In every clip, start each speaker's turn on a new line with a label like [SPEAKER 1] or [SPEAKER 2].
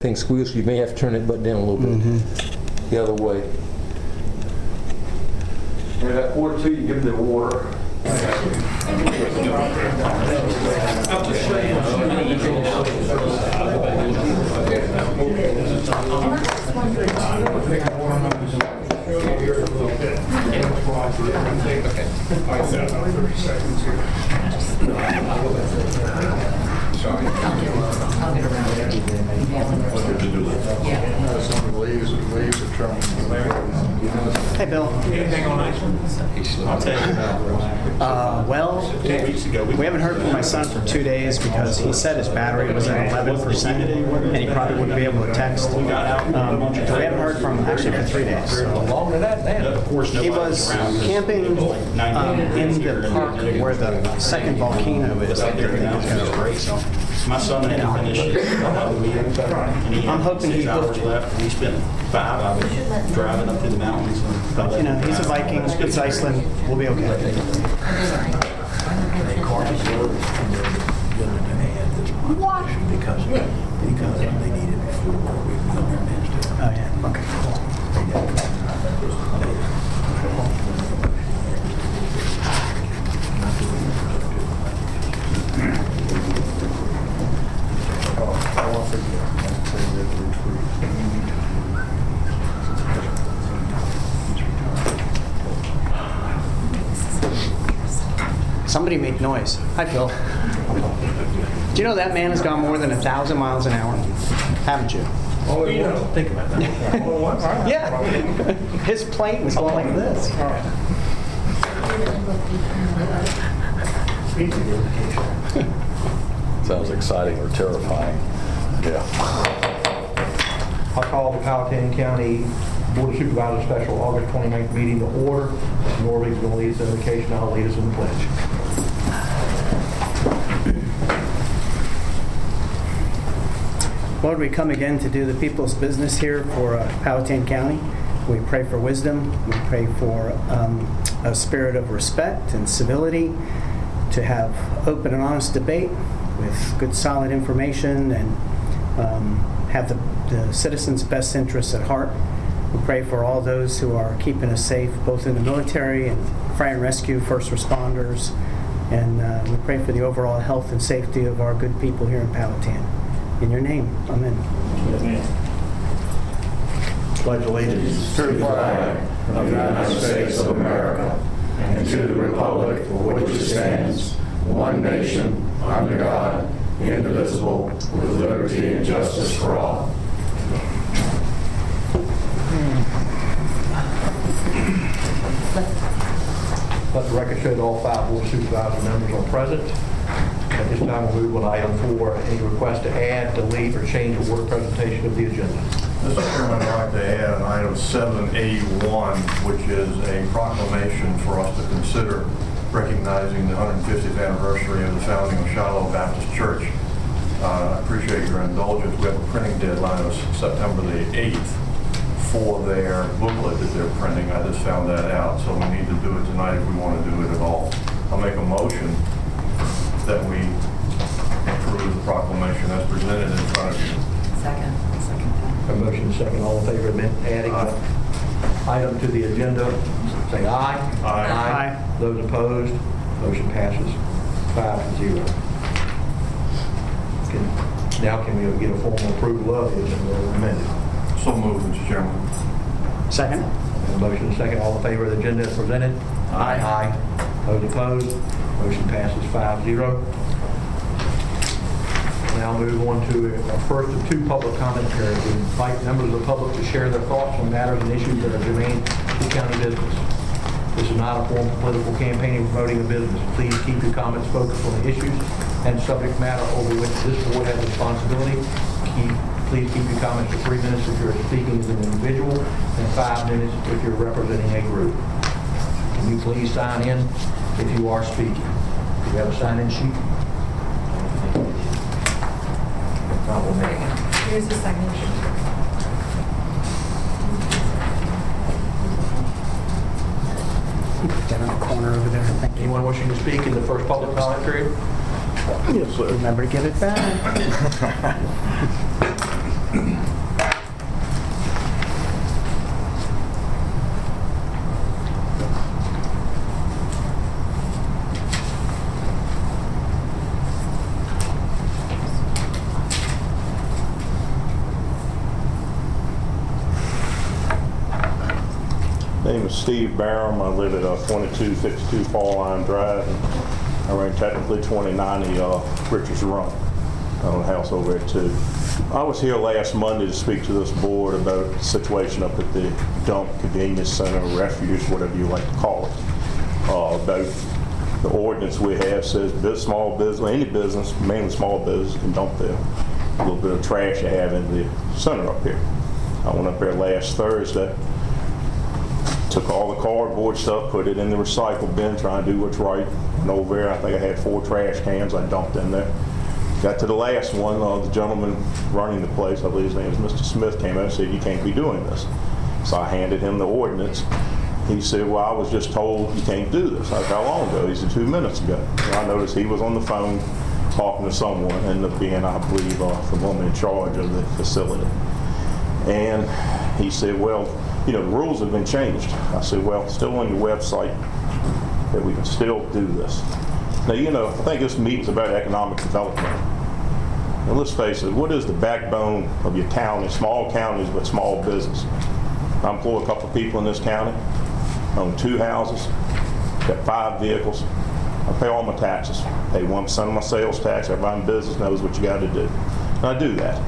[SPEAKER 1] thing squeals, you may have to turn that butt down a little bit, mm-hmm. the other way. And at quarter two, you give them the water.
[SPEAKER 2] Leaves, leaves are trying.
[SPEAKER 3] Hey, Bill.
[SPEAKER 4] I'll tell you
[SPEAKER 3] Uh, well, we haven't heard from my son for two days because he said his battery was at 11% and he probably wouldn't be able to text. Um, we haven't heard from him actually for three days. so. He was camping um, in the park where the second volcano is. That was gonna break, so.
[SPEAKER 4] My son had to finish it. And he
[SPEAKER 3] I'm
[SPEAKER 4] had
[SPEAKER 3] hoping he
[SPEAKER 4] six hours
[SPEAKER 3] booked-
[SPEAKER 4] left, and he spent five of it driving up through the mountains. and-
[SPEAKER 3] But, you know, he's a Viking, it's Iceland, we'll be okay.
[SPEAKER 5] Because, because they need it before we build their nest.
[SPEAKER 3] Oh, yeah, okay, cool.
[SPEAKER 2] I want to
[SPEAKER 3] Somebody make noise. Hi, Phil. Do you know that man has gone more than a thousand miles an hour? Haven't you?
[SPEAKER 5] Oh, You know, think about that.
[SPEAKER 3] Yeah. His plane was going like this.
[SPEAKER 6] Sounds exciting or terrifying. Yeah.
[SPEAKER 7] I'll call the Powhatan County Board of Supervisors Special August 29th meeting to order. Norby's going to lead us in the invocation, I'll lead us in the pledge.
[SPEAKER 3] Lord, we come again to do the people's business here for uh, Powhatan County. We pray for wisdom. We pray for um, a spirit of respect and civility, to have open and honest debate with good, solid information, and um, have the, the citizens' best interests at heart. We pray for all those who are keeping us safe, both in the military and fire and rescue, first responders, and uh, we pray for the overall health and safety of our good people here in Powhatan. In your name, amen.
[SPEAKER 7] Pledge allegiance.
[SPEAKER 2] To the flag of the United States of America and to the republic for which it stands, one nation, under God, indivisible, with liberty and justice for all.
[SPEAKER 7] Let the record show that all five Board Supervisor members are present. At this time, we'll move on item four, any request to add, delete, or change the word presentation of the agenda.
[SPEAKER 8] Mr. Chairman, I'd like to add an item 7A1, which is a proclamation for us to consider recognizing the 150th anniversary of the founding of Shiloh Baptist Church. Uh, I appreciate your indulgence. We have a printing deadline of September the 8th for their booklet that they're printing. I just found that out, so we need to do it tonight if we want to do it at all. I'll make a motion that we approve the proclamation as presented in front of you.
[SPEAKER 9] Second, second.
[SPEAKER 7] A motion and second, all in favor of adding the item to the agenda, say aye.
[SPEAKER 8] Aye.
[SPEAKER 3] Aye.
[SPEAKER 7] Those opposed, motion passes five to zero. Can- Now can we get a formal approval of it agenda as amended?
[SPEAKER 8] So moved, Mr. Chairman.
[SPEAKER 3] Second?
[SPEAKER 7] A motion and second, all in favor of the agenda as presented?
[SPEAKER 3] Aye.
[SPEAKER 7] Aye. Those opposed, motion passes 5-0. Now move on to our first of two public comment periods. We invite members of the public to share their thoughts on matters and issues that are germane to county business. This is not a form of political campaigning promoting a business. Please keep your comments focused on the issues and subject matter over which this board has responsibility. Keep, please keep your comments to three minutes if you're speaking as an individual, and five minutes if you're representing a group. Can you please sign in if you are speaking? Do you have a sign-in sheet? Not Problem there.
[SPEAKER 9] Here's the signature.
[SPEAKER 3] Put that in the corner over there. Thank you.
[SPEAKER 7] Anyone wishing to speak in the first public comment period?
[SPEAKER 3] Yes, remember to give it back.
[SPEAKER 10] name is Steve Barham. I live at uh, 2252 Fall Line Drive. and I run technically 2090 uh, Richards Run. I own a house over there too. I was here last Monday to speak to this board about the situation up at the dump convenience center, refuge, whatever you like to call it. Uh, About the ordinance we have says bus- small business, any business, mainly small business, can dump their little bit of trash they have in the center up here. I went up there last Thursday, took all the cardboard stuff, put it in the recycle bin, trying to do what's right. Went over there, I think I had four trash cans I dumped in there. Got to the last one, uh, the gentleman running the place, I believe his name is Mr. Smith, came out and said, you can't be doing this. So I handed him the ordinance. He said, well, I was just told you can't do this. I said, how long ago? He said, two minutes ago. And I noticed he was on the phone talking to someone, ended up being, I believe, uh, the woman in charge of the facility. And he said, well, you know, the rules have been changed. I said, well, still on your website that we can still do this. Now, you know, I think this meeting's about economic development. And let's face it, what is the backbone of your town, in small counties, but small business? I employ a couple of people in this county, own two houses, got five vehicles. I pay all my taxes, pay 1% of my sales tax. Everybody in business knows what you got to do. And I do that.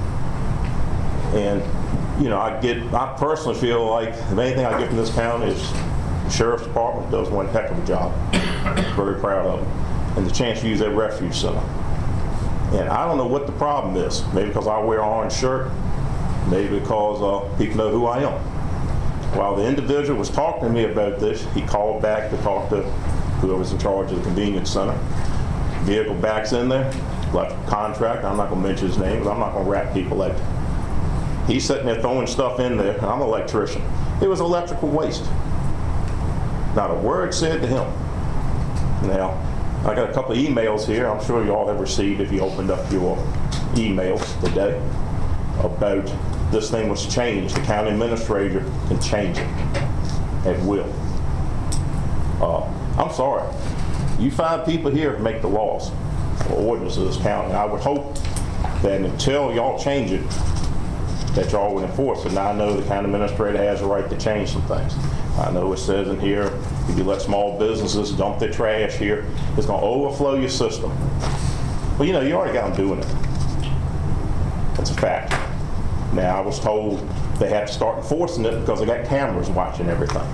[SPEAKER 10] And, you know, I get, I personally feel like if anything I get from this county is the sheriff's department does one heck of a job. Very proud of them. And the chance to use that refuge center. And I don't know what the problem is. Maybe because I wear an orange shirt. Maybe because uh, people know who I am. While the individual was talking to me about this, he called back to talk to whoever's in charge of the convenience center. Vehicle backs in there, left contract. I'm not going to mention his name, but I'm not going to rap people out. He's sitting there throwing stuff in there. I'm an electrician. It was electrical waste. Not a word said to him. Now, I got a couple of emails here. I'm sure you all have received if you opened up your emails today about this thing was changed. The county administrator can change it at will. Uh, I'm sorry. You find people here to make the laws or ordinances of this county. I would hope that until y'all change it, that y'all would enforce. Now, I know the county administrator has a right to change some things. I know it says in here, if you let small businesses dump their trash here, it's gonna overflow your system. Well, you know, you already got them doing it. That's a fact. Now, I was told they had to start enforcing it because they got cameras watching everything.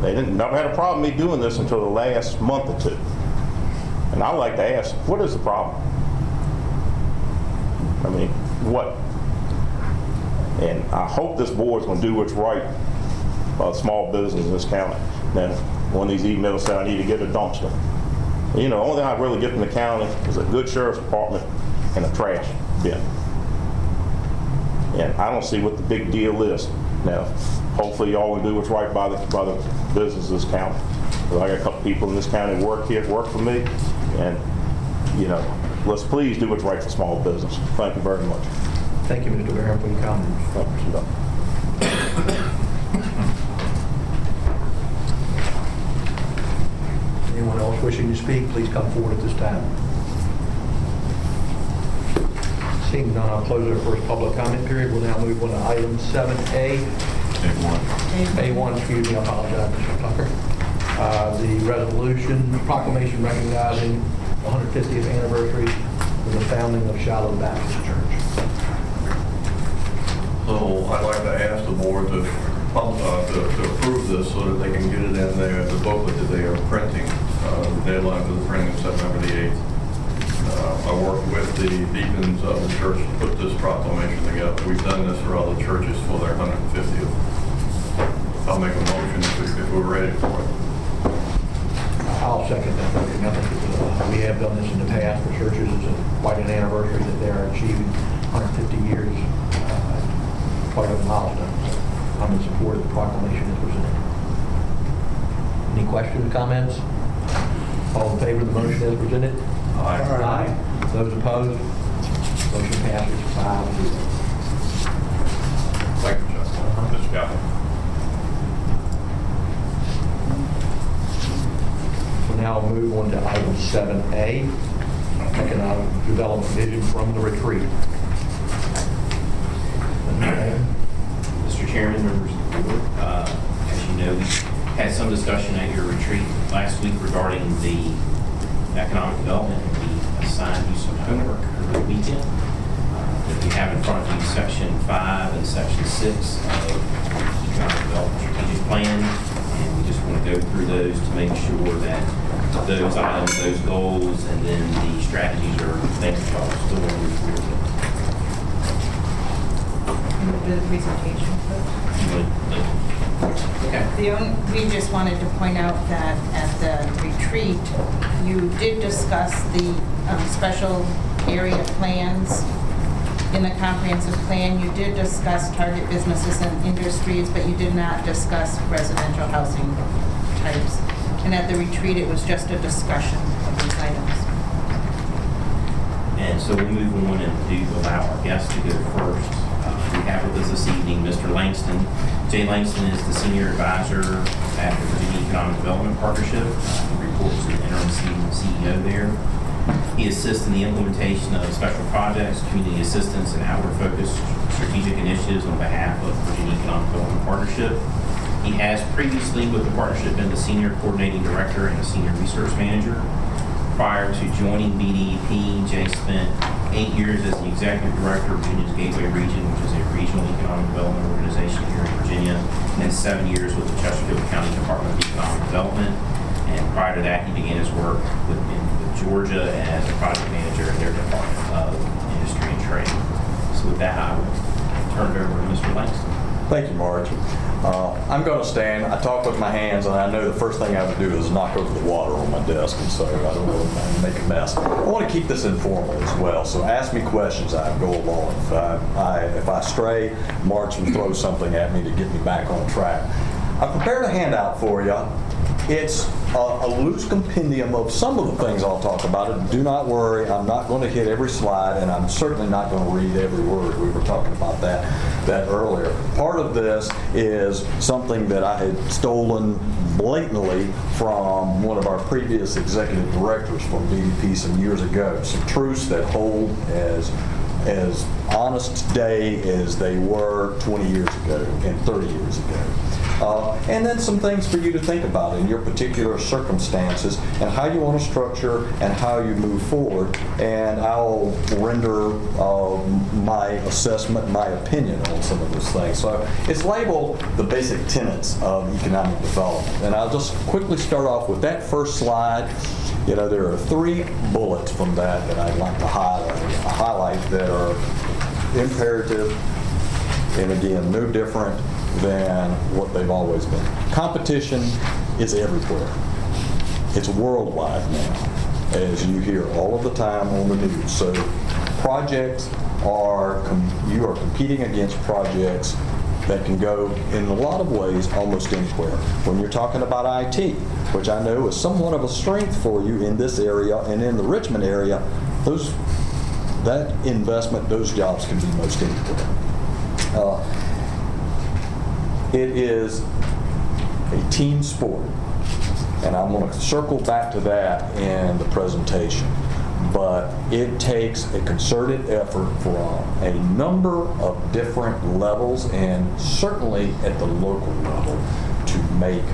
[SPEAKER 10] They didn't, never had a problem me doing this until the last month or two. And I like to ask, what is the problem? I mean, what? And I hope this board's gonna do what's right by small business in this county. Now, one of these emails said I need to get a dumpster. You know, the only thing I really get from the county is a good sheriff's department and a trash bin. And I don't see what the big deal is. Now, hopefully y'all will do what's right by the, by the businesses county. 'Cause I got a couple people in this county work here, work for me, and, you know, let's please do what's right for small business. Thank you very much.
[SPEAKER 7] Thank you, Mr. Barron, for your comments.
[SPEAKER 10] Thank you, Mr.
[SPEAKER 7] Anyone else wishing to speak, please come forward at this time. Seeing none, I'll close our first public comment period. We'll now move on to item 7A. A1, A1, excuse me, I apologize, Mr. Tucker. Uh, The resolution proclamation recognizing the 150th anniversary of the founding of Shiloh Baptist.
[SPEAKER 8] So I'd like to ask the board to, uh, to to approve this so that they can get it in there, the booklet that they are printing. Uh, The deadline for the printing is September the 8th. Uh, I worked with the deacons of the church to put this proclamation together. We've done this for other churches for their 150th. I'll make a motion if if we're ready for it.
[SPEAKER 7] I'll second that motion. I think we have done this in the past for churches. It's a- quite an anniversary that they're achieving 150 years. Quite a milestone. I'm in support of the proclamation as presented. Any questions, comments? All in favor of the motion as presented? Aye. Aye. Those opposed? Motion passes five zero.
[SPEAKER 8] Thank you, Justin. Uh-huh. Mr. Gaffney.
[SPEAKER 7] So now I'll move on to item 7A, Economic Development Vision from the Retreat.
[SPEAKER 4] Mr. Chairman, members of the board, uh, as you know, we had
[SPEAKER 11] some discussion at your retreat last week regarding the economic development. We assigned you some homework over the weekend. Uh, If you have in front of you section five and section six of economic development strategic plan, and we just want to go through those to make sure that those items, those goals, and then the strategies are things that are still moving.
[SPEAKER 9] We'll do the presentation first.
[SPEAKER 11] You wanna- Okay.
[SPEAKER 12] The only, we just wanted to point out that at the retreat, you did discuss the um, special area plans in the comprehensive plan. You did discuss target businesses and industries, but you did not discuss residential housing types. And at the retreat, it was just a discussion of these items.
[SPEAKER 11] And so we'll move on and do allow our guests to go first. Have with us this evening Mr. Langston. Jay Langston is the senior advisor at the Virginia Economic Development Partnership. He reports to the interim CEO there. He assists in the implementation of special projects, community assistance, and outward-focused strategic initiatives on behalf of Virginia Economic Development Partnership. He has previously with the partnership been the senior coordinating director and a senior research manager. Prior to joining VEDP, Jay spent eight years as the executive director of Virginia's Gateway Region, which regional economic development organization here in Virginia, and then seven years with the Chesterfield County Department of Economic Development. And prior to that, he began his work with, with Georgia as a project manager in their Department of Industry and Trade. So with that, I will turn it over to Mr. Langston.
[SPEAKER 6] Thank you, Marge. Uh, I'm going to stand. I talk with my hands, and I know the first thing I would do is knock over the water on my desk, and so I don't to make a mess. I want to keep this informal as well, so ask me questions I go along. If I, I, if I stray, Marge will throw something at me to get me back on track. I prepared a handout for you. It's a, a loose compendium of some of the things I'll talk about. Do not worry, I'm not going to hit every slide, and I'm certainly not going to read every word. We were talking about that that earlier. Part of this is something that I had stolen blatantly from one of our previous executive directors from BDP some years ago. Some truths that hold as as honest today as they were 20 years ago and 30 years ago. Uh, and then some things for you to think about in your particular circumstances and how you want to structure and how you move forward. And I'll render uh, my assessment, my opinion on some of those things. So it's labeled the basic tenets of economic development. And I'll just quickly start off with that first slide. You know, there are three bullets from that that I'd like to highlight, highlight that are imperative and again, no different than what they've always been. Competition is everywhere. It's worldwide now, as you hear all of the time on the news. So projects are, you are competing against projects that can go in a lot of ways almost anywhere. When you're talking about IT, which I know is somewhat of a strength for you in this area and in the Richmond area, those that investment, those jobs can be most anywhere. Uh, it is a team sport, and I'm going to circle back to that in the presentation. But it takes a concerted effort from a number of different levels, and certainly at the local level, to make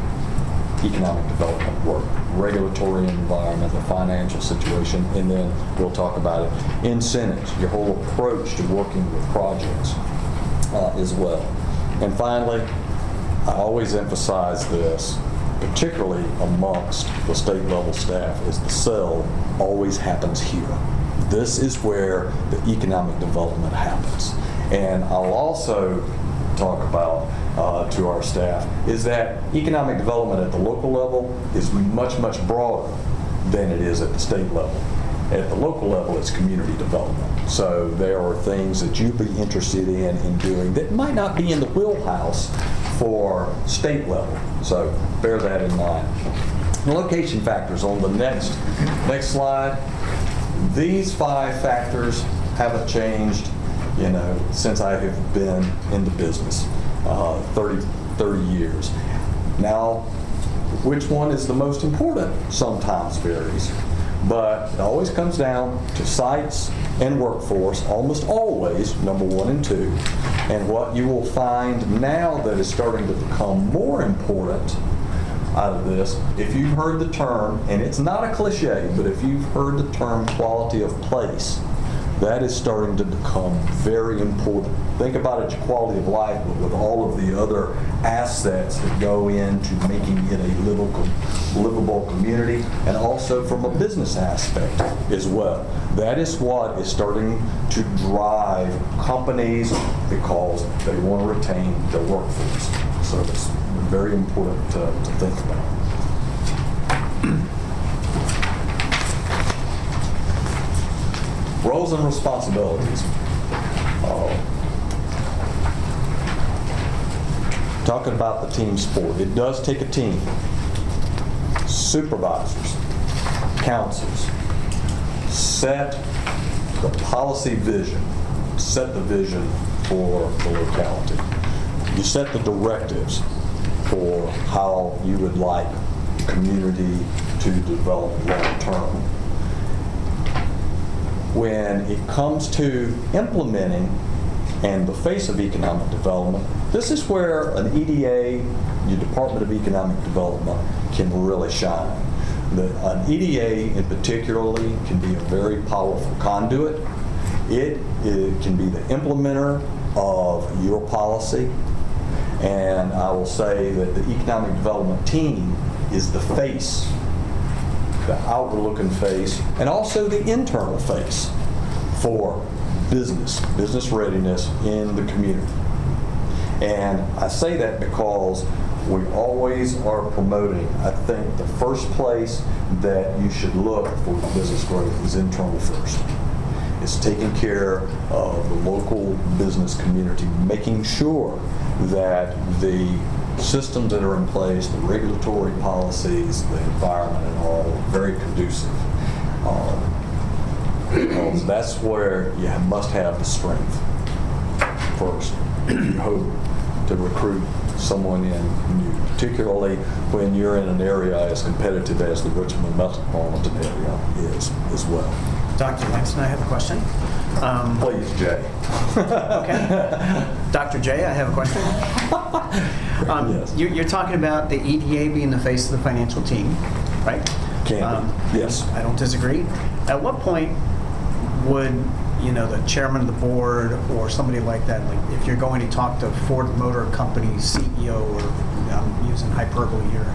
[SPEAKER 6] economic development work. Regulatory environment, the financial situation, and then we'll talk about it. Incentives, your whole approach to working with projects uh, as well. And finally, I always emphasize this, particularly amongst the state level staff, is the sell always happens here. This is where the economic development happens. And I'll also talk about uh, to our staff is that economic development at the local level is much, much broader than it is at the state level. At the local level, it's community development. So there are things that you'd be interested in in doing that might not be in the wheelhouse for state level. So bear that in mind. The location factors on the next next slide. These five factors haven't changed, you know, since I have been in the business, uh, 30, 30 years. Now, which one is the most important sometimes varies, but it always comes down to sites and workforce, almost always number one and two. And what you will find now that is starting to become more important, out of this. If you've heard the term, and it's not a cliche, but if you've heard the term quality of place, that is starting to become very important. Think about it, your quality of life, but with all of the other assets that go into making it a livable, livable community, and also from a business aspect as well. That is what is starting to drive companies because they want to retain their workforce. So it's very important to, to think about. Roles and responsibilities. Uh, Talking about the team sport, it does take a team. Supervisors, councils, set the policy vision, set the vision for the locality. You set the directives for how you would like the community to develop long-term when it comes to implementing and the face of economic development, this is where an EDA, your Department of Economic Development, can really shine. The, an EDA in particularly can be a very powerful conduit. It, it can be the implementer of your policy. And I will say that the economic development team is the face the outward-looking face, and also the internal face for business, business readiness in the community. And I say that because we always are promoting, I think the first place that you should look for business growth is internal first. It's taking care of the local business community, making sure that the systems that are in place, the regulatory policies, the environment and all, very conducive. Um, because that's where you must have the strength first. You hope to recruit someone in new, particularly when you're in an area as competitive as the Richmond metropolitan area is as well.
[SPEAKER 3] Dr. Langston, I have a question. Um,
[SPEAKER 6] Please, Jay.
[SPEAKER 3] Okay. Dr. J, I have a question. Um,
[SPEAKER 6] Yes.
[SPEAKER 3] you- You're talking about the EDA being the face of the financial team, right?
[SPEAKER 6] Can
[SPEAKER 3] Um,
[SPEAKER 6] yes.
[SPEAKER 3] I don't disagree. At what point would, you know, the chairman of the board or somebody like that, like if you're going to talk to Ford Motor Company CEO, or I'm using hyperbole here,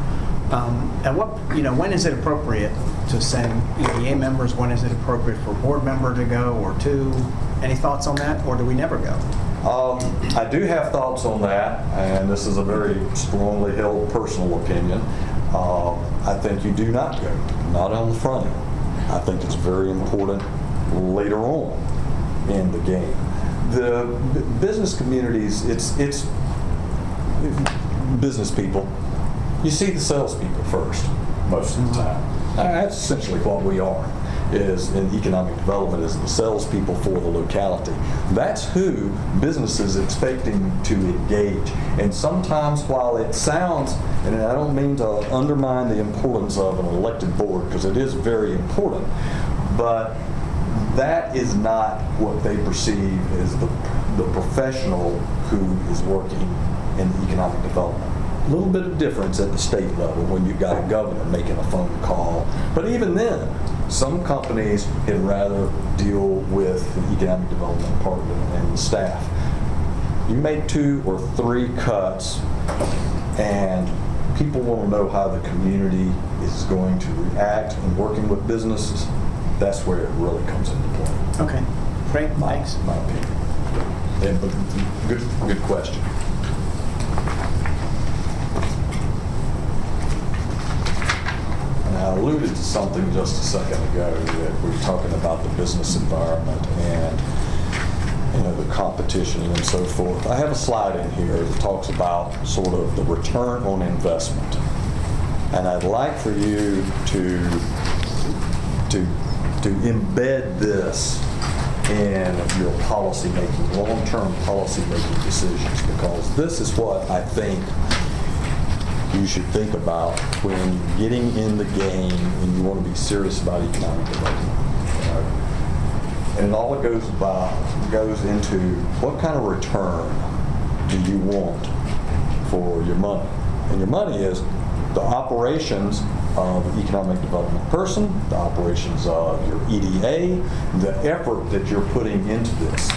[SPEAKER 3] um, at what, you know, when is it appropriate to send EDA members? When is it appropriate for a board member to go or two? Any thoughts on that, or do we never go?
[SPEAKER 6] Um, I do have thoughts on that, and this is a very strongly held personal opinion. Uh, I think you do not go, not on the front end. I think it's very important later on in the game. The business communities, it's, it's business people. You see the salespeople first, most of the time. That's essentially what we are, is in economic development, is the salespeople for the locality. That's who business is expecting to engage. And sometimes while it sounds, and I don't mean to undermine the importance of an elected board, because it is very important, but that is not what they perceive as the, the professional who is working in economic development. A little bit of difference at the state level when you've got a governor making a phone call. But even then, some companies would rather deal with the economic development department and the staff. You make two or three cuts and people want to know how the community is going to react And working with businesses. That's where it really comes into play.
[SPEAKER 3] Okay, great,
[SPEAKER 6] My,
[SPEAKER 3] thanks.
[SPEAKER 6] my opinion. And, good, good question. And I alluded to something just a second ago that we were talking about the business environment and you know the competition and so forth. I have a slide in here that talks about sort of the return on investment, and I'd like for you to to to embed this in your policy making, long-term policy making decisions, because this is what I think you should think about when you're getting in the game and you want to be serious about economic development. you know. And it all goes about, goes into what kind of return do you want for your money? And your money is the operations of economic development person, the operations of your EDA, the effort that you're putting into this,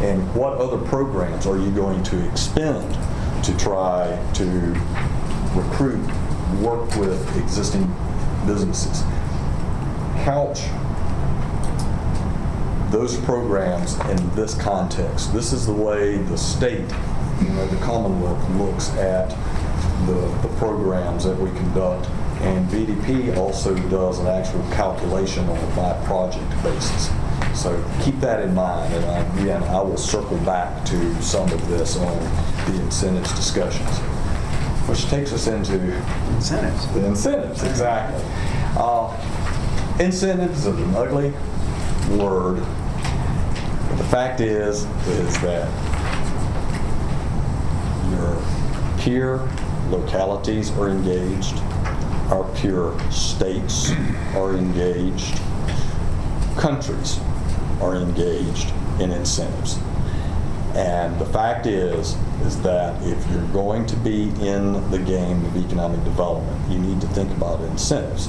[SPEAKER 6] and what other programs are you going to expend to try to recruit, work with existing businesses. Couch those programs in this context. This is the way the state, you know, the Commonwealth looks at the, the programs that we conduct. And VDP also does an actual calculation on a by project basis. So keep that in mind, and I- again, I will circle back to some of this on the incentives discussions. Which takes us into
[SPEAKER 3] Incentives.
[SPEAKER 6] the incentives, exactly. Uh, Incentives is an ugly word. But the fact is, is that your peer localities are engaged, our peer states are engaged, countries are engaged in incentives. And the fact is, is that if you're going to be in the game of economic development, you need to think about incentives.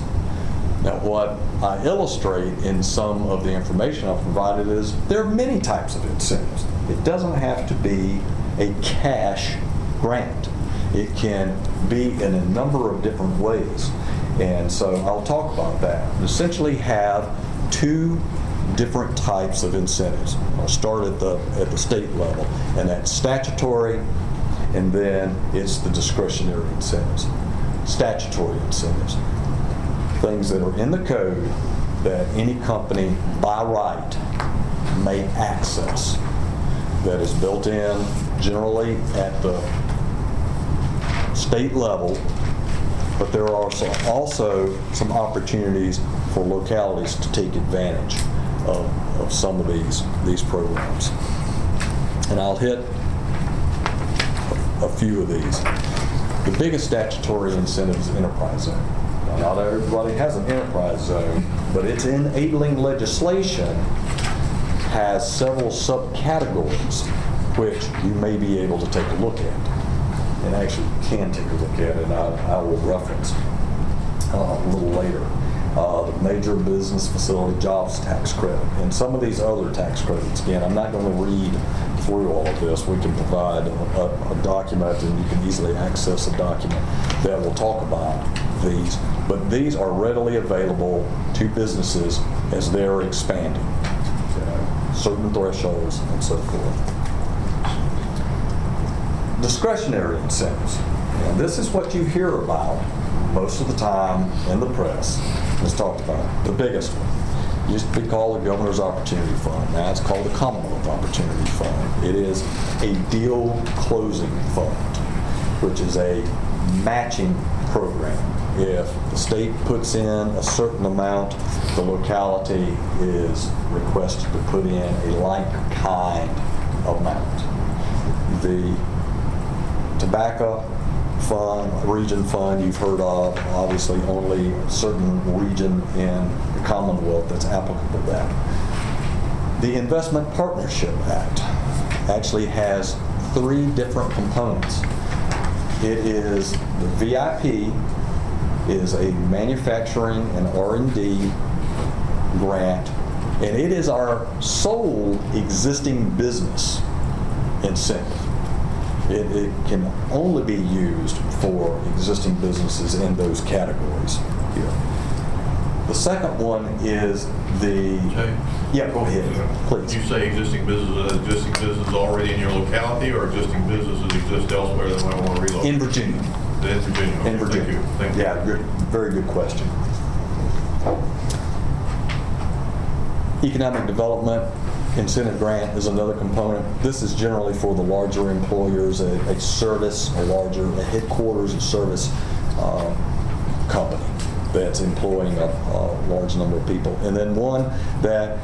[SPEAKER 6] Now, what I illustrate in some of the information I've provided is there are many types of incentives. It doesn't have to be a cash grant. It can be in a number of different ways. And so I'll talk about that. Essentially have two different types of incentives. I'll start at the, at the state level, and that's statutory, and then it's the discretionary incentives. Statutory incentives things that are in the code that any company by right may access that is built in generally at the state level, but there are also some opportunities for localities to take advantage of, of some of these, these programs. And I'll hit a a few of these. The biggest statutory incentive is enterprise zone. Now, Not everybody has an enterprise zone, but its enabling legislation has several subcategories which you may be able to take a look at, and actually can take a look at, and I I will reference uh, a little later. Uh, The major business facility jobs tax credit, and some of these other tax credits. Again, I'm not going to read through all of this. We can provide a a document, and you can easily access a document that will talk about these. But these are readily available to businesses as they're expanding, certain thresholds and so forth discretionary incentives. And this is what you hear about most of the time in the press. Let's talk about the biggest one. Used to be called the Governor's Opportunity Fund. Now it's called the Commonwealth Opportunity Fund. It is a deal closing fund, which is a matching program. If the state puts in a certain amount, the locality is requested to put in a like kind amount. The tobacco fund, region fund you've heard of, obviously only certain region in the Commonwealth that's applicable to that. The Investment Partnership Act actually has three different components. It is, the VIP is a manufacturing and R&D grant, and it is our sole existing business incentive. It, it can only be used for existing businesses in those categories. The second one is the,
[SPEAKER 8] Jay?
[SPEAKER 6] yeah, go ahead, please.
[SPEAKER 8] you say existing businesses, uh, existing businesses already in your locality or existing businesses exist elsewhere that might want to relocate?
[SPEAKER 6] In Virginia,
[SPEAKER 8] In Virginia.
[SPEAKER 6] in Virginia.
[SPEAKER 8] Thank you. Thank you.
[SPEAKER 6] Yeah, good, very good question. Economic development incentive grant is another component. This is generally for the larger employers, a, a service, a larger, a headquarters of service uh, company that's employing a, a large number of people. And then one that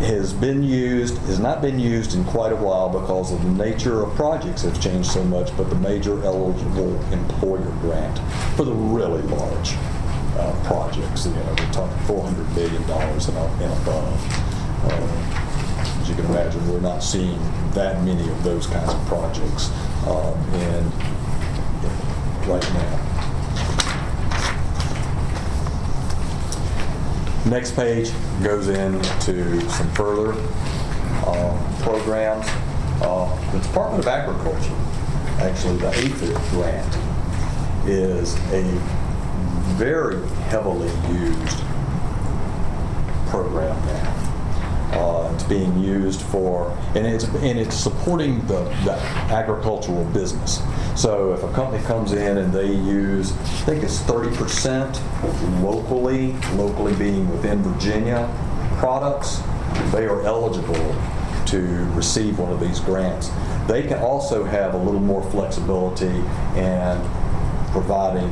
[SPEAKER 6] has been used, has not been used in quite a while because of the nature of projects have changed so much, but the major eligible employer grant for the really large uh, projects, you know, we're talking $400 million and above. Uh, you can imagine, we're not seeing that many of those kinds of projects um, right now. Next page goes into some further uh, programs. Uh, the Department of Agriculture, actually the AFID grant, is a very heavily used program now. Uh, It's being used for, and it's, and it's supporting the, the agricultural business. So if a company comes in and they use, I think it's 30% locally, locally being within Virginia, products, they are eligible to receive one of these grants. They can also have a little more flexibility in providing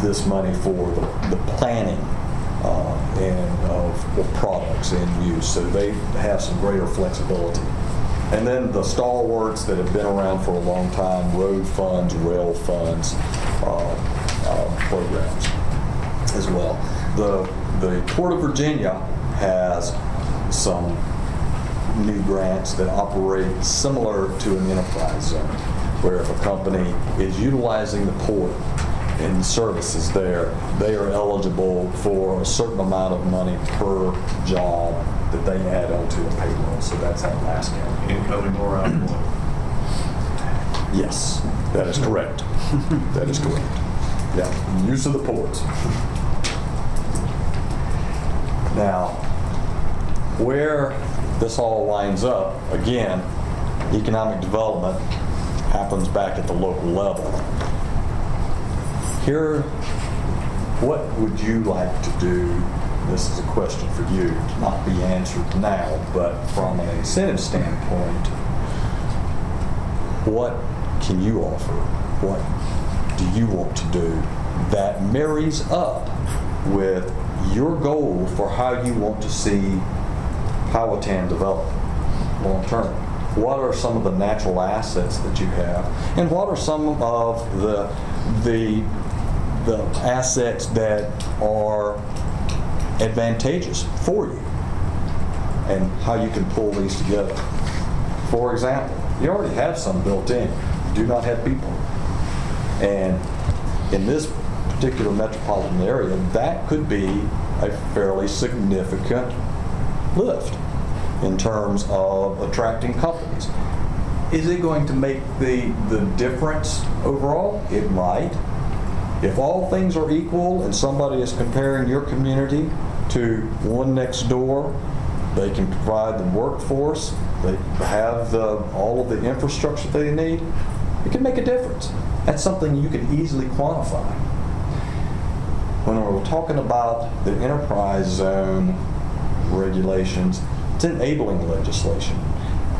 [SPEAKER 6] this money for the, the planning uh, and of of products in use, so they have some greater flexibility. And then the stalwarts that have been around for a long time, road funds, rail funds, uh, uh, programs as well. The, the Port of Virginia has some new grants that operate similar to an enterprise zone, where if a company is utilizing the port and services there, they are eligible for a certain amount of money per job that they add onto a payroll. So that's how Alaska.
[SPEAKER 8] Incoming or outgoing?
[SPEAKER 6] Yes, that is correct. That is correct. Yeah, use of the ports. Now, where this all lines up, again, economic development happens back at the local level. Here, what would you like to do? This is a question for you, not be answered now, but from an incentive standpoint, what can you offer? What do you want to do that marries up with your goal for how you want to see Powhatan develop long term? What are some of the natural assets that you have, and what are some of the the the assets that are advantageous for you, and how you can pull these together? For example, you already have some built in. You do not have people. And in this particular metropolitan area, that could be a fairly significant lift in terms of attracting companies. Is it going to make the, the difference overall? It might. If all things are equal and somebody is comparing your community to one next door, they can provide the workforce, they have the, all of the infrastructure they need, it can make a difference. That's something you can easily quantify. When we're talking about the enterprise zone regulations, it's enabling legislation,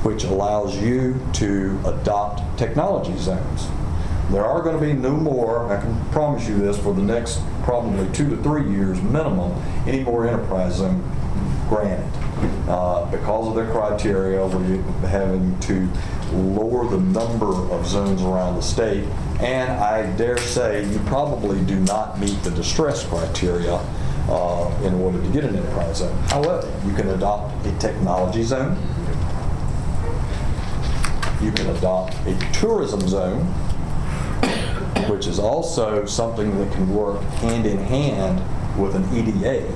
[SPEAKER 6] which allows you to adopt technology zones. There are going to be no more, I can promise you this, for the next probably two to three years minimum, any more enterprise zone granted. Uh, Because of their criteria, we're having to lower the number of zones around the state. And I dare say, you probably do not meet the distress criteria uh, in order to get an enterprise zone. However, you can adopt a technology zone. You can adopt a tourism zone, which is also something that can work hand in hand with an EDA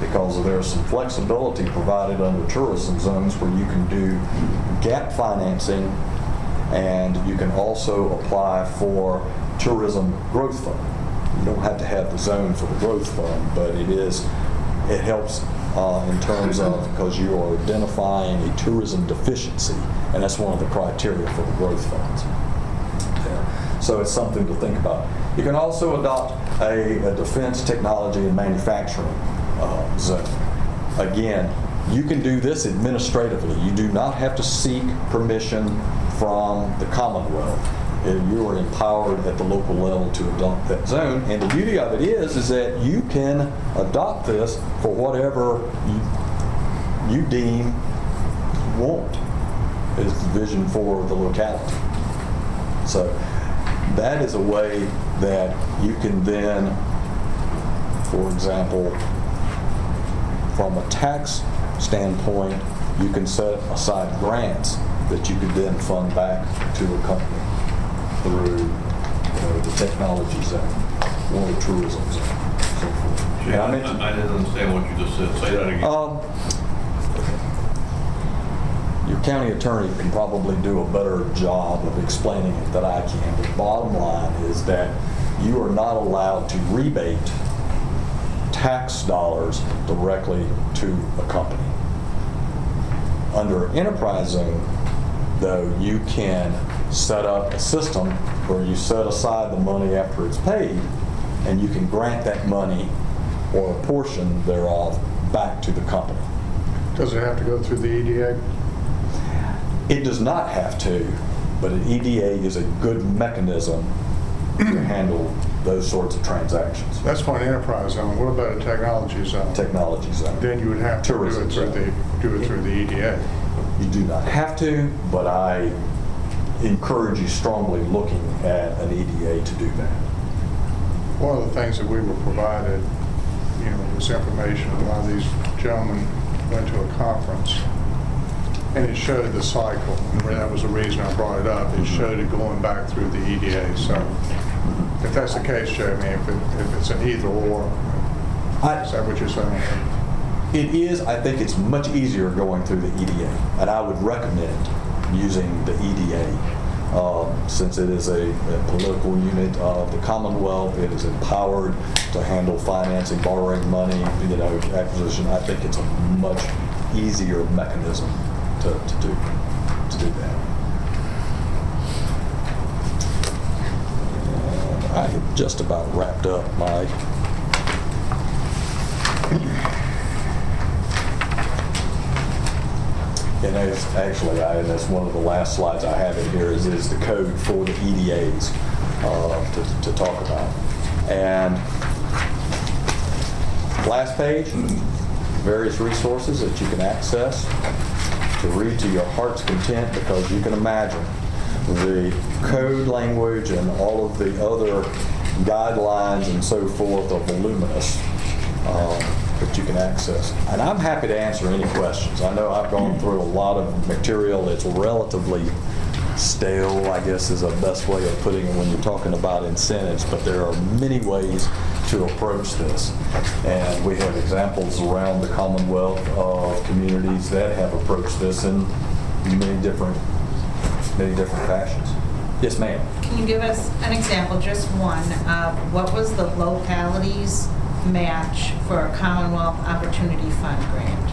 [SPEAKER 6] because there's some flexibility provided under tourism zones where you can do gap financing and you can also apply for tourism growth fund. You don't have to have the zone for the growth fund, but it is, it helps uh, in terms of, because you are identifying a tourism deficiency, and that's one of the criteria for the growth funds. So it's something to think about. You can also adopt a, a defense technology and manufacturing uh, zone. Again, you can do this administratively. You do not have to seek permission from the Commonwealth. You are empowered at the local level to adopt that zone. And the beauty of it is, is that you can adopt this for whatever you, you deem want is the vision for the locality. So that is a way that you can then, for example, from a tax standpoint, you can set aside grants that you could then fund back to a company through you know, the technology zone or the tourism zone, so forth. I
[SPEAKER 8] I didn't understand what you just said. Say that again.
[SPEAKER 6] Um, Your county attorney can probably do a better job of explaining it than I can. The bottom line is that you are not allowed to rebate tax dollars directly to a company. Under enterprising, though, you can set up a system where you set aside the money after it's paid, and you can grant that money or a portion thereof back to the company.
[SPEAKER 2] Does it have to go through the EDA?
[SPEAKER 6] It does not have to, but an EDA is a good mechanism to handle those sorts of transactions.
[SPEAKER 2] That's for an enterprise zone. What about a technology zone?
[SPEAKER 6] Technology zone.
[SPEAKER 2] Then you would have to do
[SPEAKER 6] Tourism
[SPEAKER 2] it through
[SPEAKER 6] zone.
[SPEAKER 2] the, do it through the EDA.
[SPEAKER 6] You do not have to, but I encourage you strongly looking at an EDA to do that.
[SPEAKER 2] One of the things that we were provided, you know, this information, a lot of these gentlemen went to a conference, and it showed the cycle, and that was the reason I brought it up. It showed it going back through the EDA, so if that's the case, Jeremy, if it, if it's an either or,
[SPEAKER 6] I-
[SPEAKER 2] is that what you're saying?
[SPEAKER 6] It is, I think it's much easier going through the EDA, and I would recommend using the EDA. um, Since it is a a political unit of the Commonwealth, it is empowered to handle financing, borrowing money, you know, acquisition. I think it's a much easier mechanism to, to do, to do that. And I have just about wrapped up my And it's actually, I, and that's one of the last slides I have in here is, is the code for the EDAs uh, to, to talk about. And last page, various resources that you can access to read to your heart's content because you can imagine the code language and all of the other guidelines and so forth are voluminous um, that you can access. And I'm happy to answer any questions. I know I've gone through a lot of material. It's relatively stale, I guess is the best way of putting it when you're talking about incentives, but there are many ways to approach this. And we have examples around the Commonwealth of communities that have approached this in many different, many different fashions. Yes, ma'am.
[SPEAKER 12] Can you give us an example, just one, of what was the localities match for a Commonwealth Opportunity Fund grant?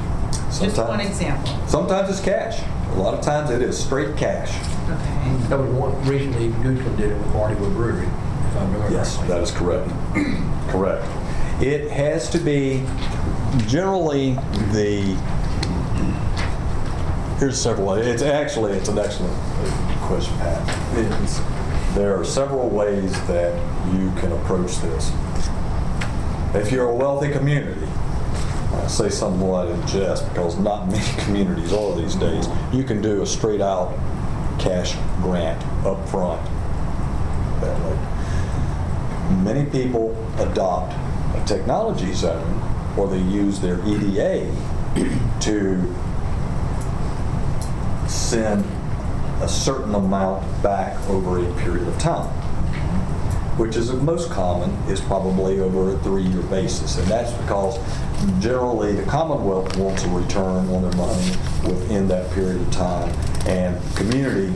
[SPEAKER 12] Just one example.
[SPEAKER 6] Sometimes it's cash. A lot of times it is straight cash.
[SPEAKER 12] Okay.
[SPEAKER 7] That was one, recently Goochland did it with Hardywood Brewery, if I remember
[SPEAKER 6] Yes,
[SPEAKER 7] correctly.
[SPEAKER 6] that is correct. Correct. It has to be, generally, the, here's several, ways. it's actually, it's an excellent question, Pat. It's- There are several ways that you can approach this. If you're a wealthy community, I say somewhat in jest because not many communities are these days, you can do a straight-out cash grant up front that way many people adopt a technology zone or they use their EDA to send a certain amount back over a period of time, which is most common is probably over a three-year basis. And that's because generally the Commonwealth wants a return on their money within that period of time. And community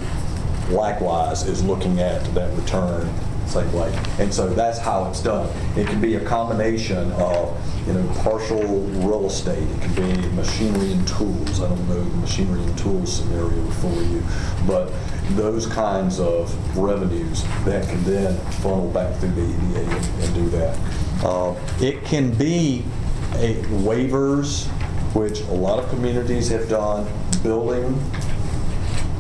[SPEAKER 6] likewise is looking at that return same way. And so that's how it's done. It can be a combination of, you know, partial real estate. It can be machinery and tools. I don't know the machinery and tools scenario for you, but those kinds of revenues that can then funnel back through the EDA and, and do that. Uh, it can be a waivers, which a lot of communities have done, building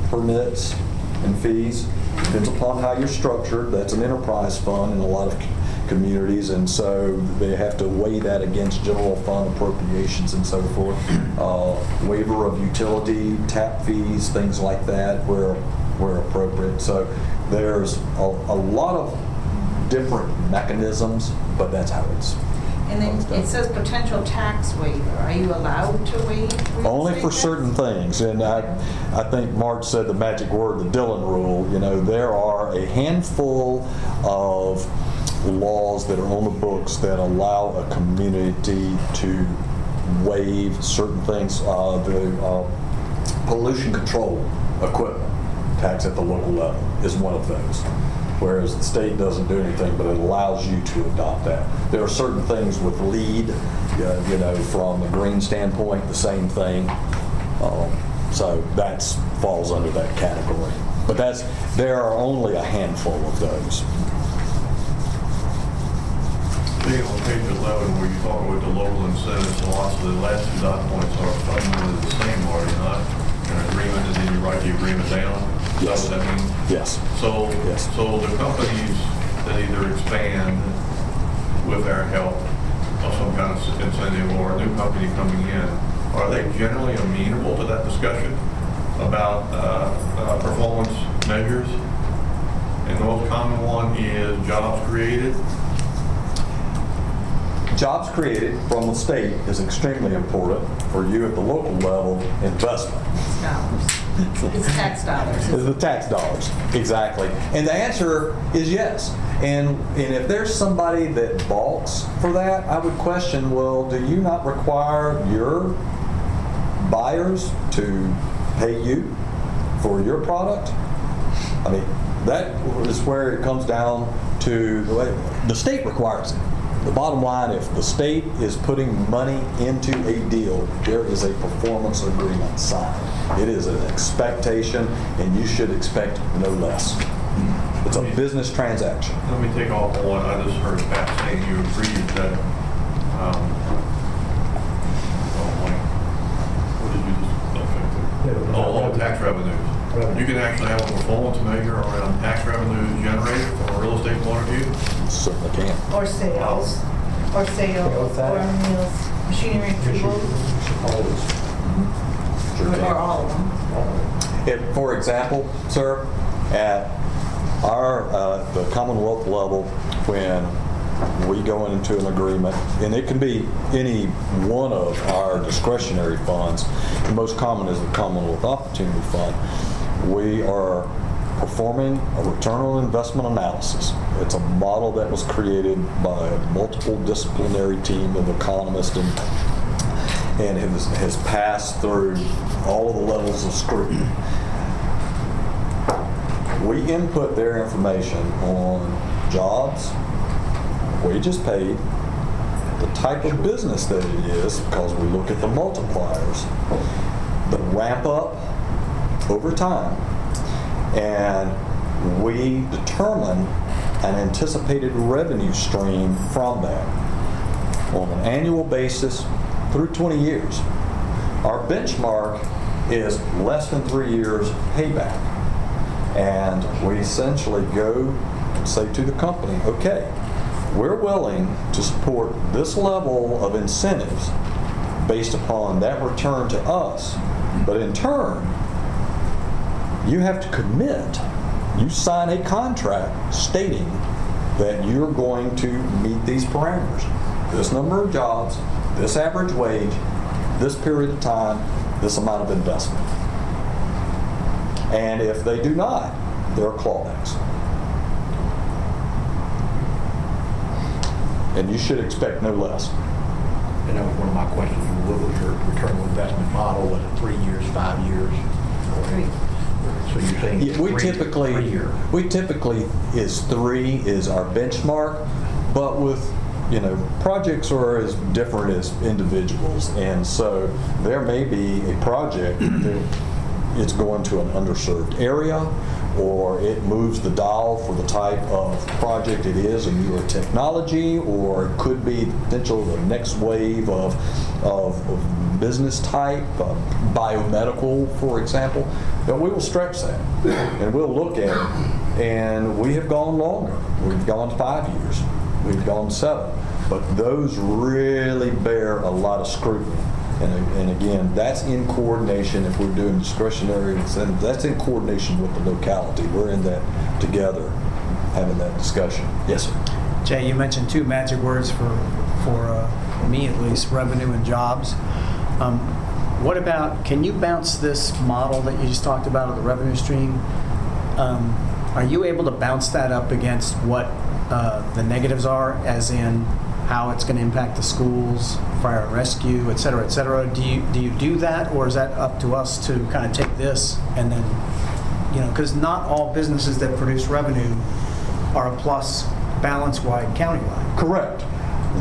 [SPEAKER 6] permits and fees. Depends upon how you're structured. That's an enterprise fund in a lot of communities, and so they have to weigh that against general fund appropriations and so forth. Uh, Waiver of utility, tap fees, things like that, where, where appropriate. So there's a, a lot of different mechanisms, but that's how it's
[SPEAKER 12] And then it says potential tax waiver. Are you allowed to waive?
[SPEAKER 6] Only for certain things, and I, I think Mark said the magic word, the Dillon rule. You know, there are a handful of laws that are on the books that allow a community to waive certain things. Uh, The uh, pollution control equipment tax at the local level is one of those. Whereas the state doesn't do anything, but it allows you to adopt that. There are certain things with lead, uh, you know, from the green standpoint, the same thing. Um, So that falls under that category. But that's, there are only a handful of those.
[SPEAKER 8] Dave, on page 11, where you talk about the local incentives, a of the last two dot points are fundamentally the same, are they not? An agreement, and then you write the agreement down? Is that what that means?
[SPEAKER 6] Yes.
[SPEAKER 8] So,
[SPEAKER 6] Yes.
[SPEAKER 8] so the companies that either expand with our help or some kind of incentive or a new company coming in, are they generally amenable to that discussion about uh, uh, performance measures? And the most common one is jobs created.
[SPEAKER 6] Jobs created from the state is extremely important for you at the local level, investment.
[SPEAKER 12] Dollars. It's tax dollars.
[SPEAKER 6] is the tax dollars. Exactly. And the answer is yes. And, and if there's somebody that balks for that, I would question, well, do you not require your buyers to pay you for your product? I mean, that is where it comes down to, the way the state requires it. The bottom line, if the state is putting money into a deal, there is a performance agreement signed. It is an expectation, and you should expect no less. It's a business transaction.
[SPEAKER 8] Let me take off on one. I just heard Pat saying you agreed that, um, oh, wait. What did you just, okay. Oh, oh, tax revenues. You can actually have a performance measure around tax revenues generated from a real estate point of view.
[SPEAKER 6] Certainly can.
[SPEAKER 9] Or sales, or sales, or meals, machinery, tools,
[SPEAKER 6] Sure
[SPEAKER 9] or all of them.
[SPEAKER 6] If, for example, sir, at our, uh, the Commonwealth level, when we go into an agreement, and it can be any one of our discretionary funds, the most common is the Commonwealth Opportunity Fund, we are performing a return on investment analysis. It's a model that was created by a multiple disciplinary team of economists and and has, has passed through all of the levels of scrutiny. We input their information on jobs, wages paid, the type of business that it is, because we look at the multipliers, the ramp up over time, and we determine an anticipated revenue stream from that. On an annual basis through 20 years. Our benchmark is less than three years payback. And we essentially go and say to the company, okay, we're willing to support this level of incentives based upon that return to us, but in turn, you have to commit. You sign a contract stating that you're going to meet these parameters. This number of jobs, this average wage, this period of time, this amount of investment. And if they do not, there are clawbacks. And you should expect no less.
[SPEAKER 5] And that was one of my questions, what was your return on investment model, was it three years, five years?
[SPEAKER 9] Three.
[SPEAKER 5] So you're saying
[SPEAKER 6] Yeah, We
[SPEAKER 5] three-
[SPEAKER 6] typically,
[SPEAKER 5] Three year.
[SPEAKER 6] we typically is three is our benchmark, but with, you know, projects are as different as individuals. And so there may be a project that it's going to an underserved area, or it moves the dial for the type of project it is, a newer technology, or it could be potential the next wave of, of, of business type, uh, biomedical, for example, then we will stretch that. And we'll look at it. And we have gone longer. We've gone five years. We've gone seven. But those really bear a lot of scrutiny. And, and again, that's in coordination, if we're doing discretionary incentives, that's in coordination with the locality. We're in that together, having that discussion. Yes, sir.
[SPEAKER 3] Jay, you mentioned two magic words for, for uh, me at least, revenue and jobs. Um, What about, can you bounce this model that you just talked about of the revenue stream? um, Are you able to bounce that up against what uh, the negatives are, as in how it's going to impact the schools, fire and rescue, et cetera, et cetera? Do you, do you do that, or is that up to us to kind of take this and then, you know, because not all businesses that produce revenue are a plus balance-wide, countywide.
[SPEAKER 6] Correct.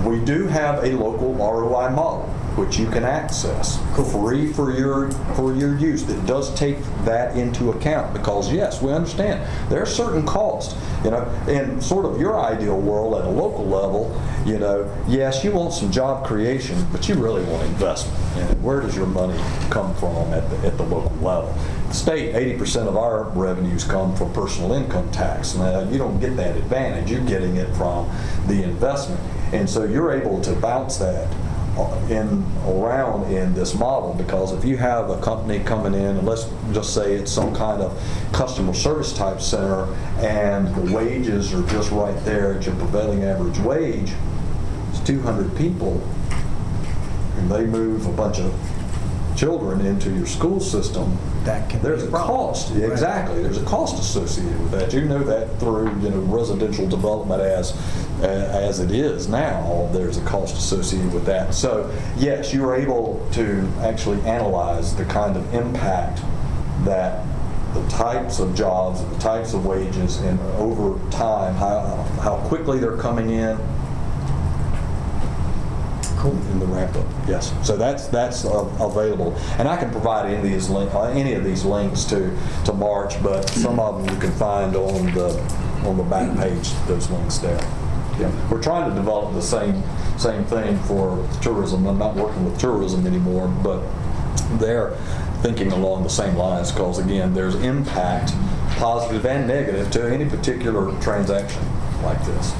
[SPEAKER 6] We do have a local ROI model, which you can access, free for your, for your use. It does take that into account, because yes, we understand, there are certain costs. You know, in sort of your ideal world at a local level, you know, yes, you want some job creation, but you really want investment. And where does your money come from at the, at the local level? State, 80% of our revenues come from personal income tax. Now, you don't get that advantage, you're getting it from the investment. And so you're able to bounce that in, around in this model, because if you have a company coming in, and let's just say it's some kind of customer service type center, and the wages are just right there at your prevailing average wage, it's 200 people, and they move a bunch of children into your school system,
[SPEAKER 3] That can be
[SPEAKER 6] there's
[SPEAKER 3] a problem.
[SPEAKER 6] cost,
[SPEAKER 3] Right.
[SPEAKER 6] exactly, there's a cost associated with that. You know that through, you know, residential development as, uh, as it is now, there's a cost associated with that. So, yes, you are able to actually analyze the kind of impact that the types of jobs, the types of wages, and over time, how, how quickly they're coming in, in the ramp up, yes. So that's, that's uh, available. And I can provide any of these link, uh, any of these links to, to March, but some of them you can find on the, on the back page, those links there. Yeah, we're trying to develop the same, same thing for tourism. I'm not working with tourism anymore, but they're thinking along the same lines, because again, there's impact, positive and negative, to any particular transaction like this.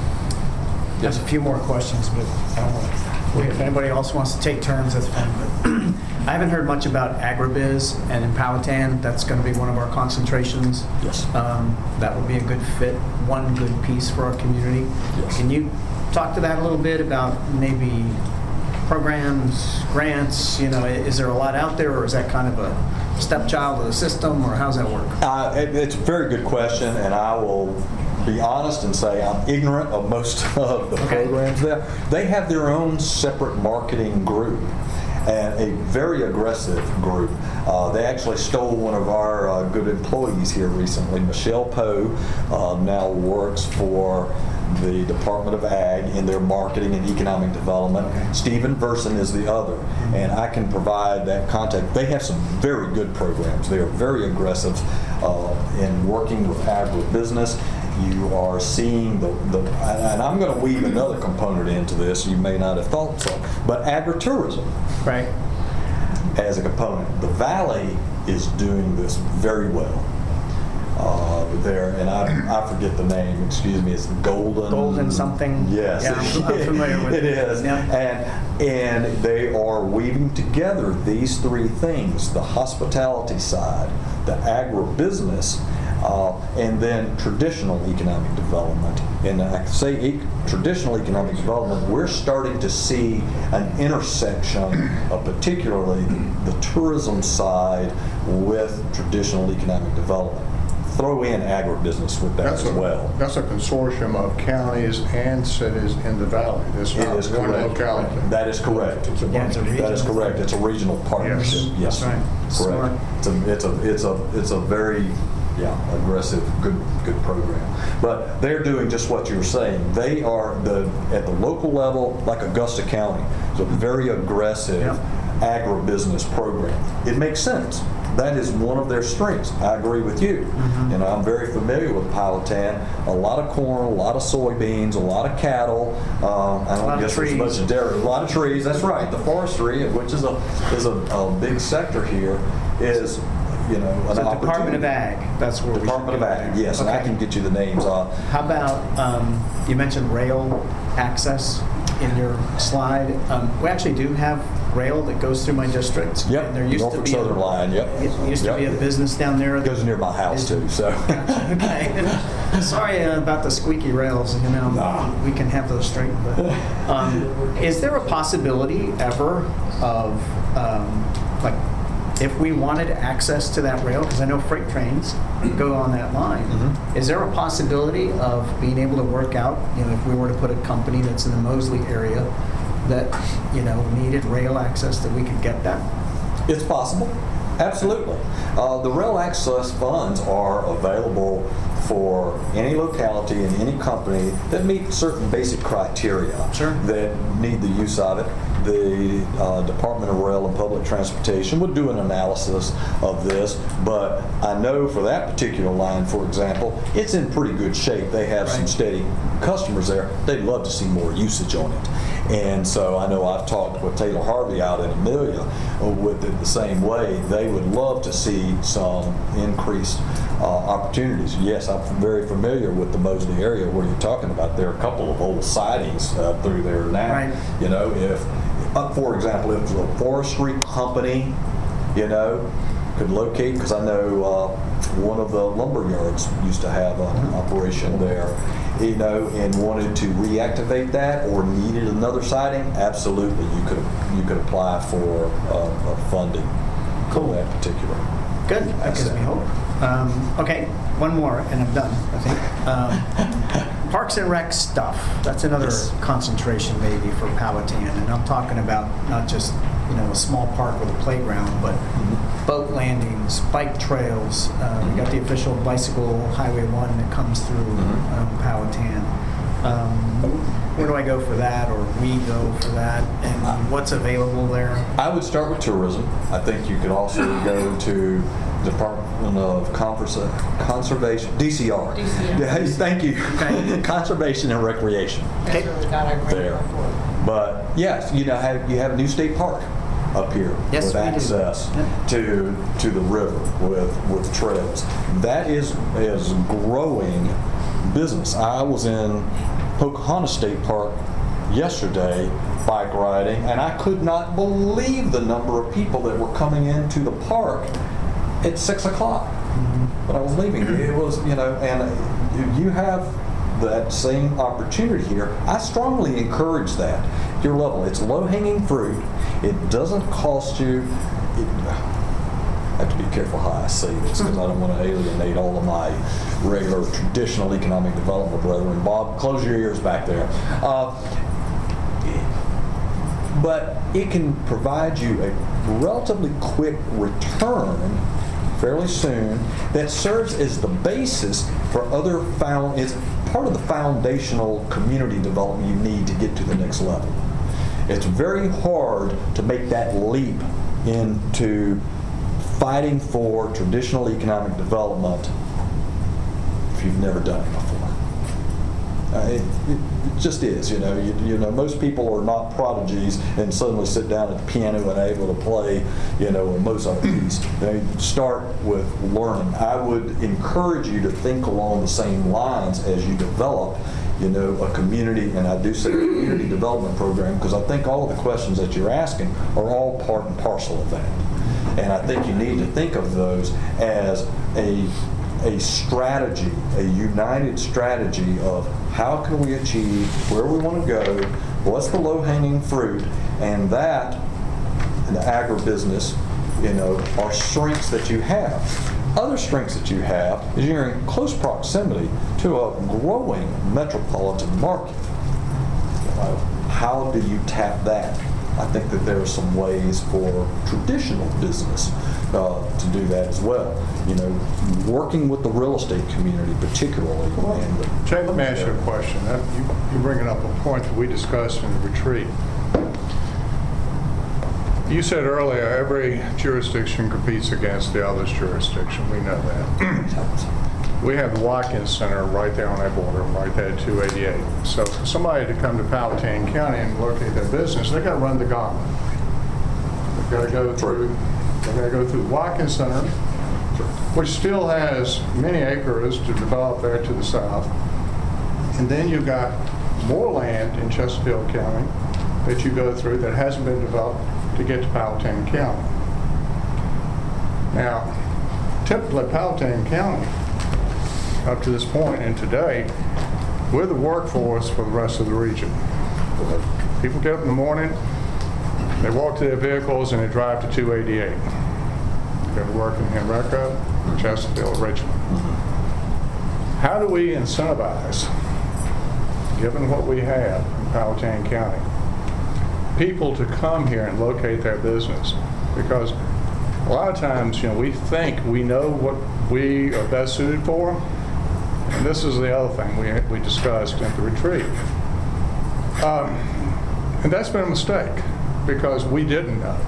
[SPEAKER 3] There's a few more questions, but I don't want to, if anybody else wants to take turns, that's fine. But I haven't heard much about agribiz, and in Powhatan, that's going to be one of our concentrations.
[SPEAKER 6] Yes.
[SPEAKER 3] Um, That would be a good fit, one good piece for our community.
[SPEAKER 6] Yes.
[SPEAKER 3] Can you talk to that a little bit about maybe programs, grants, you know, i- is there a lot out there, or is that kind of a stepchild of the system, or how's that work?
[SPEAKER 6] Uh, it- It's a very good question, and I will be honest and say I'm ignorant of most of the
[SPEAKER 3] Okay.
[SPEAKER 6] programs there. They have their own separate marketing group, and a very aggressive group. Uh, They actually stole one of our uh, good employees here recently. Michelle Poe uh, now works for the Department of Ag in their marketing and economic development. Stephen Verson is the other, and I can provide that contact. They have some very good programs. They are very aggressive uh, in working with agribusiness. You are seeing the, the and I'm going to weave another component into this you may not have thought so, but agritourism
[SPEAKER 3] Right?
[SPEAKER 6] as a component. The valley is doing this very well. Uh, there, and I, I forget the name, excuse me, it's Golden.
[SPEAKER 3] Golden something?
[SPEAKER 6] Yes.
[SPEAKER 3] Yeah, I'm- I'm familiar with
[SPEAKER 6] It
[SPEAKER 3] it.
[SPEAKER 6] is.
[SPEAKER 3] Yeah.
[SPEAKER 6] And, and they are weaving together these three things, the hospitality side, the agribusiness, uh, and then traditional economic development. And I say e- traditional economic development, we're starting to see an intersection of particularly the tourism side with traditional economic development. Throw in agribusiness with that
[SPEAKER 2] That's
[SPEAKER 6] as
[SPEAKER 2] a,
[SPEAKER 6] well.
[SPEAKER 2] that's a consortium of counties and cities in the valley. It's
[SPEAKER 6] It
[SPEAKER 2] not
[SPEAKER 6] is
[SPEAKER 2] one
[SPEAKER 6] correct.
[SPEAKER 2] locality.
[SPEAKER 6] That is correct.
[SPEAKER 2] It's a
[SPEAKER 3] Yeah, it's a.
[SPEAKER 6] That is correct. It's a regional partnership. Yes.
[SPEAKER 3] That's right. Smart.
[SPEAKER 6] Correct. It's a, it's a, it's a, it's a very, yeah, aggressive, good, good program. But they're doing just what you were saying. They are the, at the local level, like Augusta County, it's a very aggressive
[SPEAKER 3] Yeah.
[SPEAKER 6] agribusiness program. It makes sense. That is one of their strengths. I agree with you.
[SPEAKER 3] Mm-hmm.
[SPEAKER 6] And I'm very familiar with Powhatan. A lot of corn, a lot of soybeans, a lot of cattle. Um, I don't guess there's much dairy. A lot of trees. That's right. The forestry, which is a is a, a big sector here, is you know an
[SPEAKER 3] So Department of Ag, that's where we
[SPEAKER 6] Department of Ag.
[SPEAKER 3] there.
[SPEAKER 6] Yes, and I can get you the names. Uh,
[SPEAKER 3] How about, um, you mentioned rail access in your slide. Um, We actually do have rail that goes through my district.
[SPEAKER 6] yep.
[SPEAKER 3] And there used to
[SPEAKER 6] Norfolk
[SPEAKER 3] be. a-
[SPEAKER 6] Southern Line. Yep.
[SPEAKER 3] It used to be a business down there.
[SPEAKER 6] It goes near my house too. So.
[SPEAKER 3] Okay. Sorry uh, about the squeaky rails, you know,
[SPEAKER 6] Nah.
[SPEAKER 3] we can have those straight. But um, is there a possibility ever of um, like if we wanted access to that rail, because I know freight trains go on that line, is there a possibility of being able to work out, you know, if we were to put a company that's in the Moseley area that, you know, needed rail access, that we could get that?
[SPEAKER 6] It's possible, absolutely. Uh, The rail access funds are available for any locality and any company that meet certain basic criteria
[SPEAKER 3] Sure.
[SPEAKER 6] that need the use of it. The uh, Department of Rail and Public Transportation would do an analysis of this, but I know for that particular line, for example, it's in pretty good shape. They have some steady customers there. They'd love to see more usage on it. And so I know I've talked with Taylor Harvey out at Amelia with it the same way. They would love to see some increased uh, opportunities. Yes, I'm very familiar with the Moseley area where you're talking about. There are a couple of old sidings uh, through there now.
[SPEAKER 3] Right.
[SPEAKER 6] You know, if, uh, for example, if the forestry company, you know, could locate, because I know uh, one of the lumber yards used to have an operation there, you know, and wanted to reactivate that or needed another siding, absolutely, you could, you could apply for uh, funding for that particular.
[SPEAKER 3] Good, that gives me hope. Um, Okay, one more, and I'm done, I think. Um, Parks and Rec stuff, that's another
[SPEAKER 6] Yes.
[SPEAKER 3] concentration maybe for Powhatan, and I'm talking about not just, you know, a small park with a playground, but
[SPEAKER 6] Mm-hmm.
[SPEAKER 3] boat landings, bike trails. Uh, We got the official bicycle Highway 1 that comes through
[SPEAKER 6] Mhm.
[SPEAKER 3] um, Powhatan. Um, Where do I go for that, or we go for that, and what's available there?
[SPEAKER 6] I would start with tourism. I think you could also go to the Department of Conversa- Conservation, DCR.
[SPEAKER 12] DCR.
[SPEAKER 6] Yeah, thank you.
[SPEAKER 3] Okay.
[SPEAKER 6] Conservation and Recreation
[SPEAKER 12] That's where we got our grant
[SPEAKER 6] there. But yes, you know, have, you have New State Park up here
[SPEAKER 3] Yes,
[SPEAKER 6] with access
[SPEAKER 3] Yep.
[SPEAKER 6] to to the river with with trails. That is is growing business. I was in Pocahontas State Park yesterday bike riding, and I could not believe the number of people that were coming into the park at six o'clock. when I was leaving. It was, you know, and you- you have that same opportunity here. I strongly encourage that. Your level, it's low-hanging fruit. It doesn't cost you. It, I have to be careful how I say this because I don't want to alienate all of my regular traditional economic development brethren. Bob, close your ears back there. Uh, but it can provide you a relatively quick return fairly soon that serves as the basis for other found is part of the foundational community development you need to get to the next level. It's very hard to make that leap into fighting for traditional economic development if you've never done it before. Uh, it, just is, you know. You, you know, most people are not prodigies and suddenly sit down at the piano and able to play, you know, a Mozart piece. They start with learning. I would encourage you to think along the same lines as you develop, you know, a community, and I do say community development program because I think all of the questions that you're asking are all part and parcel of that. And I think you need to think of those as a a strategy, a united strategy of how can we achieve where we want to go, what's the low-hanging fruit, and that, in the agribusiness, you know, are strengths that you have. Other strengths that you have is you're in close proximity to a growing metropolitan market. How do you tap that? I think that there are some ways for traditional business uh, to do that as well. You know, working with the real estate community particularly. and
[SPEAKER 13] Jay, let me ask you a question. That- you- You're bringing up a point that we discussed in the retreat. You said earlier, every jurisdiction competes against the other's jurisdiction. We know that. We have the Watkins Center right there on that border, right there at 288. So for somebody to come to Powhatan County and locate their business, they got to run the gauntlet. They've got to go through, they've got to go through the Watkins Center, which still has many acres to develop there to the south. And then you've got more land in Chesterfield County that you go through that hasn't been developed to get to Powhatan County. Now, typically Powhatan County, up to this point and today, we're the workforce for the rest of the region. People get up in the morning, they walk to their vehicles and they drive to 288. that work in Henrico, Chesterfield, Richmond. How do we incentivize, given what we have in Powhatan County, people to come here and locate their business? Because a lot of times, you know, we think we know what we are best suited for, and this is the other thing we, we discussed at the retreat. Um, And that's been a mistake, because we didn't know.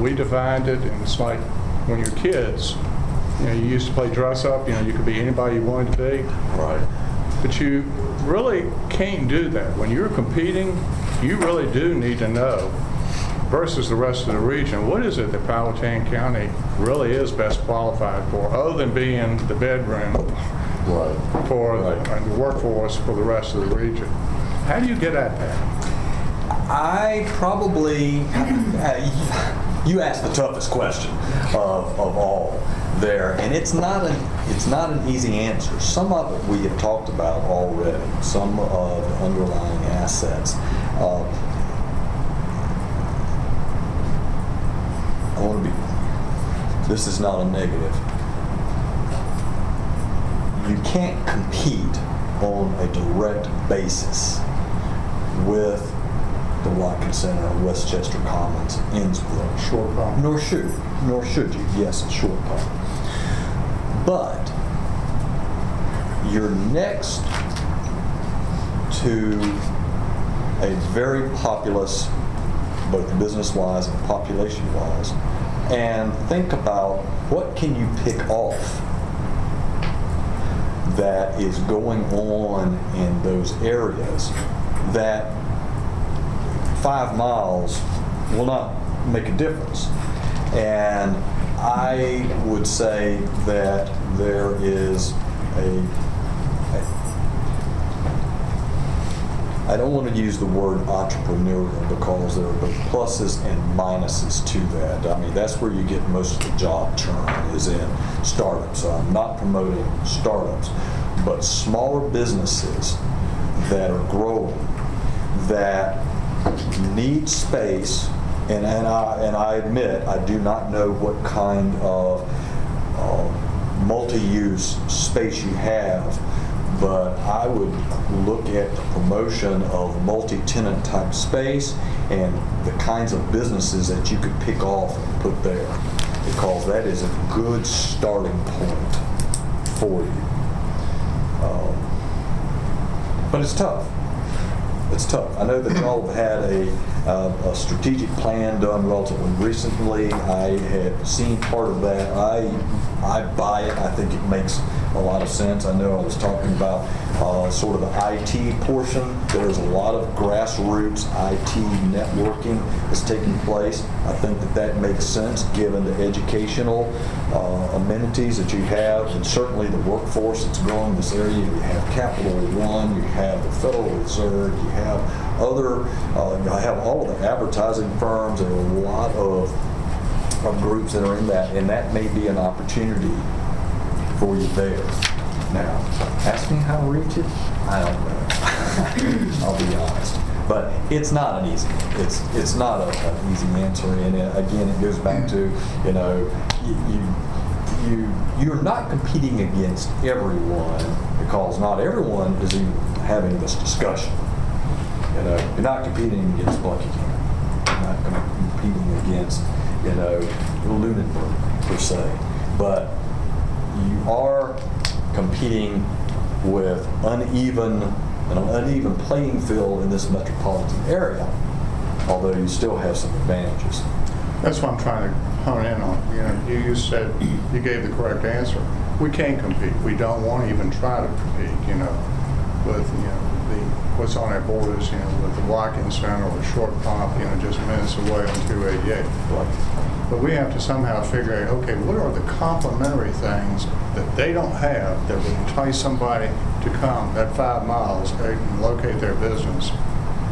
[SPEAKER 13] We defined it, and it's like when you're kids, you know, you used to play dress up, you know, you could be anybody you wanted to be.
[SPEAKER 6] Right.
[SPEAKER 13] But you really can't do that. When you're competing, you really do need to know versus the rest of the region, what is it that Powhatan County really is best qualified for, other than being the bedroom
[SPEAKER 6] Right.
[SPEAKER 13] for the
[SPEAKER 6] Right.
[SPEAKER 13] and the workforce for the rest of the region? How do you get at that?
[SPEAKER 6] I probably, uh, you asked the toughest question of, of all there, and it's not an, it's not an easy answer. Some of it we have talked about already, some of the underlying assets. Uh, I want to be, this is not a negative. You can't compete on a direct basis with the Watkins Center, Westchester Commons, Innsbrook.
[SPEAKER 13] Short pump.
[SPEAKER 6] Nor should, nor should you. Yes, it's short pump. But you're next to a very populous, both business-wise and population-wise, and think about what can you pick off that is going on in those areas that five miles will not make a difference. And I would say that there is a, I don't want to use the word entrepreneurial because there are both pluses and minuses to that. I mean, that's where you get most of the job churn is in startups. So I'm not promoting startups, but smaller businesses that are growing that need space, and, and, I, and I admit I do not know what kind of uh, multi-use space you have, but I would look at the promotion of multi-tenant type space and the kinds of businesses that you could pick off and put there, because that is a good starting point for you. Um, but it's tough. It's tough. I know that y'all have had a, uh, a strategic plan done relatively recently. I have seen part of that. I, I buy it. I think it makes a lot of sense. I know I was talking about uh, sort of the IT portion. There's a lot of grassroots IT networking that's taking place. I think that that makes sense given the educational uh, amenities that you have and certainly the workforce that's growing in this area. You have Capital One, you have the Federal Reserve, you have other, uh, you have all of the advertising firms. Are a lot of, of groups that are in that, and that may be an opportunity for you there. Now, ask me how to reach it. I don't know. I'll be honest. But it's not an easy. It's it's not a, an easy answer. And it, again, it goes back to you know you, you you you're not competing against everyone because not everyone is even having this discussion. You know, you're not competing against Buckingham. You're not competing against you know Lunenburg per se, but you are competing with uneven, an uneven playing field in this metropolitan area, although you still have some advantages.
[SPEAKER 13] That's what I'm trying to hone in on. You know, you, you said, you gave the correct answer. We can't compete. We don't want to even try to compete, you know, with, you know, the, what's on our borders, you know, with the Watkins Center or Short Pump, you know, just minutes away on 288. But we have to somehow figure out, okay, what are the complementary things that they don't have that would entice somebody to come that five miles and locate their business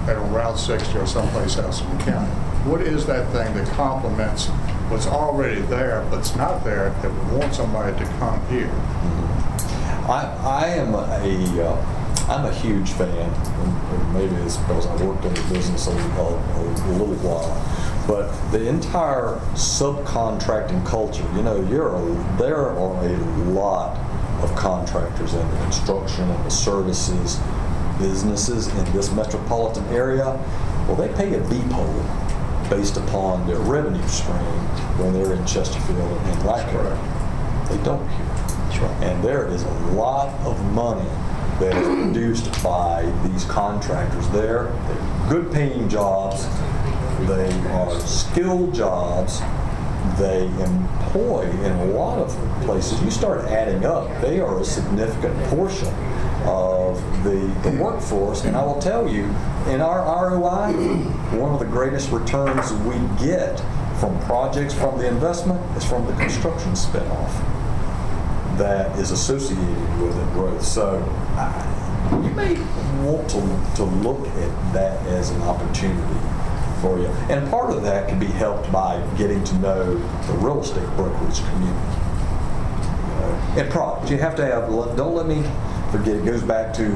[SPEAKER 13] at Route 60 or someplace else in the county? What is that thing that complements what's already there but's not there that would want somebody to come here?
[SPEAKER 6] I, I am a, uh, I'm a huge fan, and and maybe it's because I worked in the business a, a, a little while, But the entire subcontracting culture, you know, you're a, there are a lot of contractors in the construction and the services businesses in this metropolitan area. Well, they pay a BPOL based upon their revenue stream when they're in Chesterfield and in Rackham. They don't here. And there is a lot of money that is produced by these contractors there. They're good paying jobs. They are skilled jobs. They employ in a lot of places. You start adding up, they are a significant portion of the, the workforce. And I will tell you, in our ROI, one of the greatest returns we get from projects from the investment is from the construction spinoff that is associated with the growth. So you may want to, to look at that as an opportunity for you. And part of that can be helped by getting to know the real estate brokerage community. Know, And products, you have to have, don't let me forget, it goes back to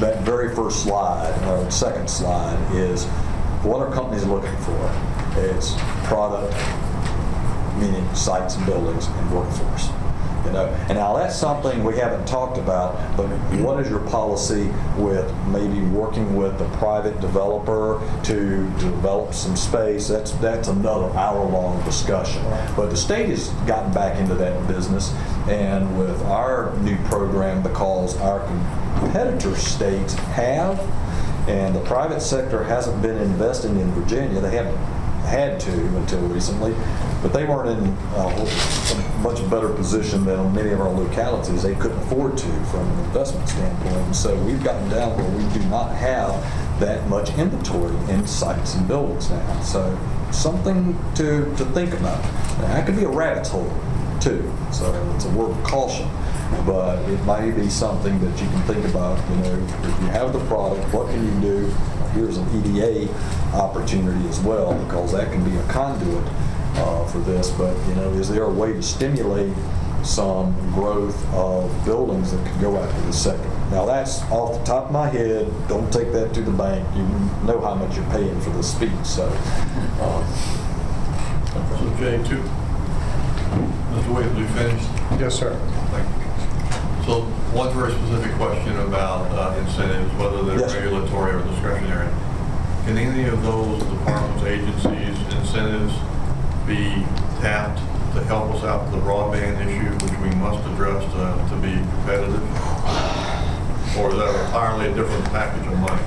[SPEAKER 6] that very first slide, or second slide, is what are companies looking for? It's product, meaning sites and buildings and workforce. You know, and now that's something we haven't talked about, but what is your policy with maybe working with a private developer to develop some space? That's, that's another hour-long discussion. But the state has gotten back into that business, and with our new program, because our competitor states have, and the private sector hasn't been investing in Virginia, they haven't had to until recently, but they weren't in a a much better position than many of our localities. They couldn't afford to from an investment standpoint. And so we've gotten down where we do not have that much inventory in sites and buildings now. So something to, to think about. Now, that could be a rabbit's hole too, so it's a word of caution. But it might be something that you can think about, you know, if you have the product, what can you do? Here's an EDA opportunity as well, because that can be a conduit uh, for this. But, you know, is there a way to stimulate some growth of buildings that could go after the sector? Now, that's off the top of my head. Don't take that to the bank. You know how much you're paying for this speech, so. um,
[SPEAKER 8] So Jay, two, Mr. Williams, you finished?
[SPEAKER 13] Yes, sir.
[SPEAKER 8] Thank you. So one very specific question about uh, incentives, whether they're
[SPEAKER 6] Yes.
[SPEAKER 8] regulatory or discretionary. Can any of those departments, agencies, incentives be tapped to help us out with the broadband issue, which we must address to, to be competitive? Or is that entirely a different package of money?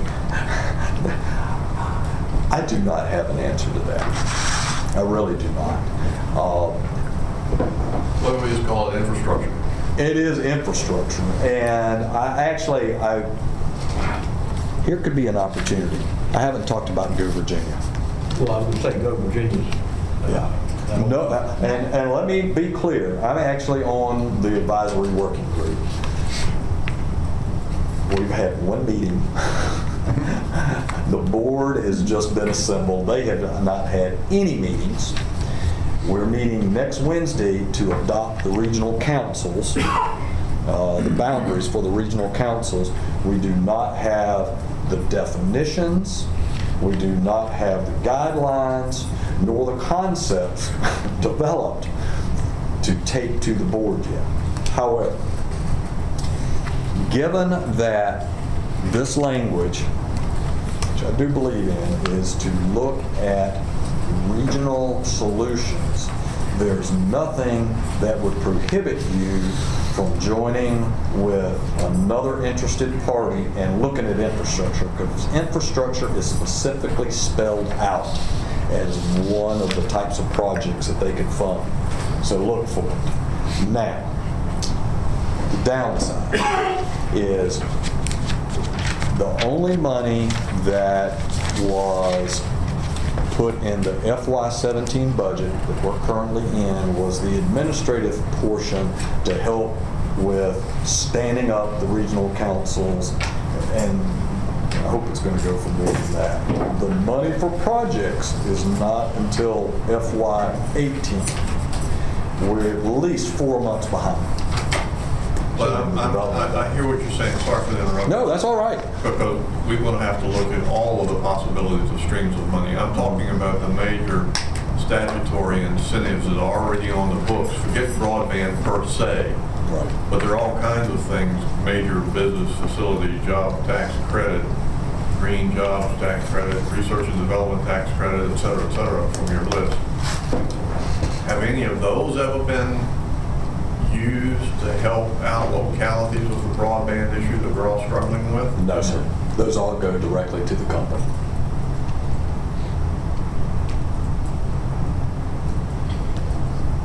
[SPEAKER 6] I do not have an answer to that. I really do not. Uh,
[SPEAKER 8] What do we just call it, infrastructure?
[SPEAKER 6] It is infrastructure, and I actually, I, here could be an opportunity. I haven't talked about Go Virginia.
[SPEAKER 7] Well, I was going to say, go Virginia's.
[SPEAKER 6] Yeah. No, and, and let me be clear, I'm actually on the advisory working group. We've had one meeting. The board has just been assembled. They have not had any meetings. We're meeting next Wednesday to adopt the regional councils, uh, the boundaries for the regional councils. We do not have the definitions, we do not have the guidelines, nor the concepts developed to take to the board yet. However, given that this language, which I do believe in, is to look at regional solutions, there's nothing that would prohibit you from joining with another interested party and looking at infrastructure, because infrastructure is specifically spelled out as one of the types of projects that they could fund. So look for it. Now, the downside is the only money that was put in the FY17 budget that we're currently in was the administrative portion to help with standing up the regional councils, and hope it's going to go for more than that. The money for projects is not until FY18. We're at least four months behind.
[SPEAKER 8] But I'm, I'm- I I hear what you're saying, sorry for the interruption.
[SPEAKER 6] No, that's all right.
[SPEAKER 8] Because we're going to have to look at all of the possibilities of streams of money. I'm talking about the major statutory incentives that are already on the books. Forget broadband per se,
[SPEAKER 6] Right.
[SPEAKER 8] but there are all kinds of things, major business facility, job tax credit, green jobs tax credit, research and development tax credit, et cetera, et cetera, from your list. Have any of those ever been used to help out localities with the broadband issue that we're all struggling with?
[SPEAKER 6] No, sir. Those all go directly to the company.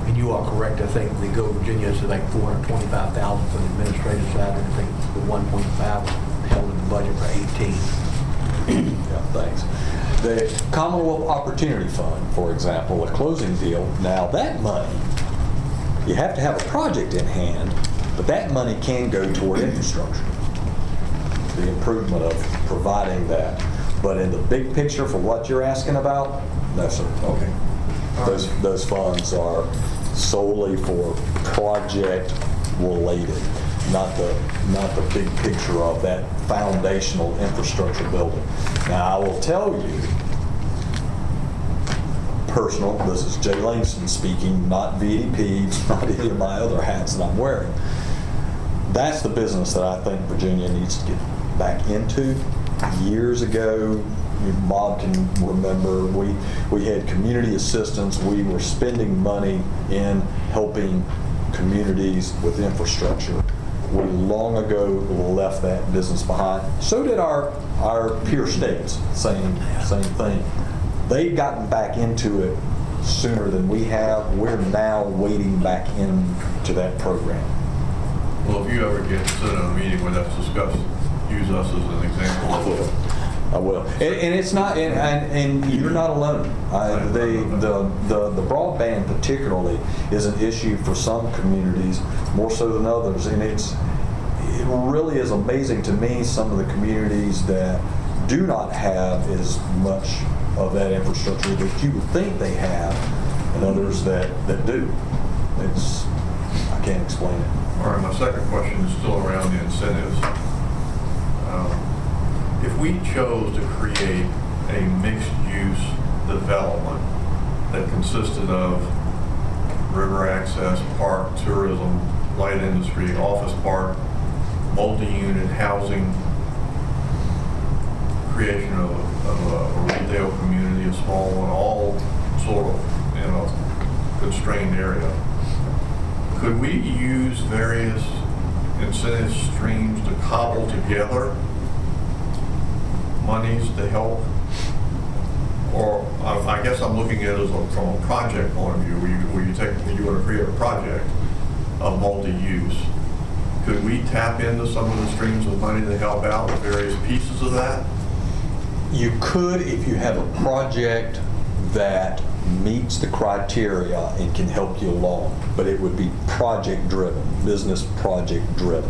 [SPEAKER 5] And you are correct, I think the Go Virginia is like 425,000 for the administrative side, and I think the 1.5 held in the budget for 18.
[SPEAKER 6] Yeah, thanks. The Commonwealth Opportunity Fund, for example, a closing deal, now that money, you have to have a project in hand, but that money can go toward infrastructure. The improvement of providing that. But in the big picture for what you're asking about, no, sir.
[SPEAKER 8] Okay.
[SPEAKER 6] Those, those funds are solely for project related, not the, not the big picture of that foundational infrastructure building. Now, I will tell you, personal, this is Jay Langston speaking, not VEDP, not any of my other hats that I'm wearing. That's the business that I think Virginia needs to get back into. Years ago, Bob can remember, we, we had community assistance. We were spending money in helping communities with infrastructure. We long ago left that business behind. So did our, our peer states, same, same thing. They've gotten back into it sooner than we have. We're now wading back into that program.
[SPEAKER 8] Well, if you ever get to a meeting where that's discussed, use us as an example.
[SPEAKER 6] I will. And, and it's not, and, and, and you're not alone. I, the, the, the, the broadband particularly is an issue for some communities more so than others. And it's, it really is amazing to me, some of the communities that do not have as much of that infrastructure that you would think they have, and others that, that do. It's, I can't explain it.
[SPEAKER 8] All right, my second question is still around the incentives. Um, If we chose to create a mixed-use development that consisted of river access, park, tourism, light industry, office park, multi-unit housing, creation of of a retail community, a small one, all sort of in a constrained area, could we use various incentive streams to cobble together monies to help? Or, I I guess I'm looking at it as a- from a project point of view, where you, where you take, you want to create a project of multi-use. Could we tap into some of the streams of money to help out with various pieces of that?
[SPEAKER 6] You could if you have a project that meets the criteria and can help you along, but it would be project-driven, business project-driven.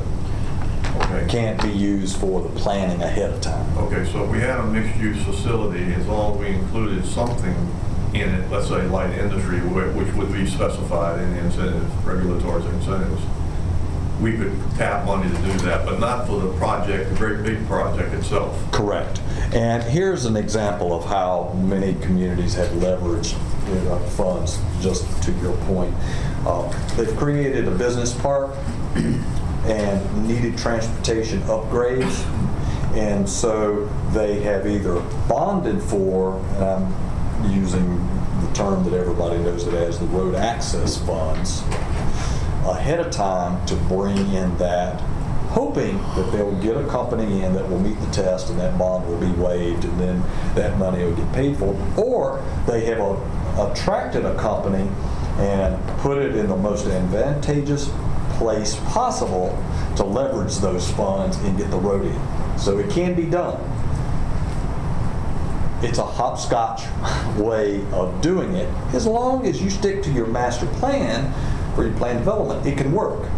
[SPEAKER 8] Okay.
[SPEAKER 6] Can't be used for the planning ahead of time.
[SPEAKER 8] Okay, so if we had a mixed-use facility, as long as we included something in it, let's say light industry, whi- which would be specified in the incentives, regulatory incentives, we could tap money to do that, but not for the project, the very big project itself.
[SPEAKER 6] Correct. And here's an example of how many communities have leveraged you know, funds, just to your point. Uh, They've created a business park and needed transportation upgrades. And so they have either bonded for, and I'm using the term that everybody knows it as, the road access funds, ahead of time to bring in that, hoping that they'll get a company in that will meet the test and that bond will be waived and then that money will get paid for. Or they have a- attracted a company and put it in the most advantageous place possible to leverage those funds and get the road in. So it can be done. It's a hopscotch way of doing it. As long as you stick to your master plan for your plan development, it can work.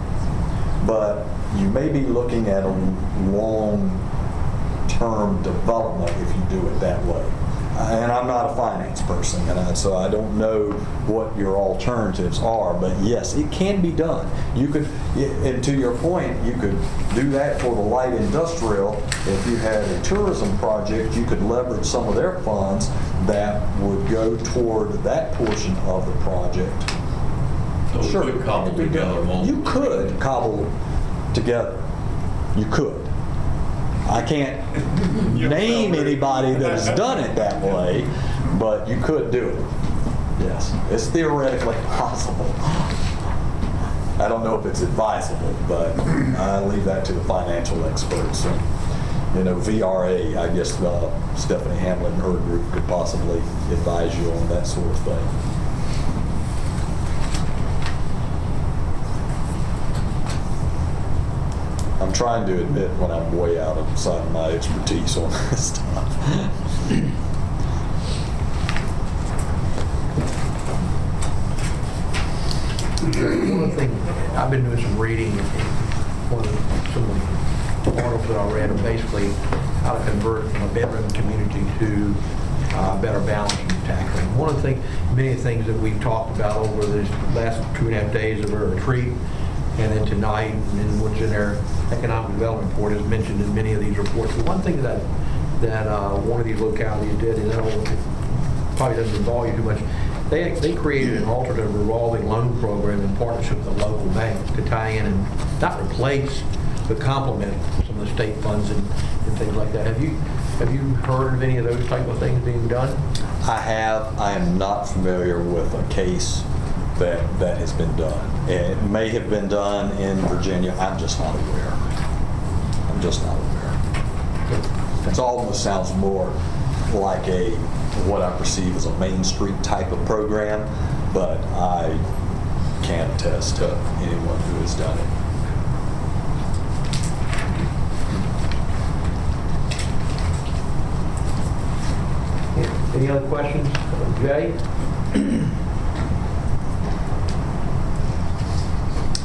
[SPEAKER 6] But you may be looking at a long-term development if you do it that way. And I'm not a finance person, and I, so I don't know what your alternatives are, but yes, it can be done. You could, and to your point, you could do that for the light industrial. If you had a tourism project, you could leverage some of their funds that would go toward that portion of the project.
[SPEAKER 8] So
[SPEAKER 6] Sure,
[SPEAKER 8] could cobble together
[SPEAKER 6] You could cobble together. You could. I can't name anybody that has done it that way, but you could do it. Yes, it's theoretically possible. I don't know if it's advisable, but I leave that to the financial experts. And, You know, VRA, I guess uh, Stephanie Hamlin and her group could possibly advise you on that sort of thing. I'm trying to admit when I'm way out outside my expertise on this stuff.
[SPEAKER 7] One of things, I've been doing some reading, one of the, some of the articles that I read are basically how to convert from a bedroom community to uh, better balancing tax rate. One of the things, many of the things that we've talked about over these last two and a half days of our retreat, and then tonight, and what's in their economic development report is mentioned in many of these reports. The one thing that, that uh, one of these localities did, and I don't, probably doesn't involve you too much, they, they created an alternative revolving loan program in partnership with a local bank to tie in and not replace, but complement some of the state funds and, and things like that. Have you, have you heard of any of those type of things being done?
[SPEAKER 6] I have, I am not familiar with a case that, that has been done. It may have been done in Virginia, I'm just not aware. I'm just not aware. It almost sounds more like a, what I perceive as a Main Street type of program, but I can't attest to anyone who has done it.
[SPEAKER 7] Any other questions? Jay?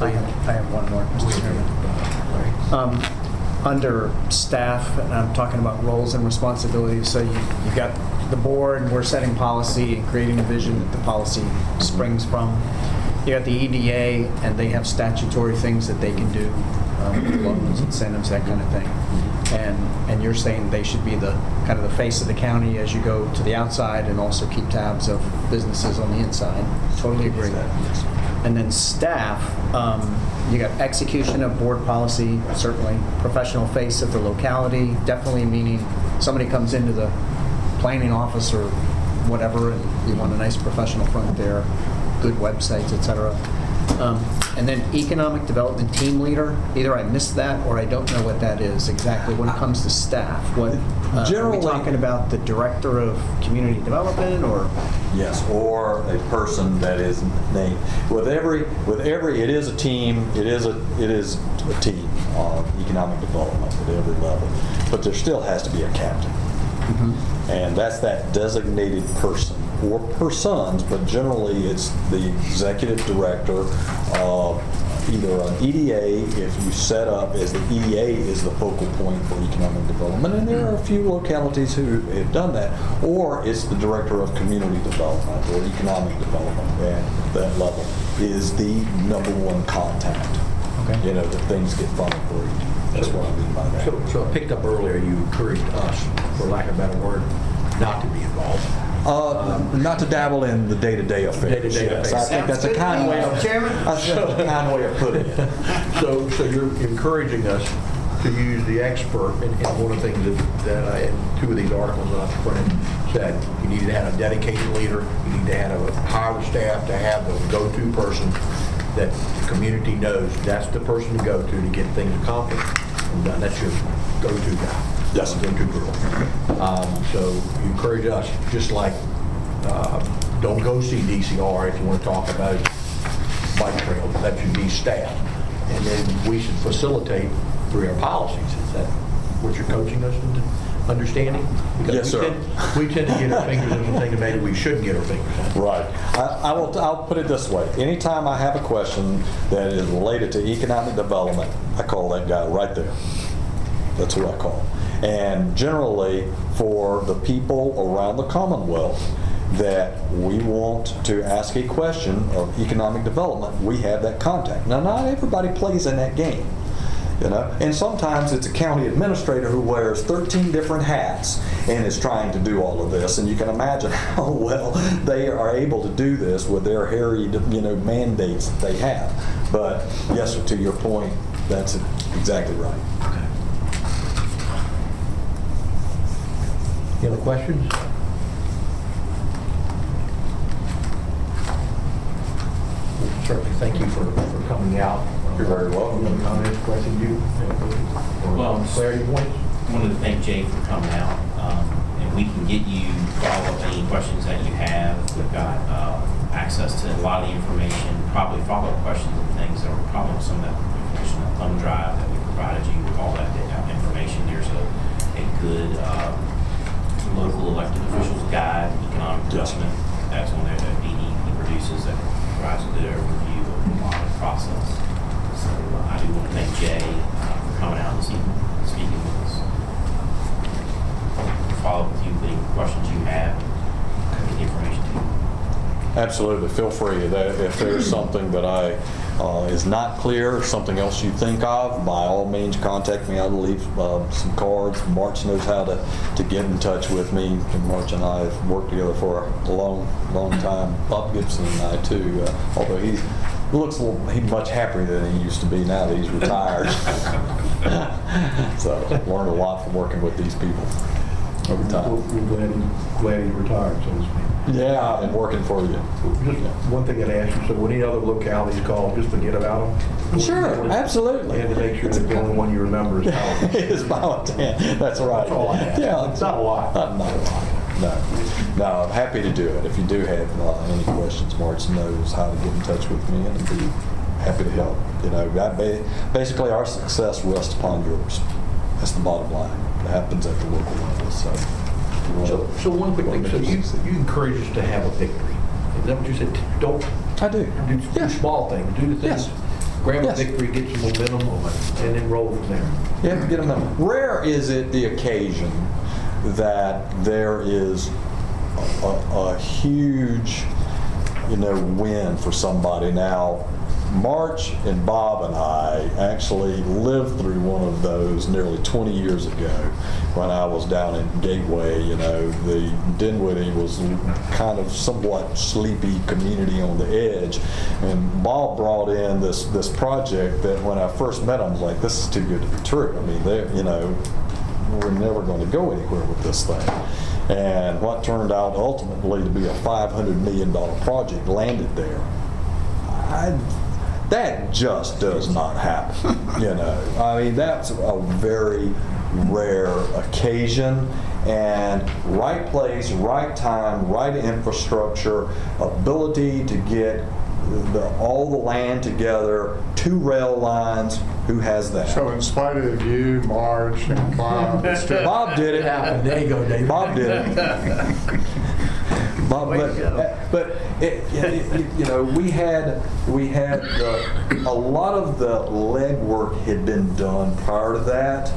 [SPEAKER 3] I have, I have one more, Mr. Chairman. Um, Under staff, and I'm talking about roles and responsibilities, so you, you got the board, we're setting policy and creating a vision that the policy springs from. You got the EDA, and they have statutory things that they can do, um, loans, incentives, that kind of thing. And, and you're saying they should be the, kind of the face of the county as you go to the outside and also keep tabs of businesses on the inside. Totally agree. And then staff, um, you got execution of board policy, certainly professional face of the locality, definitely meaning somebody comes into the planning office or whatever, and you want a nice professional front there, good websites, et cetera. Um, And then economic development team leader, either I missed that or I don't know what that is exactly when it comes to staff. What, uh, are we
[SPEAKER 6] Generally-
[SPEAKER 3] talking about the director of community development or?
[SPEAKER 6] Yes, or a person that is named, with every, with every, it is a team, it is a, it is a team of economic development at every level, but there still has to be a captain. And that's that designated person, or persons, but generally it's the executive director of either an EDA, if you set up as the EDA is the focal point for economic development, and there are a few localities who have done that, or it's the director of community development or economic development at that level, is the number one contact.
[SPEAKER 3] Okay.
[SPEAKER 6] You know, that things get funneled through. That's what I mean by that.
[SPEAKER 7] So, so I picked up earlier, you encouraged us, for lack of a better word, not to be involved.
[SPEAKER 6] Uh, Not to dabble in the day-to-day affairs.
[SPEAKER 7] Day-to-day
[SPEAKER 6] yes. I
[SPEAKER 7] affairs.
[SPEAKER 6] think that's a kind way of, that's a kind way of putting it.
[SPEAKER 7] So, so you're encouraging us to use the expert, and and one of the things that, that I, in two of these articles that I printed, said you need to have a dedicated leader, you need to have a, hire the staff to have the go-to person that the community knows, that's the person to go to to get things accomplished. And that's your go-to guy.
[SPEAKER 6] Yes.
[SPEAKER 7] Go-to girl. Um, so you encourage us, just like, uh, don't go see DCR if you want to talk about bike trails, that should be staff. And then we should facilitate through our policies. Is that what you're coaching us into understanding? Because
[SPEAKER 6] Yes,
[SPEAKER 7] we
[SPEAKER 6] sir.
[SPEAKER 7] tend- We tend to get our fingers in things that maybe we shouldn't get our fingers in.
[SPEAKER 6] Right. I, I will, I'll put it this way. Anytime I have a question that is related to economic development, I call that guy right there. That's who I call. And generally, for the people around the Commonwealth that we want to ask a question of economic development, we have that contact. Now, not everybody plays in that game. You know, and sometimes it's a county administrator who wears 13 different hats and is trying to do all of this. And you can imagine how well they are able to do this with their harried, you know, mandates that they have. But yes, sir, to your point, that's exactly right.
[SPEAKER 7] Any other questions? Certainly, thank you for, for coming out.
[SPEAKER 6] You're very welcome.
[SPEAKER 7] Any comments, questions, you?
[SPEAKER 11] Well,
[SPEAKER 7] Clarity points?
[SPEAKER 11] wanted to thank Jay for coming out, um, and we can get you follow up any questions that you have. We've got uh, access to a lot of the information, probably follow-up questions and things that are probably some of that information, that thumb drive that we provided you, with all that data, information. There's a, a good uh, local elected officials guide, economic adjustment, that's on there that Dee produces that provides a good overview of the audit process. So uh, I do want to thank Jay uh, for coming out this evening, speaking with us. Follow up with you with any questions you have, get the information to you.
[SPEAKER 6] Absolutely. Feel free. If there's something that I, uh, is not clear, something else you think of, by all means, contact me. I'll leave uh, some cards. Marge knows how to, to get in touch with me. And Marge and I have worked together for a long, long time. Bob Gibson and I too, uh, although he looks a little, he's much happier than he used to be now that he's retired. So, learned a lot from working with these people over
[SPEAKER 7] We're
[SPEAKER 6] time.
[SPEAKER 7] we're glad, he- glad he retired, so to speak.
[SPEAKER 6] Yeah, I've been working for you.
[SPEAKER 7] Just one thing I'd ask you, so when any other localities call, just forget about them?
[SPEAKER 6] Sure, absolutely.
[SPEAKER 7] And to make sure that the only one you remember is Powell.
[SPEAKER 6] It's that's right.
[SPEAKER 7] That's all I ask.
[SPEAKER 6] Yeah,
[SPEAKER 7] It's not a lot.
[SPEAKER 6] Not not a lot, no. No, I'm happy to do it. If you do have uh, any questions, Marge knows how to get in touch with me and be happy to help. You know, that ba- basically our success rests upon yours. That's the bottom line. It happens at the local level, so. if wanna-
[SPEAKER 7] So, so one quick thing, so you, you encourage us to have a victory. Is that what you said? Don't
[SPEAKER 6] I do.
[SPEAKER 7] do, do small things, do the things,
[SPEAKER 6] Yes.
[SPEAKER 7] grab a
[SPEAKER 6] Yes.
[SPEAKER 7] victory, get some momentum, and then roll from there.
[SPEAKER 6] You have to get them in. Rare is it the occasion that there is a, a, a huge, you know, win for somebody. Now, Marge and Bob and I actually lived through one of those nearly 20 years ago when I was down in Gateway. You know, the Dinwiddie was kind of somewhat sleepy community on the edge, and Bob brought in this this project that when I first met him, I was like, this is too good to be true. I mean, they, you know, we're never going to go anywhere with this thing. And what turned out ultimately to be a $500 million project landed there. I, that just does not happen, you know. I mean, that's a very rare occasion. And right place, right time, right infrastructure, ability to get the, all the land together, two rail lines. Who has that?
[SPEAKER 13] So in spite of you, Marge, and Bob, still-
[SPEAKER 6] Bob did it.
[SPEAKER 7] There you go, David.
[SPEAKER 6] Bob did it. Bob, but, but it, it- it- you know, we had, we had, the- a lot of the legwork had been done prior to that,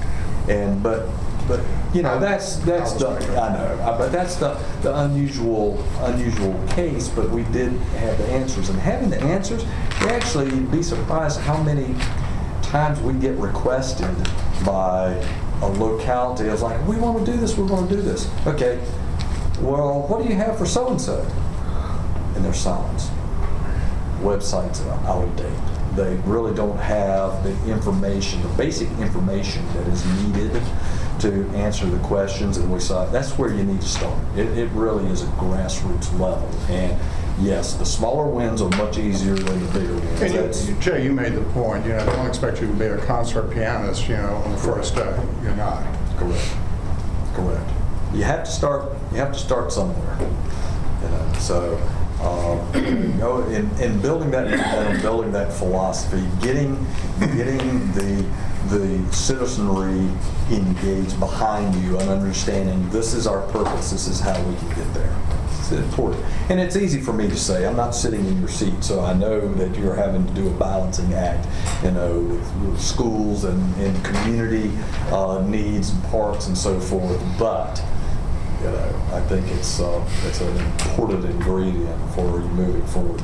[SPEAKER 6] and, but, but, you know, that's, that's the, I know, uh, but that's the, the unusual, unusual case, but we did have the answers, and having the answers, you actually, be surprised how many times we get requested by a locality, it's like, we want to do this, we want to do this. Okay, well, what do you have for so-and-so? And there's silence. Websites are out of date. They really don't have the information, the basic information that is needed to answer the questions, and we saw, that's where you need to start. It, it really is a grassroots level, and yes, the smaller wins are much easier than the bigger wins.
[SPEAKER 13] And you- Jay, you made the point, you know, don't expect you to be a concert pianist, you know, on the first day. You're not.
[SPEAKER 6] Correct. Correct. You have to start. You have to start somewhere. You know. So, um, you know, in, in building that momentum, building that philosophy, getting getting the the citizenry engaged behind you and understanding this is our purpose. This is how we can get there. it's important. And it's easy for me to say, I'm not sitting in your seat, so I know that you're having to do a balancing act, you know, with with schools and, and community uh, needs and parks and so forth. But, you know, I think it's, uh, it's an important ingredient for you moving forward.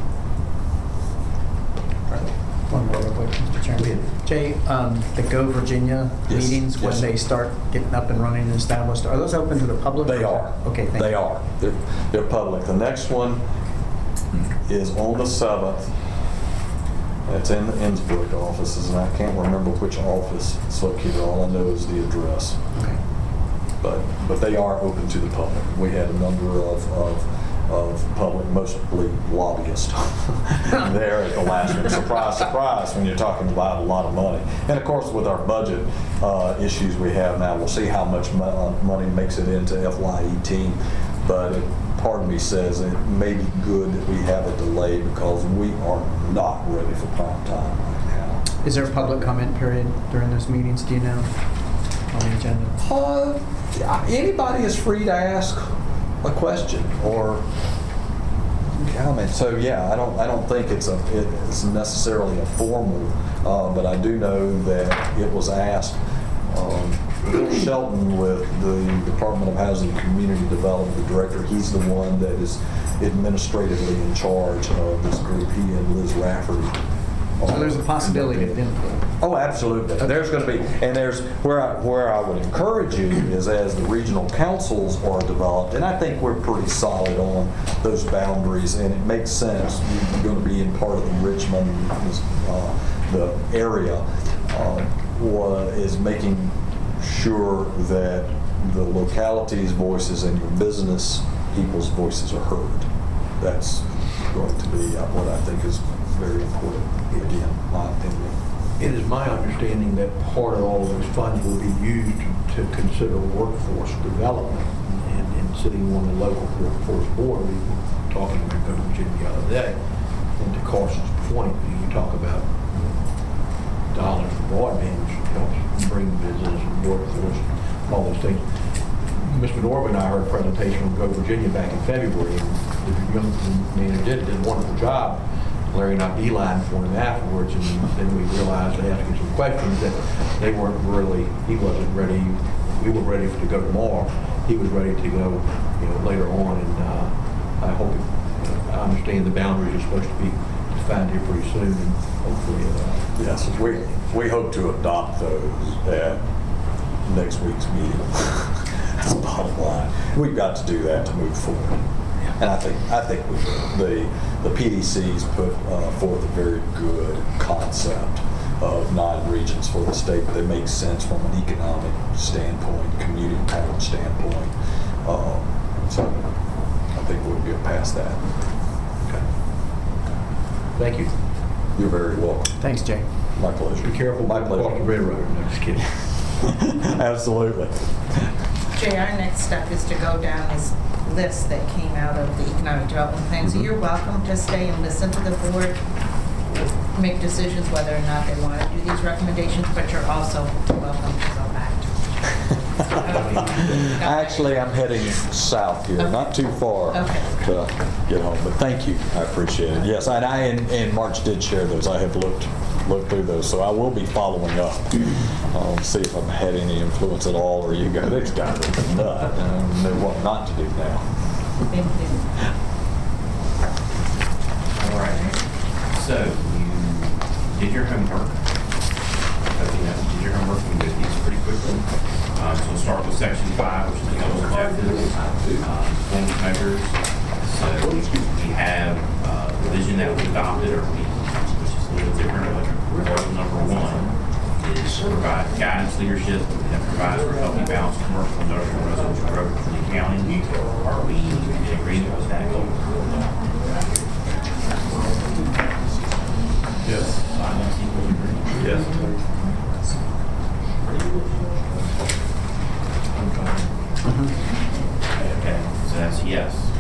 [SPEAKER 3] One more real quick, Mr. Chairman. Jay, um, the Go Virginia
[SPEAKER 6] Yes,
[SPEAKER 3] meetings, when
[SPEAKER 6] yes,
[SPEAKER 3] they start getting up and running and established, are those open to the public?
[SPEAKER 6] They are.
[SPEAKER 3] Okay, thank you.
[SPEAKER 6] They are. They're, they're public. The next one is on the 7th. It's in the Innsbrook offices, and I can't remember which office it's located. All I know is the address.
[SPEAKER 3] Okay.
[SPEAKER 6] But, but they are open to the public. We had a number of, of, of public, mostly lobbyists there at the last one. Surprise, surprise, when you're talking about a lot of money. And of course, with our budget uh, issues we have now, we'll see how much mo- uh, money makes it into FY '18. But it- part of me says it may be good that we have a delay because we are not ready for prime time.
[SPEAKER 3] Is there a public comment period during those meetings, do you know, on the agenda?
[SPEAKER 6] Uh, anybody is free to ask a question or comment. So yeah, I don't, I don't think it's a, it's necessarily a formal, uh, but I do know that it was asked. Um, Bill Shelton with the Department of Housing and Community Development, the director, he's the one that is administratively in charge of this group. He and Liz Rafferty.
[SPEAKER 3] So there's a possibility of input.
[SPEAKER 6] Oh, absolutely. There's going to be, and there's, where I, where I would encourage you is as the regional councils are developed, and I think we're pretty solid on those boundaries, and it makes sense, you're going to be in part of the Richmond, uh, the area, uh, is making sure that the locality's voices and your business people's voices are heard. That's going to be uh, what I think is very important, again, my opinion.
[SPEAKER 7] It is my understanding that part of all of those funds will be used to consider workforce development. And, and sitting on the local workforce board, we were talking about Go to Virginia the other day, and to Carson's point, you talk about dollars for broadband, which helps bring business and workforce, all those things. Mr. Norman and I heard a presentation from Go Virginia back in February, and the young man who did it did a wonderful job. Larry and I beeline for him afterwards, and then we realized, asking some questions, that they weren't really, he wasn't ready, we were ready to go tomorrow. He was ready to go, you know, later on, and uh, I hope, I understand the boundaries are supposed to be defined here pretty soon, and hopefully, uh,
[SPEAKER 6] Yes, we, we hope to adopt those at next week's meeting. That's the bottom line. We've got to do that to move forward. And I think, I think we will. The, the PDC's put uh, forth a very good concept of nine regions for the state that makes sense from an economic standpoint, commuting pattern standpoint. Um, So I think we'll get past that. Okay.
[SPEAKER 7] thank you.
[SPEAKER 6] You're very welcome.
[SPEAKER 3] Thanks, Jay.
[SPEAKER 6] My pleasure.
[SPEAKER 7] Be careful
[SPEAKER 6] My
[SPEAKER 7] across the
[SPEAKER 6] pleasure.
[SPEAKER 7] railroad, no, just kidding.
[SPEAKER 6] Absolutely.
[SPEAKER 12] Jay, our next step is to go down this list that came out of the economic development plan. So mm-hmm. you're welcome to stay and listen to the board, make decisions whether or not they want to do these recommendations, but you're also welcome to go back.
[SPEAKER 6] Actually, I'm heading south here, not too far
[SPEAKER 12] Okay.
[SPEAKER 6] to get home, but thank you, I appreciate it. Yes, and I, and and Marge did share those, I have looked, looked through those, so I will be following up, um, see if I've had any influence at all, or you go, this guy's a nut, and know what not to do now.
[SPEAKER 12] Thank you.
[SPEAKER 11] All right. So you did your homework. Hope you know, did your homework. We do these pretty quickly. Um, So we'll start with section five, which is the goals, objectives, uh, performance measures. So we have uh, the vision that we adopted, or we, which is a little different, but goal number one is to provide guidance, leadership and provide for healthy balance commercial, industrial, residential growth in the county. Are we in agreement with that goal?
[SPEAKER 8] Yes.
[SPEAKER 11] Silence equals agreement.
[SPEAKER 8] Yes.
[SPEAKER 11] Okay, so that's yes.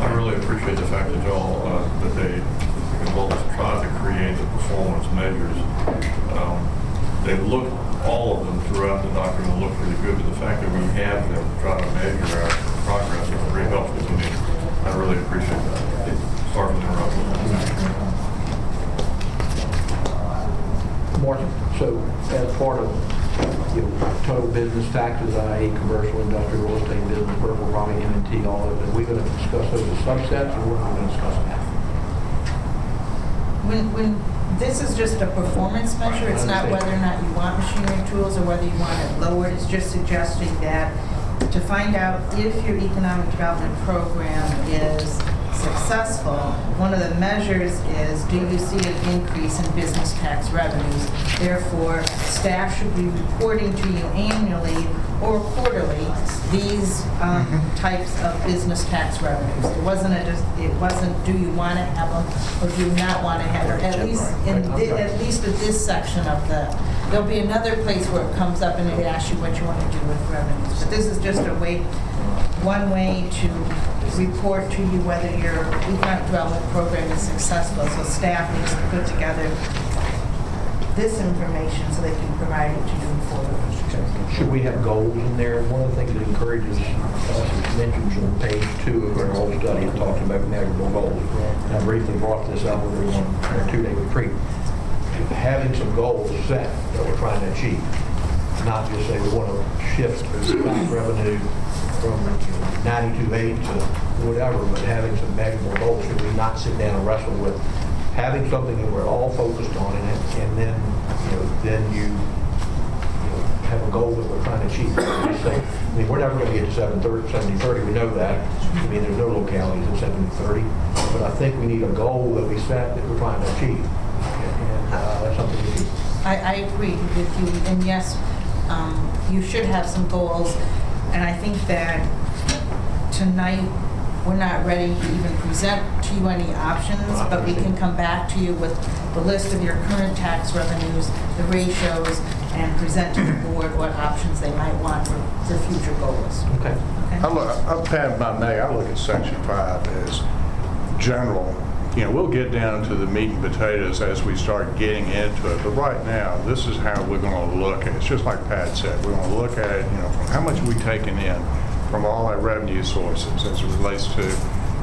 [SPEAKER 8] I really appreciate the fact that y'all, uh, that they, as well as to create the performance measures um, they look, all of them throughout the document look pretty good, but the fact that we have them try to measure our progress is very helpful to me. I really appreciate that. Sorry for.
[SPEAKER 7] Martin, so as part of, you know, total business taxes, i.e. commercial, industrial, real estate, business, BPOL, property, M and T, all of it, are we going to discuss those as subsets, or we're not going to discuss that?
[SPEAKER 12] When, when, this is just a performance measure, it's not whether or not you want machinery tools or whether you want it lowered, it's just suggesting that to find out if your economic development program is successful, one of the measures is, do you see an increase in business tax revenues? Therefore, staff should be reporting to you annually or quarterly these um, types of business tax revenues. It wasn't a, just- it wasn't, do you want to have them or do you not want to have them? At least, in thi- at least at this section of the, there'll be another place where it comes up and it asks you what you want to do with revenues. But this is just a way, one way to report to you whether your economic development program is successful. So staff needs to put together this information so they can provide it to you forward.
[SPEAKER 7] Should we have goals in there? One of the things that encourages us mentions on page two of our whole study, it talks about measurable goals. And I briefly brought this up when we were on our two-day retreat. Having some goals set that we're trying to achieve, not just say we want to shift revenue from 92.8 to whatever, but having some measurable goals. Should we not sit down and wrestle with having something that we're all focused on and and then, you know, then you you know, have a goal that we're trying to achieve. I mean, we're never going to get to 730, 70-30, we know that. I mean, there's no localities at 70-30, but I think we need a goal that we set that we're trying to achieve. And, uh, that's something we need.
[SPEAKER 12] I, I agree with you, and yes, um, you should have some goals, and I think that tonight, we're not ready to even present to you any options, but we can come back to you with the list of your current tax revenues, the ratios, and present to the board what options they might want for, for future goals.
[SPEAKER 7] Okay.
[SPEAKER 13] I look, I- Pat, if I may, I look at section five as general. You know, we'll get down to the meat and potatoes as we start getting into it, but right now, this is how we're going to look at it. It's just like Pat said, we're going to look at it, you know, from how much we taking in from all our revenue sources as it relates to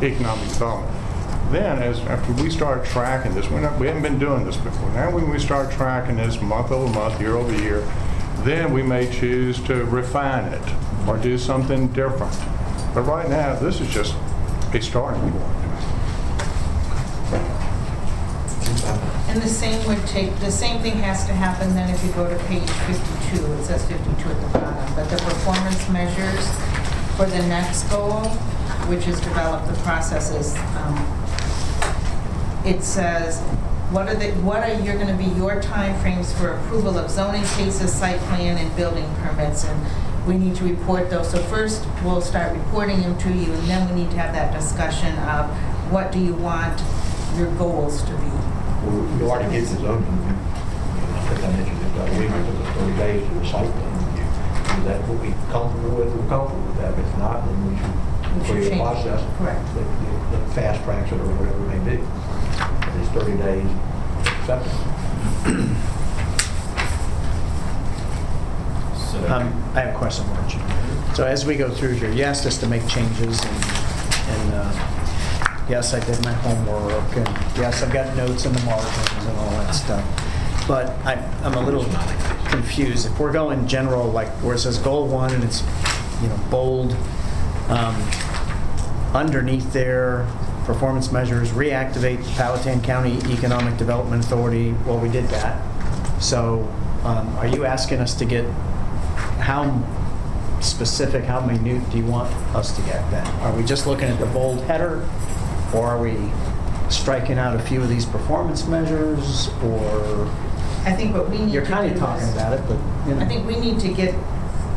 [SPEAKER 13] economic development. Then, as, after we start tracking this, we're not, we haven't been doing this before. Now, when we start tracking this month over month, year over year, then we may choose to refine it or do something different. But right now, this is just a starting point.
[SPEAKER 12] And the same would take, the same thing has to happen then if you go to page 52, it says 52 at the bottom, but the performance measures for the next goal, which is develop the processes, um, it says, what are the, what are, you're gonna be your timeframes for approval of zoning cases, site plan, and building permits, and we need to report those. So first, we'll start reporting them to you, and then we need to have that discussion of what do you want your goals to be.
[SPEAKER 7] We we already get the zoning. I think I mentioned it, uh, we went to the 30 days to the site plan review. Is that what we comfortable with? We're comfortable with that. If not, then we
[SPEAKER 12] We
[SPEAKER 7] should
[SPEAKER 12] should
[SPEAKER 7] create a process.
[SPEAKER 12] Correct.
[SPEAKER 7] that- that fast tracks it or whatever it may be. These 30 days acceptance.
[SPEAKER 11] So,
[SPEAKER 3] Um, I have a question, Marge. So as we go through here, you asked us to make changes, and, and uh, yes, I did my homework, and yes, I've got notes in the margins and all that stuff. But I, I'm a little confused. If we're going general, like where it says goal one, and it's, you know, bold, um, underneath there, performance measures, reactivate Powhatan County Economic Development Authority, well, we did that. So um, are you asking us to get, how specific, how minute do you want us to get then? Are we just looking at the bold header? Or are we striking out a few of these performance measures? Or,
[SPEAKER 12] I think what we need to do
[SPEAKER 3] you're kind of
[SPEAKER 12] is-
[SPEAKER 3] talking about it, but, you know.
[SPEAKER 12] I think we need to get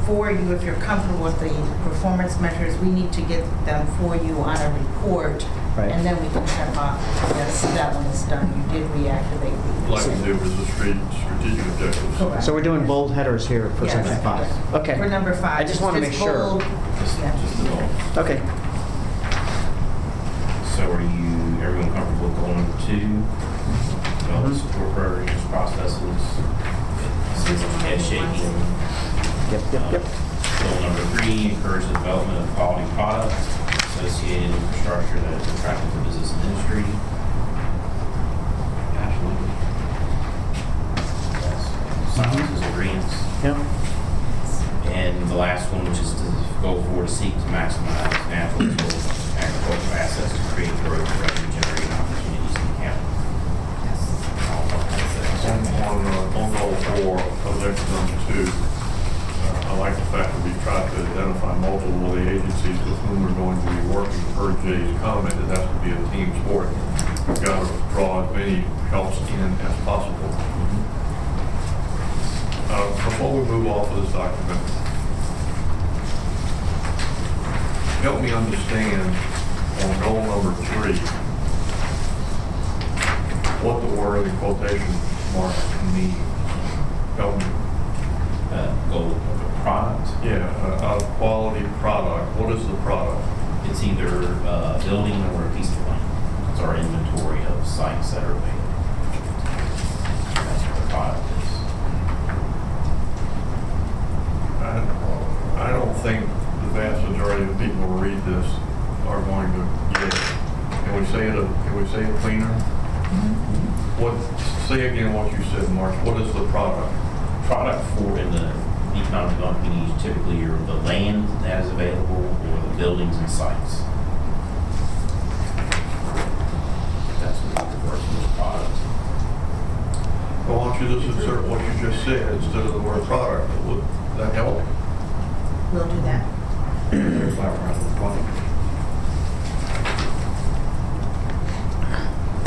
[SPEAKER 12] for you, if you're comfortable with the performance measures, we need to get them for you on a report.
[SPEAKER 3] Right.
[SPEAKER 12] And then we can check off, yes, that one is done, you did reactivate
[SPEAKER 8] Like
[SPEAKER 12] these.
[SPEAKER 8] we do with the strate- strategic objectives.
[SPEAKER 12] Correct.
[SPEAKER 3] So we're doing bold headers here for
[SPEAKER 12] Yes.
[SPEAKER 3] section five? Okay.
[SPEAKER 12] For number five.
[SPEAKER 3] I just want to make sure.
[SPEAKER 12] bold.
[SPEAKER 11] just,
[SPEAKER 12] Yeah.
[SPEAKER 11] just the goal.
[SPEAKER 3] Okay.
[SPEAKER 11] So are you, everyone comfortable with goal number two? Develop support programs, processes, head shaking.
[SPEAKER 3] Yep, yep, yep.
[SPEAKER 11] Uh, goal number three, encourage the development of quality products, associated infrastructure that is attractive for business and industry. Absolutely. Yes. Silence is agreeance.
[SPEAKER 3] Yep.
[SPEAKER 11] And the last one, which is to go forward to seek to maximize natural resource agricultural assets to create growth and revenue generating opportunities in the county. All part
[SPEAKER 8] On, uh, four, of number two, uh, I like the fact that we tried to identify multiple of the agencies with whom we're going to be working. Per Jay's comment, it has to be a team sport. We've got to draw as many helps in as possible. Uh, Before we move off of this document, help me understand on goal number three, what the word in quotation marks mean. Help me.
[SPEAKER 11] Uh, goal of a product,
[SPEAKER 8] Yeah, a, a quality product. What is the product?
[SPEAKER 11] it's either uh, a building or a piece of land. It's our inventory of sites that are available. That's what the product is.
[SPEAKER 8] I, I don't think the vast majority of people who read this are going to get it. Can we say it, a- can we say it cleaner? What, say again what you said, Mark. What is the product?
[SPEAKER 11] product for in the economic development communities typically are the land that is available or the buildings and sites. That's what we refer to as product.
[SPEAKER 8] Well, why don't you just insert what you just said instead of the word product? Would that help?
[SPEAKER 12] We'll do that.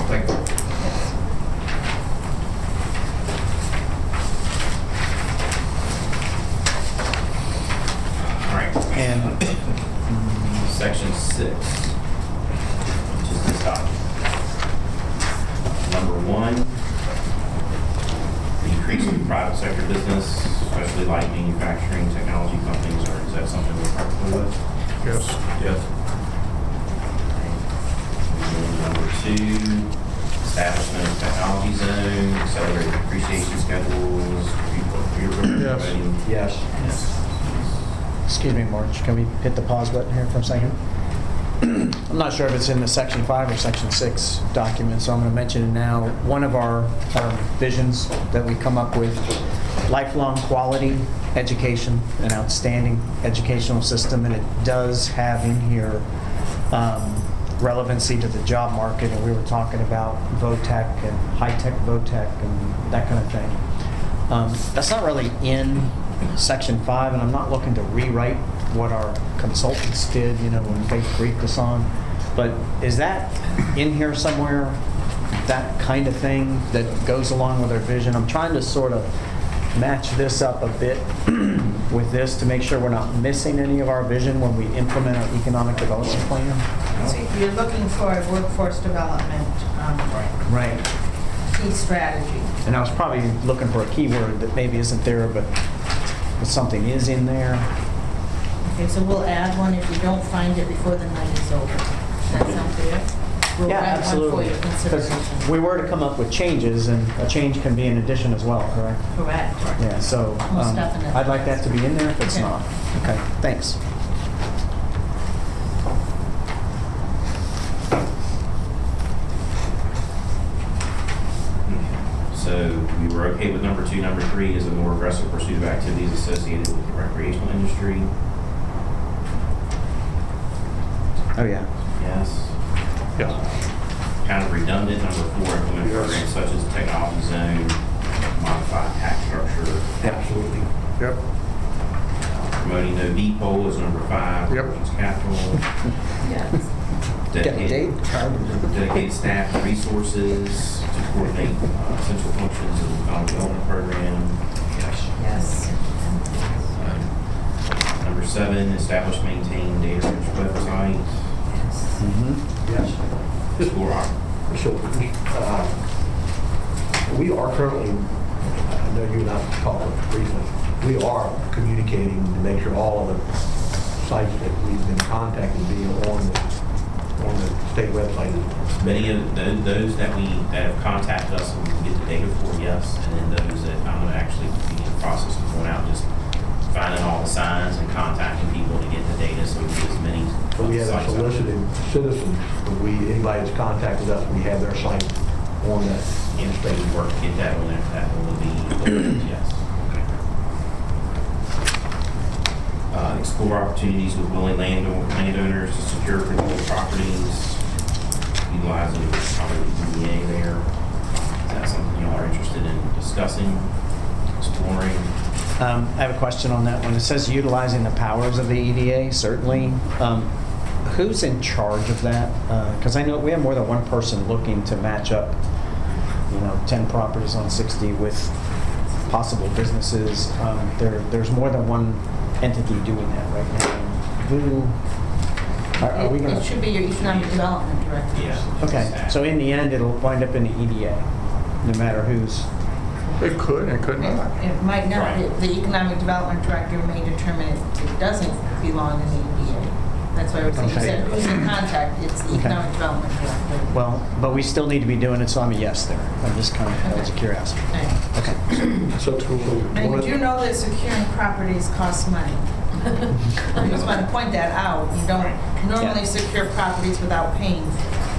[SPEAKER 8] Thank you.
[SPEAKER 11] All right.
[SPEAKER 3] And
[SPEAKER 11] Section six, which is this document. Number one, the increase in private sector business, especially light manufacturing, technology companies, or is that something we're comfortable with?
[SPEAKER 13] Yes.
[SPEAKER 8] Yes.
[SPEAKER 11] Number two, establishment of technology zone, accelerated depreciation schedules.
[SPEAKER 13] Yes.
[SPEAKER 7] Yes.
[SPEAKER 11] Yes.
[SPEAKER 3] Excuse me, Marge, can we hit the pause button here for a second? I'm not sure if it's in the section five or section six document, so I'm going to mention it now. One of our um, visions that we come up with, lifelong quality education, an outstanding educational system, and it does have in here um, relevancy to the job market, and we were talking about VOTEC and high-tech VOTEC and that kind of thing. Um, That's not really in section five, and I'm not looking to rewrite what our consultants did, you know, when they briefed us on. But is that in here somewhere, that kind of thing that goes along with our vision? I'm trying to sort of match this up a bit with this to make sure we're not missing any of our vision when we implement our economic development plan.
[SPEAKER 12] So You're looking for a workforce development um,
[SPEAKER 3] Right.
[SPEAKER 12] key strategy.
[SPEAKER 3] And I was probably looking for a keyword that maybe isn't there, but but something is in there.
[SPEAKER 12] Okay, so we'll add one if you don't find it before the night is over. Does that sound fair? We'll
[SPEAKER 3] Yeah,
[SPEAKER 12] add one
[SPEAKER 3] absolutely.
[SPEAKER 12] for your
[SPEAKER 3] 'Cause
[SPEAKER 12] consideration.
[SPEAKER 3] we were to come up with changes, and a change can be an addition as well, correct?
[SPEAKER 12] Correct.
[SPEAKER 3] Yeah, so
[SPEAKER 12] Most
[SPEAKER 3] um,
[SPEAKER 12] definitely.
[SPEAKER 3] I'd like that to be in there if it's
[SPEAKER 12] Okay.
[SPEAKER 3] not. Okay, thanks.
[SPEAKER 11] So we were okay with number two. Number three is a more aggressive pursuit of activities associated with the recreational industry.
[SPEAKER 3] Oh, yeah.
[SPEAKER 11] Yes.
[SPEAKER 13] Yes.
[SPEAKER 11] Kind of redundant. Number four, implement programs such as technology zone, modified tax structure.
[SPEAKER 7] Absolutely.
[SPEAKER 13] Yep.
[SPEAKER 11] Promoting no depot is number five.
[SPEAKER 13] Yep.
[SPEAKER 11] Regions capital.
[SPEAKER 12] Yes.
[SPEAKER 11] Dedicated, dedicated staff and resources to coordinate uh, essential functions of the economic development program.
[SPEAKER 12] Yes.
[SPEAKER 11] Um, Number seven, establish, maintain data rich website.
[SPEAKER 7] Yes.
[SPEAKER 11] Explore our
[SPEAKER 7] So, uh, we are currently, I know you and I talked briefly, we are communicating to make sure all of the sites that we've been contacted be on the, on the state website.
[SPEAKER 11] Many of tho- those that we, that have contacted us and we can get the data for, yes, and then those that I'm gonna actually be in the process of going out, just finding all the signs and contacting people to get the data so we get as many.
[SPEAKER 7] So we have
[SPEAKER 11] sites out.
[SPEAKER 7] solicited citizens, but we, anybody that's contacted us, we have their site on that
[SPEAKER 11] Interstate work to get that on there, that will be, yes. Uh, Explore opportunities with willing landowner- landowners to secure controlled properties, utilizing probably EDA there. Is that something y'all are interested in discussing, exploring?
[SPEAKER 3] Um, I have a question on that one. It says utilizing the powers of the EDA, certainly. Um, Who's in charge of that? Because I know we have more than one person looking to match up, you know, 10 properties on 60 with possible businesses. Um, There, there's more than one entity doing that right now. Who, are are we
[SPEAKER 12] It
[SPEAKER 3] going
[SPEAKER 12] it should be your economic development director.
[SPEAKER 11] Yeah.
[SPEAKER 3] Okay, so in the end, it'll wind up in the EDA, no matter who's,
[SPEAKER 13] It could and could not.
[SPEAKER 12] It might not,
[SPEAKER 11] Right.
[SPEAKER 12] the economic development director may determine it it doesn't belong in the EDA. That's why I was saying, you said who's in contact, it's the
[SPEAKER 3] Okay.
[SPEAKER 12] economic development director.
[SPEAKER 3] well, but we still need to be doing it, so I'm a yes there. I'm just kind of, that was a curiosity. Okay.
[SPEAKER 7] So, so
[SPEAKER 12] Now,
[SPEAKER 7] one
[SPEAKER 12] you
[SPEAKER 7] of
[SPEAKER 12] do know that securing properties costs money. I just want to point that out. You don't normally
[SPEAKER 3] Yeah.
[SPEAKER 12] secure properties without paying.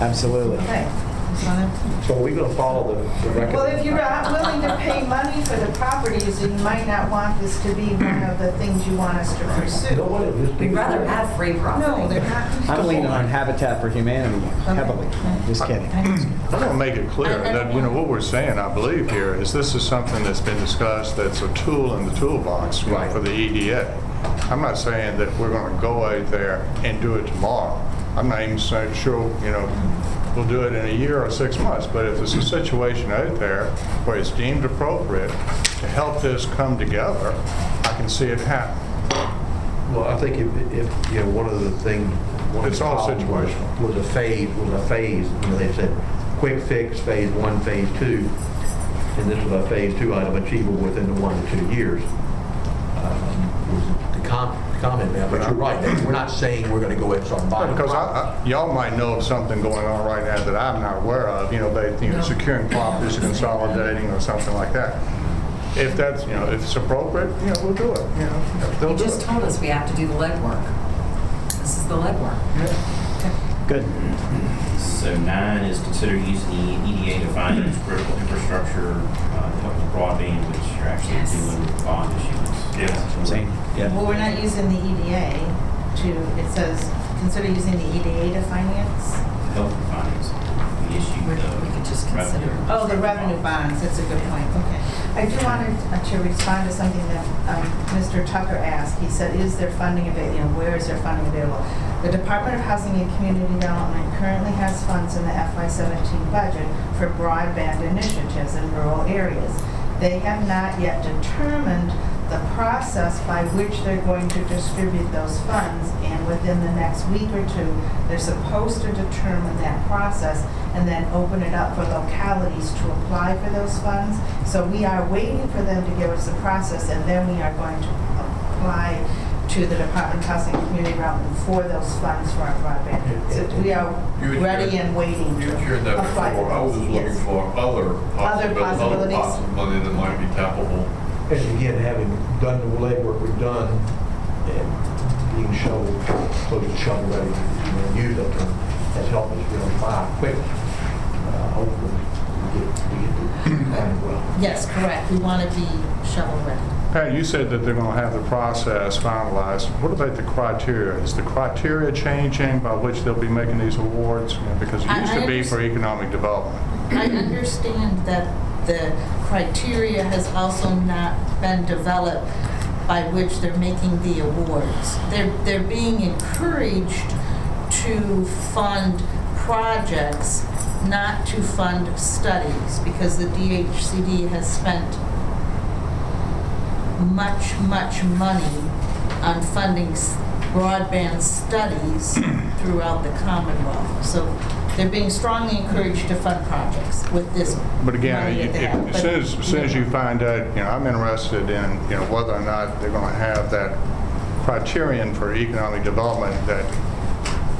[SPEAKER 3] Absolutely.
[SPEAKER 12] Okay. Just wanna-
[SPEAKER 7] So are going to follow the the recommendation?
[SPEAKER 9] Well, if you're not willing to pay money for the properties, you might not want this to be one of the things you want us to pursue.
[SPEAKER 7] Nobody, just.
[SPEAKER 14] We'd rather have free property.
[SPEAKER 12] No, they're not.
[SPEAKER 3] I'm leaning on Habitat for Humanity heavily. Just kidding.
[SPEAKER 13] I want to make it clear
[SPEAKER 12] I- I
[SPEAKER 13] that, you know, what we're saying, I believe here, is this is something that's been discussed, that's a tool in the toolbox you know,
[SPEAKER 7] Right.
[SPEAKER 13] for the EDA. I'm not saying that we're going to go out there and do it tomorrow. I'm not even so sure, you know, we'll do it in a year or six months, but if there's a situation out there where it's deemed appropriate to help this come together, I can see it happen.
[SPEAKER 7] Well, I think if, if, you know, one of the things. one of
[SPEAKER 13] It's
[SPEAKER 7] the
[SPEAKER 13] all
[SPEAKER 7] problems was-
[SPEAKER 13] situational.
[SPEAKER 7] Was a phase, was a phase, you know, they said, quick fix, phase one, phase two, and this was a phase two item achievable within the one to two years. um, Was the com- comment now, but you're right, we're not saying we're gonna go ahead and start buying.
[SPEAKER 13] Because I- I- y'all might know of something going on right now that I'm not aware of, you know, they, you know, securing properties, consolidating or something like that. If that's, you know, if it's appropriate, you know, we'll do it, you know, they'll
[SPEAKER 14] You
[SPEAKER 13] do
[SPEAKER 14] just
[SPEAKER 13] it.
[SPEAKER 14] told us we have to do the legwork. This is the legwork.
[SPEAKER 3] Good.
[SPEAKER 11] So nine is consider using the EDA to finance critical infrastructure, uh, to help with broadband, which you're actually
[SPEAKER 14] Yes.
[SPEAKER 11] doing with bond issuance. Yes.
[SPEAKER 3] Same. Yeah.
[SPEAKER 9] Well, we're not using the EDA to, it says, consider using the EDA to finance?
[SPEAKER 11] Help finance. We issued
[SPEAKER 14] We-
[SPEAKER 11] the.
[SPEAKER 14] we could just consider-
[SPEAKER 11] revenue.
[SPEAKER 9] Oh, the revenue bonds, that's a good point, okay. I do want to- to respond to something that um, Mr. Tucker asked. He said, is there funding available, you know, where is there funding available? The Department of Housing and Community Development currently has funds in the FY17 budget for broadband initiatives in rural areas. They have not yet determined the process by which they're going to distribute those funds, and within the next week or two, they're supposed to determine that process and then open it up for localities to apply for those funds. So we are waiting for them to give us the process, and then we are going to apply to the Department of Housing and Community Development for those funds for our broadband. So we are
[SPEAKER 8] You had
[SPEAKER 9] ready and waiting to
[SPEAKER 8] that
[SPEAKER 9] apply
[SPEAKER 8] before. I
[SPEAKER 9] for
[SPEAKER 8] was
[SPEAKER 9] those.
[SPEAKER 8] looking
[SPEAKER 9] Yes.
[SPEAKER 8] for other possibilities, other
[SPEAKER 9] possibilities.
[SPEAKER 8] pots of money that might be tappable.
[SPEAKER 7] And again, having done the legwork we've done, and being shovel, close to shovel ready, you know, use that term, has helped us, get know, buy quick. Uh, Hopefully, we get, we get the planning well.
[SPEAKER 12] Yes, correct. We want to be shovel ready.
[SPEAKER 13] Pat, you said that they're going to have the process finalized. What about the criteria? Is the criteria changing by which they'll be making these awards? Because it used
[SPEAKER 12] I
[SPEAKER 13] to be for economic development.
[SPEAKER 12] I understand that the criteria has also not been developed by which they're making the awards. They're, they're being encouraged to fund projects, not to fund studies, because the DHCD has spent much, much money on funding broadband studies throughout the Commonwealth. So they're being strongly encouraged to fund projects with this
[SPEAKER 13] But again,
[SPEAKER 12] money
[SPEAKER 13] you-
[SPEAKER 12] that they have.
[SPEAKER 13] as
[SPEAKER 12] But-
[SPEAKER 13] soon as, as soon you find out, you know, I'm interested in, you know, whether or not they're going to have that criterion for economic development that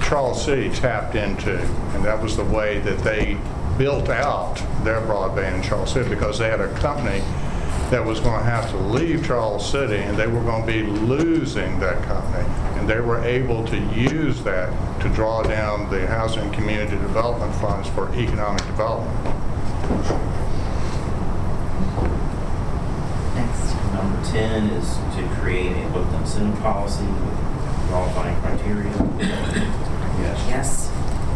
[SPEAKER 13] Charles City tapped into, and that was the way that they built out their broadband in Charles City, because they had a company that was going to have to leave Charles City, and they were going to be losing that company. And they were able to use that to draw down the Housing Community Development Funds for economic development.
[SPEAKER 14] Next.
[SPEAKER 11] Number 10 is to create a local incentive policy with qualifying criteria.
[SPEAKER 5] Yes.
[SPEAKER 14] Yes.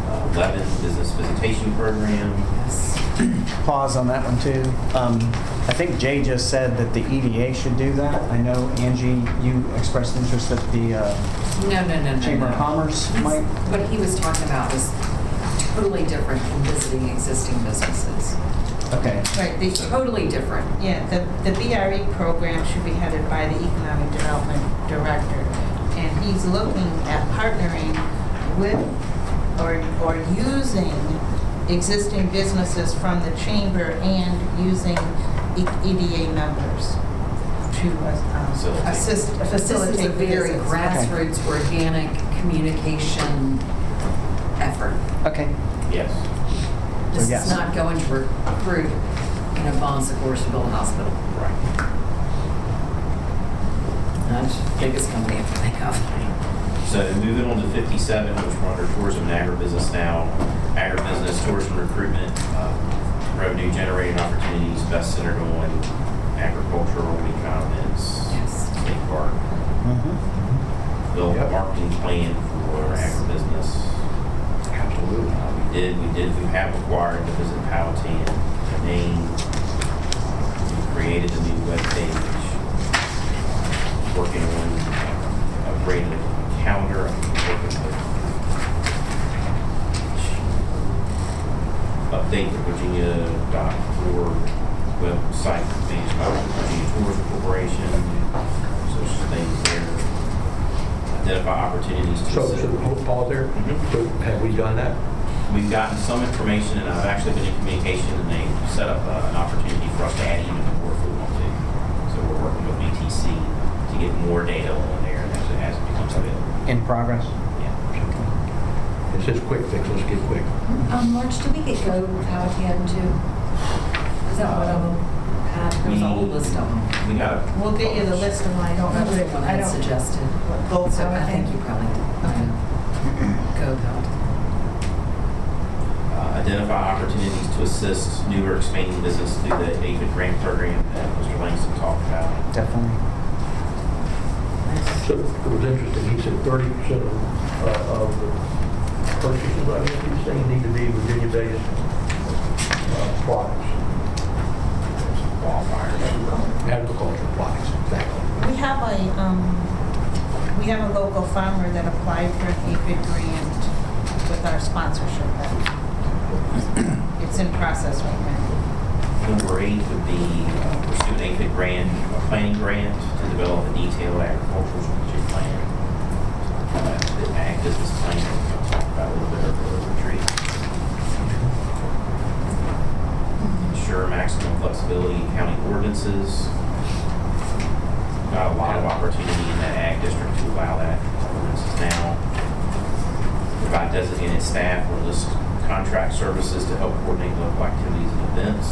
[SPEAKER 11] Uh, 11, business visitation program.
[SPEAKER 14] Yes.
[SPEAKER 3] Pause on that one too. Um, I think Jay just said that the EDA should do that. I know Angie, you expressed interest that the uh,
[SPEAKER 14] No, no, no, no.
[SPEAKER 3] Chamber of
[SPEAKER 14] no.
[SPEAKER 3] Commerce
[SPEAKER 14] He's-
[SPEAKER 3] might.
[SPEAKER 14] What he was talking about was totally different from visiting existing businesses.
[SPEAKER 3] Okay.
[SPEAKER 12] Right, the,
[SPEAKER 14] Totally different.
[SPEAKER 12] yeah, the, the BRE program should be headed by the Economic Development Director. And he's looking at partnering with or, or using existing businesses from the chamber and using E- EDA members to uh,
[SPEAKER 11] Facilitate.
[SPEAKER 12] assist,
[SPEAKER 14] This
[SPEAKER 12] facilitate
[SPEAKER 14] is a
[SPEAKER 12] the
[SPEAKER 14] very
[SPEAKER 12] business.
[SPEAKER 14] grassroots, organic communication effort.
[SPEAKER 3] Okay.
[SPEAKER 11] Yes.
[SPEAKER 14] This
[SPEAKER 3] yes.
[SPEAKER 14] is not going to recruit, you know, Bon Secours to build a hospital.
[SPEAKER 11] Right.
[SPEAKER 14] That's the biggest company I can think of.
[SPEAKER 11] So moving on to 57, which we're under tourism and agribusiness now. Agribusiness, tourism recruitment, uh, revenue generating opportunities best centered on agricultural, economics,
[SPEAKER 14] Yes.
[SPEAKER 11] state park.
[SPEAKER 3] Mm-hmm.
[SPEAKER 11] Build a
[SPEAKER 5] Yep.
[SPEAKER 11] marketing plan for agribusiness.
[SPEAKER 5] Absolutely.
[SPEAKER 11] Uh, We did, we did, we have acquired the Visit Powhatan name. We created a new webpage. Working on upgrading the calendar. I'm working with Update the Virginia.org website managed by the Virginia Tourism Corporation. So some things there. Identify opportunities to.
[SPEAKER 5] So,
[SPEAKER 11] assist-
[SPEAKER 5] so hold- pause there.
[SPEAKER 11] Mhm.
[SPEAKER 5] So have we done that?
[SPEAKER 11] We've gotten some information, and I've actually been in communication, and they set up uh, an opportunity for us to add even more if we want to. So we're working with VTC to get more data on there as it, as it becomes available.
[SPEAKER 3] In progress.
[SPEAKER 11] Yeah.
[SPEAKER 5] It says quick fix, let's get quick.
[SPEAKER 15] Um, March, did we get Go Powhatan too? Is that one of them?
[SPEAKER 14] Uh, There was a whole
[SPEAKER 11] We-
[SPEAKER 14] list of them.
[SPEAKER 11] We got a.
[SPEAKER 12] We'll get you the list of them, I don't know.
[SPEAKER 14] That one I
[SPEAKER 12] I don't-
[SPEAKER 14] suggested.
[SPEAKER 12] Gold
[SPEAKER 14] So I think you probably did. Go Powhatan.
[SPEAKER 11] uh, Identify opportunities to assist new or expanding business through the AFID grant program that Mr. Langston talked about.
[SPEAKER 3] Definitely.
[SPEAKER 5] So it was interesting, he said thirty percent of, uh, of the purchases, I guess he's saying, need to be Virginia-based uh, products. Agricultural products, exactly.
[SPEAKER 12] We have a, um, we have a local farmer that applied for an AFID grant with our sponsorship. It's in process right now.
[SPEAKER 11] Number eight would be uh, pursue an AFID grant, a planning grant to develop a detailed agricultural strategic plan. Uh, The ag business plan, a little bit at the retreat. Ensure maximum flexibility in county ordinances. Got a lot of opportunity in that ag district to allow that ordinances now. Provide designated staff or list contract services to help coordinate local activities and events.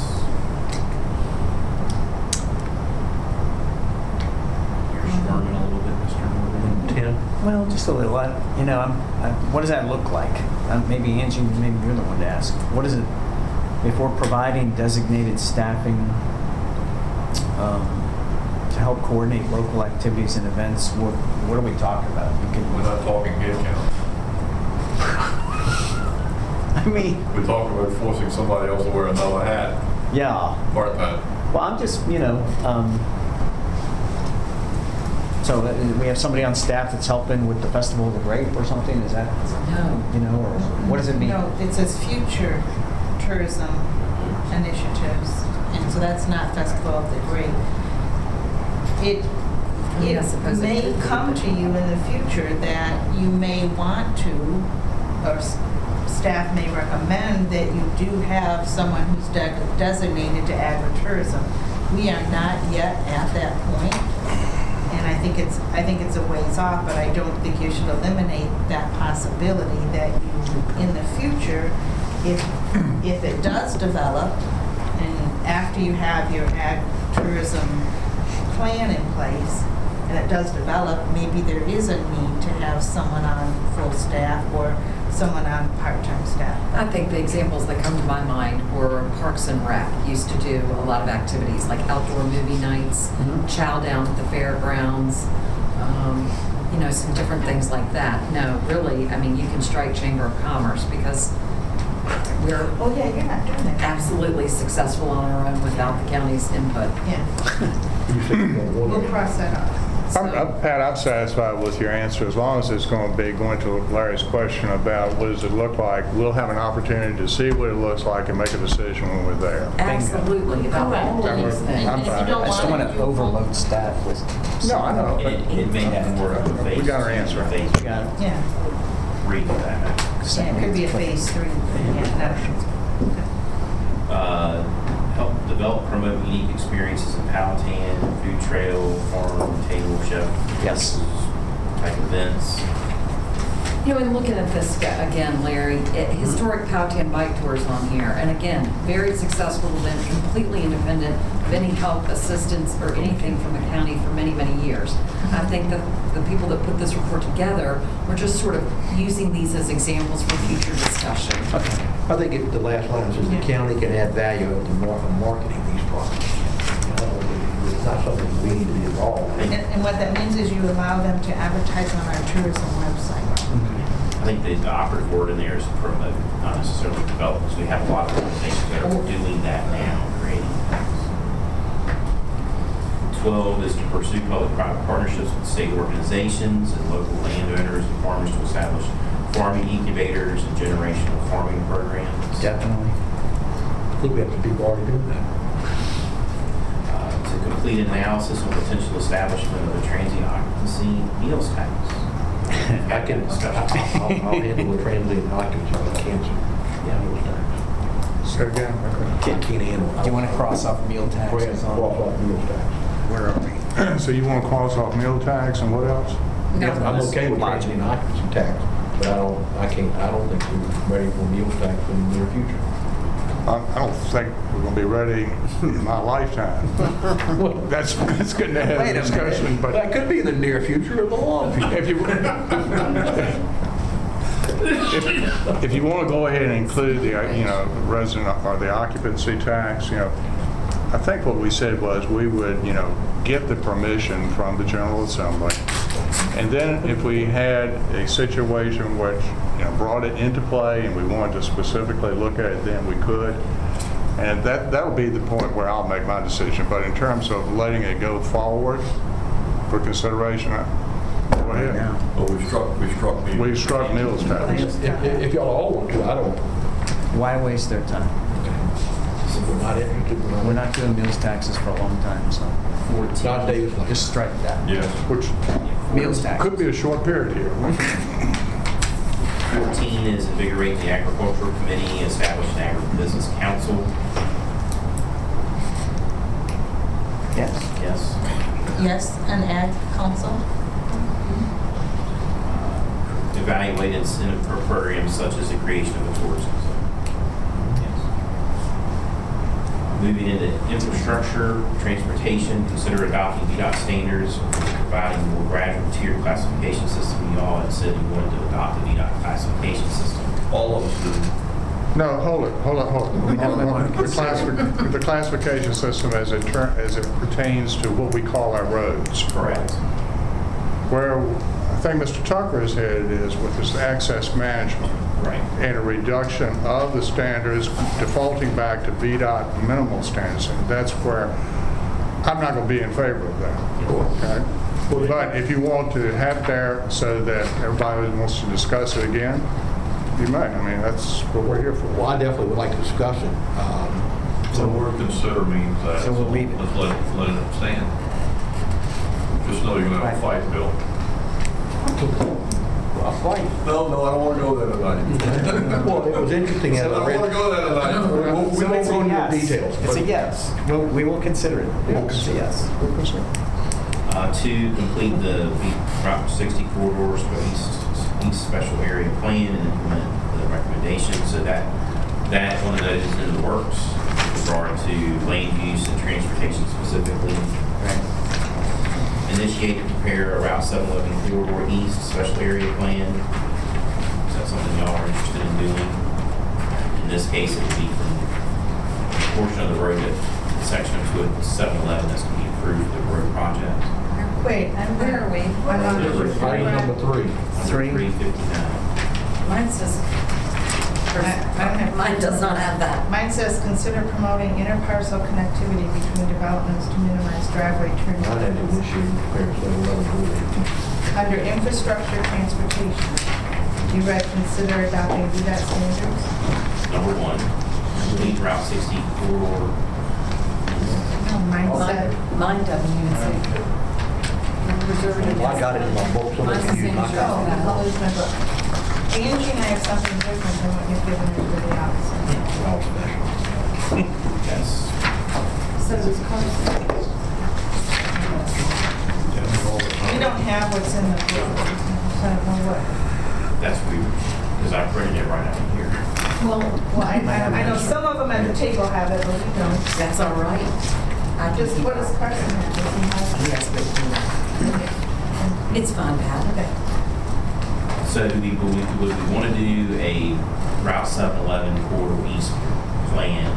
[SPEAKER 11] You're squirming a little bit, Mr. Morgan.
[SPEAKER 5] Ten,
[SPEAKER 3] Well, just a little. I, you know, I'm, I, what does that look like? Um, maybe Angie, maybe you're the one to ask. What is it? If we're providing designated staffing um, to help coordinate local activities and events, what what are we talking about? You can,
[SPEAKER 8] We're not talking head count.
[SPEAKER 3] I mean,
[SPEAKER 8] We're talking about forcing somebody else to wear another hat,
[SPEAKER 3] yeah.
[SPEAKER 8] part-time.
[SPEAKER 3] Well, I'm just, you know, um, so uh, we have somebody on staff that's helping with the Festival of the Grape or something? Is that,
[SPEAKER 14] No.
[SPEAKER 3] you know, or what does it mean?
[SPEAKER 12] No, it says future tourism initiatives, and so that's not Festival of the Grape. It,
[SPEAKER 14] mean, I suppose
[SPEAKER 12] it
[SPEAKER 14] it
[SPEAKER 12] may
[SPEAKER 14] could
[SPEAKER 12] come
[SPEAKER 14] but-
[SPEAKER 12] to you in the future that you may want to, or s- staff may recommend that you do have someone who's de- designated to agritourism. We are not yet at that point, and I think it's, I think it's a ways off, but I don't think you should eliminate that possibility that you, in the future, if, if it does develop, and after you have your ag tourism plan in place, and it does develop, maybe there is a need to have someone on full staff or someone on part-time staff.
[SPEAKER 14] I think the examples that come to my mind were Parks and Rec used to do a lot of activities like outdoor movie nights, chow down at the fairgrounds, um, you know, some different things like that. No, really, I mean, you can strike Chamber of Commerce because we're
[SPEAKER 9] Oh, yeah, you're not doing it.
[SPEAKER 14] absolutely successful on our own without the county's input.
[SPEAKER 9] Yeah,
[SPEAKER 7] You said you don't
[SPEAKER 9] we'll cross that off.
[SPEAKER 13] I'm- I'm- Pat, I'm satisfied with your answer, as long as it's going to be, going to Larry's question about what does it look like, we'll have an opportunity to see what it looks like and make a decision when we're there.
[SPEAKER 14] Absolutely, about all of these things.
[SPEAKER 13] I'm fine.
[SPEAKER 3] I just don't want to overload staff with.
[SPEAKER 13] No, I know,
[SPEAKER 11] It it may have more of a phase.
[SPEAKER 13] We got our answer.
[SPEAKER 11] Phase
[SPEAKER 3] Got it.
[SPEAKER 9] Yeah,
[SPEAKER 11] three to that.
[SPEAKER 9] yeah, it could be a phase three, yeah, no.
[SPEAKER 11] Uh, Help develop, promote unique experiences in Powhatan, food trail, farm, table, chef.
[SPEAKER 3] Yes.
[SPEAKER 11] Type events.
[SPEAKER 14] You know, in looking at this again, Larry, it- mm-hmm. historic Powhatan bike tours on here, and again, very successful event, completely independent of any help, assistance, or anything from the county for many, many years. I mm-hmm. think that the people that put this report together were just sort of using these as examples for future discussion. Okay.
[SPEAKER 7] I think it- the last line says the county can add value to mar- uh, marketing these products. You know, It's not something we need to be involved in.
[SPEAKER 12] And, and what that means is you allow them to advertise on our tourism website.
[SPEAKER 11] I think the the operative word in there is promote, not necessarily develop, because we have a lot of organizations that are doing that now, creating things. 12 is to pursue public-private partnerships with state organizations and local landowners and farmers to establish farming incubators and generational farming programs.
[SPEAKER 3] Definitely.
[SPEAKER 7] I think we have some people already doing that.
[SPEAKER 11] Uh, To complete analysis on potential establishment of a transient occupancy meals tax.
[SPEAKER 7] I can, I'll I'll- I'll handle the transient occupancy, but I can't handle tax.
[SPEAKER 13] So again, okay.
[SPEAKER 7] I can't handle it.
[SPEAKER 3] Do you want to cross off meal
[SPEAKER 7] Go ahead,
[SPEAKER 3] taxes
[SPEAKER 7] cross
[SPEAKER 3] on?
[SPEAKER 7] off meals tax.
[SPEAKER 3] Where are we?
[SPEAKER 13] so you want to cross off meal tax and what else?
[SPEAKER 14] No,
[SPEAKER 7] I'm okay with transient occupancy tax, but I don't, I can't, I don't think we're ready for meal tax in the near future.
[SPEAKER 13] I I don't think we're going to be ready in my lifetime. That's, that's getting ahead
[SPEAKER 3] Wait a
[SPEAKER 13] discussion,
[SPEAKER 3] minute.
[SPEAKER 13] but
[SPEAKER 7] That could be in the near future or the long future.
[SPEAKER 13] if you, if if you want to go ahead and include the, uh, you know, resident or the occupancy tax, you know, I think what we said was we would, you know, get the permission from the General Assembly. And then if we had a situation which, you know, brought it into play and we wanted to specifically look at it, then we could. And that, that would be the point where I'll make my decision. But in terms of letting it go forward for consideration, I- go ahead.
[SPEAKER 3] now.
[SPEAKER 8] Well, we struck, we struck the.
[SPEAKER 13] We struck meals tax.
[SPEAKER 7] If, if if y'all all want to, I don't,
[SPEAKER 3] Why waste their time?
[SPEAKER 7] we're not interested, we're
[SPEAKER 3] We're
[SPEAKER 7] not.
[SPEAKER 3] not doing meals taxes for a long time, so
[SPEAKER 7] Not Davis Lake.
[SPEAKER 3] just strike that.
[SPEAKER 8] Yes.
[SPEAKER 13] Which
[SPEAKER 3] Meals tax.
[SPEAKER 13] could be a short period here.
[SPEAKER 11] 14 is invigorate the agricultural committee, establish an agribusiness council.
[SPEAKER 3] Yes.
[SPEAKER 11] Yes.
[SPEAKER 12] Yes, an ag council?
[SPEAKER 11] Uh, Evaluate incentive for programs such as the creation of a tourism zone. Yes. Moving into infrastructure, transportation, consider adopting VDOT standards, providing a more gradual tiered classification system. You all had said you wanted to adopt a VDOT classification system.
[SPEAKER 8] All of us do.
[SPEAKER 13] No, hold it, hold it, hold it.
[SPEAKER 3] definitely want to
[SPEAKER 13] The classifi- the classification system as it as it pertains to what we call our roads.
[SPEAKER 11] Correct.
[SPEAKER 13] Where I think Mr. Tucker is headed is with this access management
[SPEAKER 11] Right.
[SPEAKER 13] and a reduction of the standards defaulting back to VDOT minimal standards. And that's where I'm not going to be in favor of that. Okay? But if you want to have it there so that everybody wants to discuss it again, you may. I mean, that's what we're here for.
[SPEAKER 7] Well, I definitely would like to discuss it. Um,
[SPEAKER 8] So word consider means that.
[SPEAKER 3] So we'll leave it.
[SPEAKER 8] Let's let, it- let it stand. Just know you're gonna have a fight, Bill.
[SPEAKER 7] I'll fight.
[SPEAKER 8] No, no, I don't wanna go there tonight.
[SPEAKER 7] Well, it was interesting
[SPEAKER 8] I
[SPEAKER 7] as I
[SPEAKER 8] don't wanna go there tonight.
[SPEAKER 7] We'll- we
[SPEAKER 3] So
[SPEAKER 7] won't
[SPEAKER 3] it's
[SPEAKER 7] go
[SPEAKER 3] a
[SPEAKER 7] into the
[SPEAKER 3] yes.
[SPEAKER 7] details.
[SPEAKER 3] It's a
[SPEAKER 7] but-
[SPEAKER 3] yes. We'll- We will consider it. It's a yes.
[SPEAKER 11] Uh, Two, complete the Route 60 corridors for East, East Special Area Plan and implement the recommendations. So that, that, one of those is in the works. regard to land use and transportation specifically. Initiate and prepare a Route 711 corridor east special area plan. Is that something y'all are interested in doing? In this case, it would be from a portion of the road, that section of 711 that's going to be approved for the road project.
[SPEAKER 9] Wait, I'm, where are we? I'm on
[SPEAKER 11] Number three.
[SPEAKER 7] Item number three.
[SPEAKER 3] Three.
[SPEAKER 11] 359.
[SPEAKER 14] Mine says,
[SPEAKER 9] I I
[SPEAKER 14] mine does not have that.
[SPEAKER 9] Mine says, consider promoting interparcel connectivity between developments to minimize driveway turn.
[SPEAKER 7] Mine had an issue compared to 711.
[SPEAKER 9] Under infrastructure transportation, you read consider adopting VDOT standards?
[SPEAKER 11] Number one, complete Route 60 corridor.
[SPEAKER 9] No, mine said,
[SPEAKER 14] Mine doesn't even say. Reserving
[SPEAKER 7] Well, I got it in my book, so
[SPEAKER 14] Mine's
[SPEAKER 7] they
[SPEAKER 14] the
[SPEAKER 7] can use
[SPEAKER 14] same
[SPEAKER 7] my
[SPEAKER 14] as
[SPEAKER 9] oh,
[SPEAKER 14] yours.
[SPEAKER 9] I'll lose my book. Angie and I have something different than what you've given me for the opposite.
[SPEAKER 7] All special.
[SPEAKER 11] Yes.
[SPEAKER 14] So does Carson.
[SPEAKER 9] We don't have what's in the book. So I don't know what.
[SPEAKER 11] That's weird, because I printed it right out of here.
[SPEAKER 9] Well, well, I, I I know some of them at the table have it, but we don't.
[SPEAKER 14] That's all right. I
[SPEAKER 9] Just,
[SPEAKER 14] keep
[SPEAKER 9] what does. Carson have? Does he have?
[SPEAKER 14] Yes, but it's fine, Pat.
[SPEAKER 9] Okay.
[SPEAKER 11] So do we, would we, would we want to do a Route 711 corridor east plan,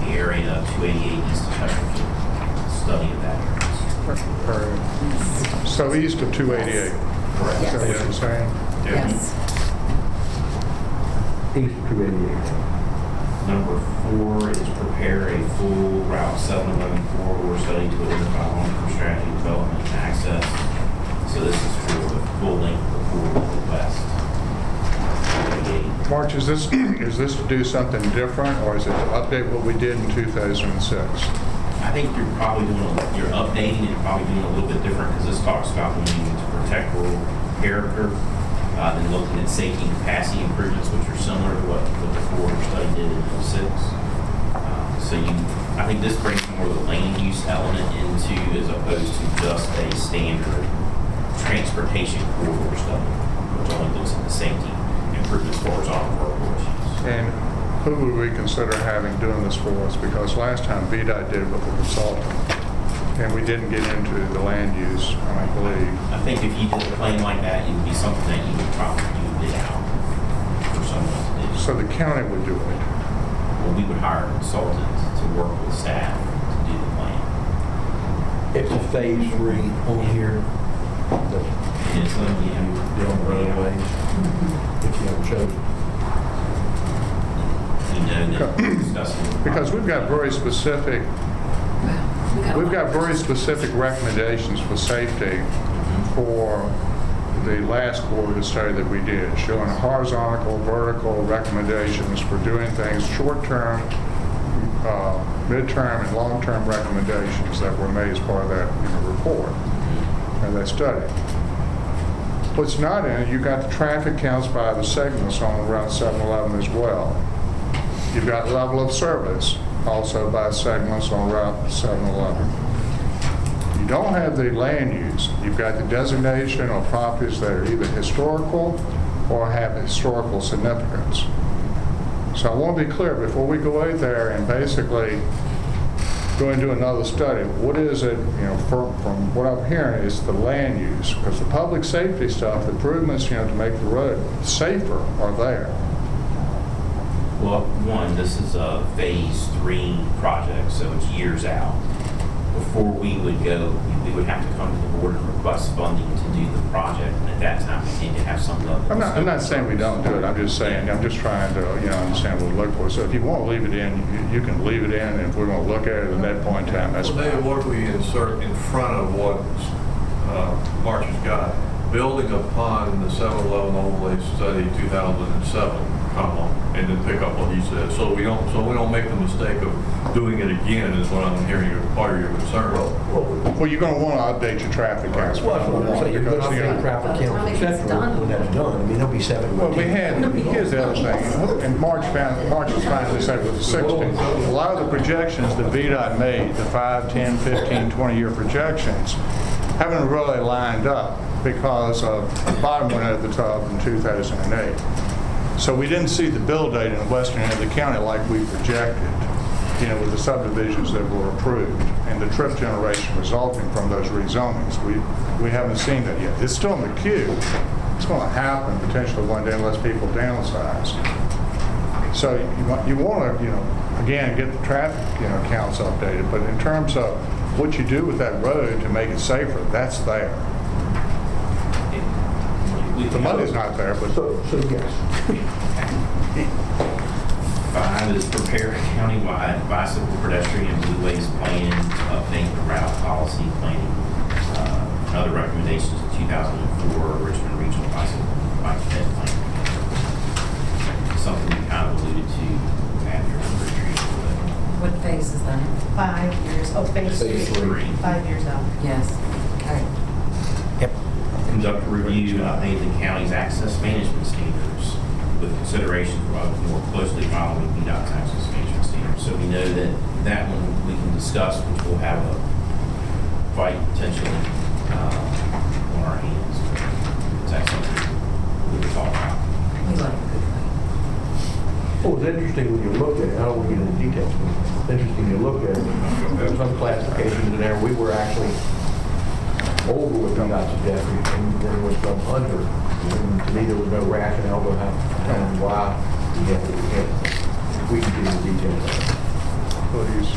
[SPEAKER 11] the area of 288 east of Chesterfield, study of that area?
[SPEAKER 13] Or- So east of 288. Is that what you're saying?
[SPEAKER 14] Yes.
[SPEAKER 7] East of 288.
[SPEAKER 11] Number four is prepare a full Route 711 corridor study to identify long-term strategy, development, and access. So this is for the full length of the corridor west.
[SPEAKER 13] March, is this, is this to do something different, or is it to update what we did in 2006?
[SPEAKER 11] I think you're probably doing, a- you're updating and probably doing a little bit different because this talks about the need to protect rural character, uh, then looking at safety and capacity improvements, which are similar to what, the corridor study did in '06. Uh, So you, I think this brings more of the land use element into as opposed to just a standard transportation corridor study, which only looks at the safety improvements for horizontal vertical issues.
[SPEAKER 13] And who would we consider having doing this for us? Because last time VDOT did it with a consultant, and we didn't get into the land use, I don't believe.
[SPEAKER 11] I think if you did a plan like that, it would be something that you would probably do a bid out for someone to do.
[SPEAKER 13] So the county would do it.
[SPEAKER 11] Well, we would hire consultants to work with staff to do the plan.
[SPEAKER 7] It's a phase three on here. The
[SPEAKER 11] And it's going to be,
[SPEAKER 7] the on the roadways. If you ever chose.
[SPEAKER 11] you know that we're discussing.
[SPEAKER 13] Because we've got very specific, we've got very specific recommendations for safety for the last quarter study that we did, showing horizontal, vertical recommendations for doing things short-term, uh, midterm, and long-term recommendations that were made as part of that you know, report and that study. What's not in it, You've got the traffic counts by the segments on Route 711 as well. You've got level of service, also by segments on Route 711. You don't have the land use. You've got the designation of properties that are either historical or have historical significance. So I want to be clear, before we go out there and basically go do another study, what is it, you know, from, from what I'm hearing is the land use, because the public safety stuff, the improvements, you know, to make the road safer are there.
[SPEAKER 11] Well, one, this is a phase three project, so it's years out. Before we would go, we would have to come to the board and request funding to do the project, and at that time, we need to have some level.
[SPEAKER 13] I'm not, I'm not saying we don't do it, I'm just saying, I'm just trying to, you know, understand what we look for. So if you want to leave it in, you- you can leave it in, and if we're going to look at it at that point in time, that's
[SPEAKER 8] Well, David, what if we insert in front of what uh, March has got, building upon the 711 overlay study 2007, comma, and then pick up what he said, so we don't, so we don't make the mistake of doing it again, is what I'm hearing, your- part of your concern.
[SPEAKER 13] Well, you're going to want to update your traffic counts.
[SPEAKER 7] Well, that's what I'm saying, you're
[SPEAKER 13] because,
[SPEAKER 7] gonna
[SPEAKER 13] you know,
[SPEAKER 7] traffic count, et cetera, when that's done. I mean, there'll be seven.
[SPEAKER 13] Well, we had, here's the other thing, and March found, March was finally said with the 60. A lot of the projections that VDOT made, the 5, 10, 15, 20-year projections, haven't really lined up because of the bottom one at the top in 2008. So we didn't see the bill date in the western end of the county like we projected. you know, with the subdivisions that were approved and the trip generation resulting from those rezonings. We, we haven't seen that yet. It's still in the queue. It's going to happen potentially one day unless people downsize. So you you want to, you know, again, get the traffic, you know, counts updated, but in terms of what you do with that road to make it safer, that's there. The money's not there, but.
[SPEAKER 7] So, so yes.
[SPEAKER 11] Five is prepare countywide bicycle pedestrian and blueways plan to update the route policy planning. Uh, and Other recommendations of 2004 Richmond Regional Bicycle Bike Ped Plan. Something we kind of alluded to after the retreat.
[SPEAKER 14] What phase is that?
[SPEAKER 9] Five years, oh, phase
[SPEAKER 11] Phase
[SPEAKER 9] three,
[SPEAKER 11] three.
[SPEAKER 9] five years out.
[SPEAKER 14] Yes. Okay.
[SPEAKER 11] Conduct a review and update the county's access management standards with consideration for more closely following VDOT's access management standards. So we know that that one we can discuss, which will have a fight potentially uh, on our hands. Is that something we would talk about?
[SPEAKER 14] We like a good fight.
[SPEAKER 7] Well, it's interesting when you look at it, I don't want to get into details, but it's interesting you look at it, there's some classifications in there, we were actually over what we got suggested, and then was some under. And to me, there was no rationale behind behind why we had to, we had to- we can get into details.
[SPEAKER 13] Please.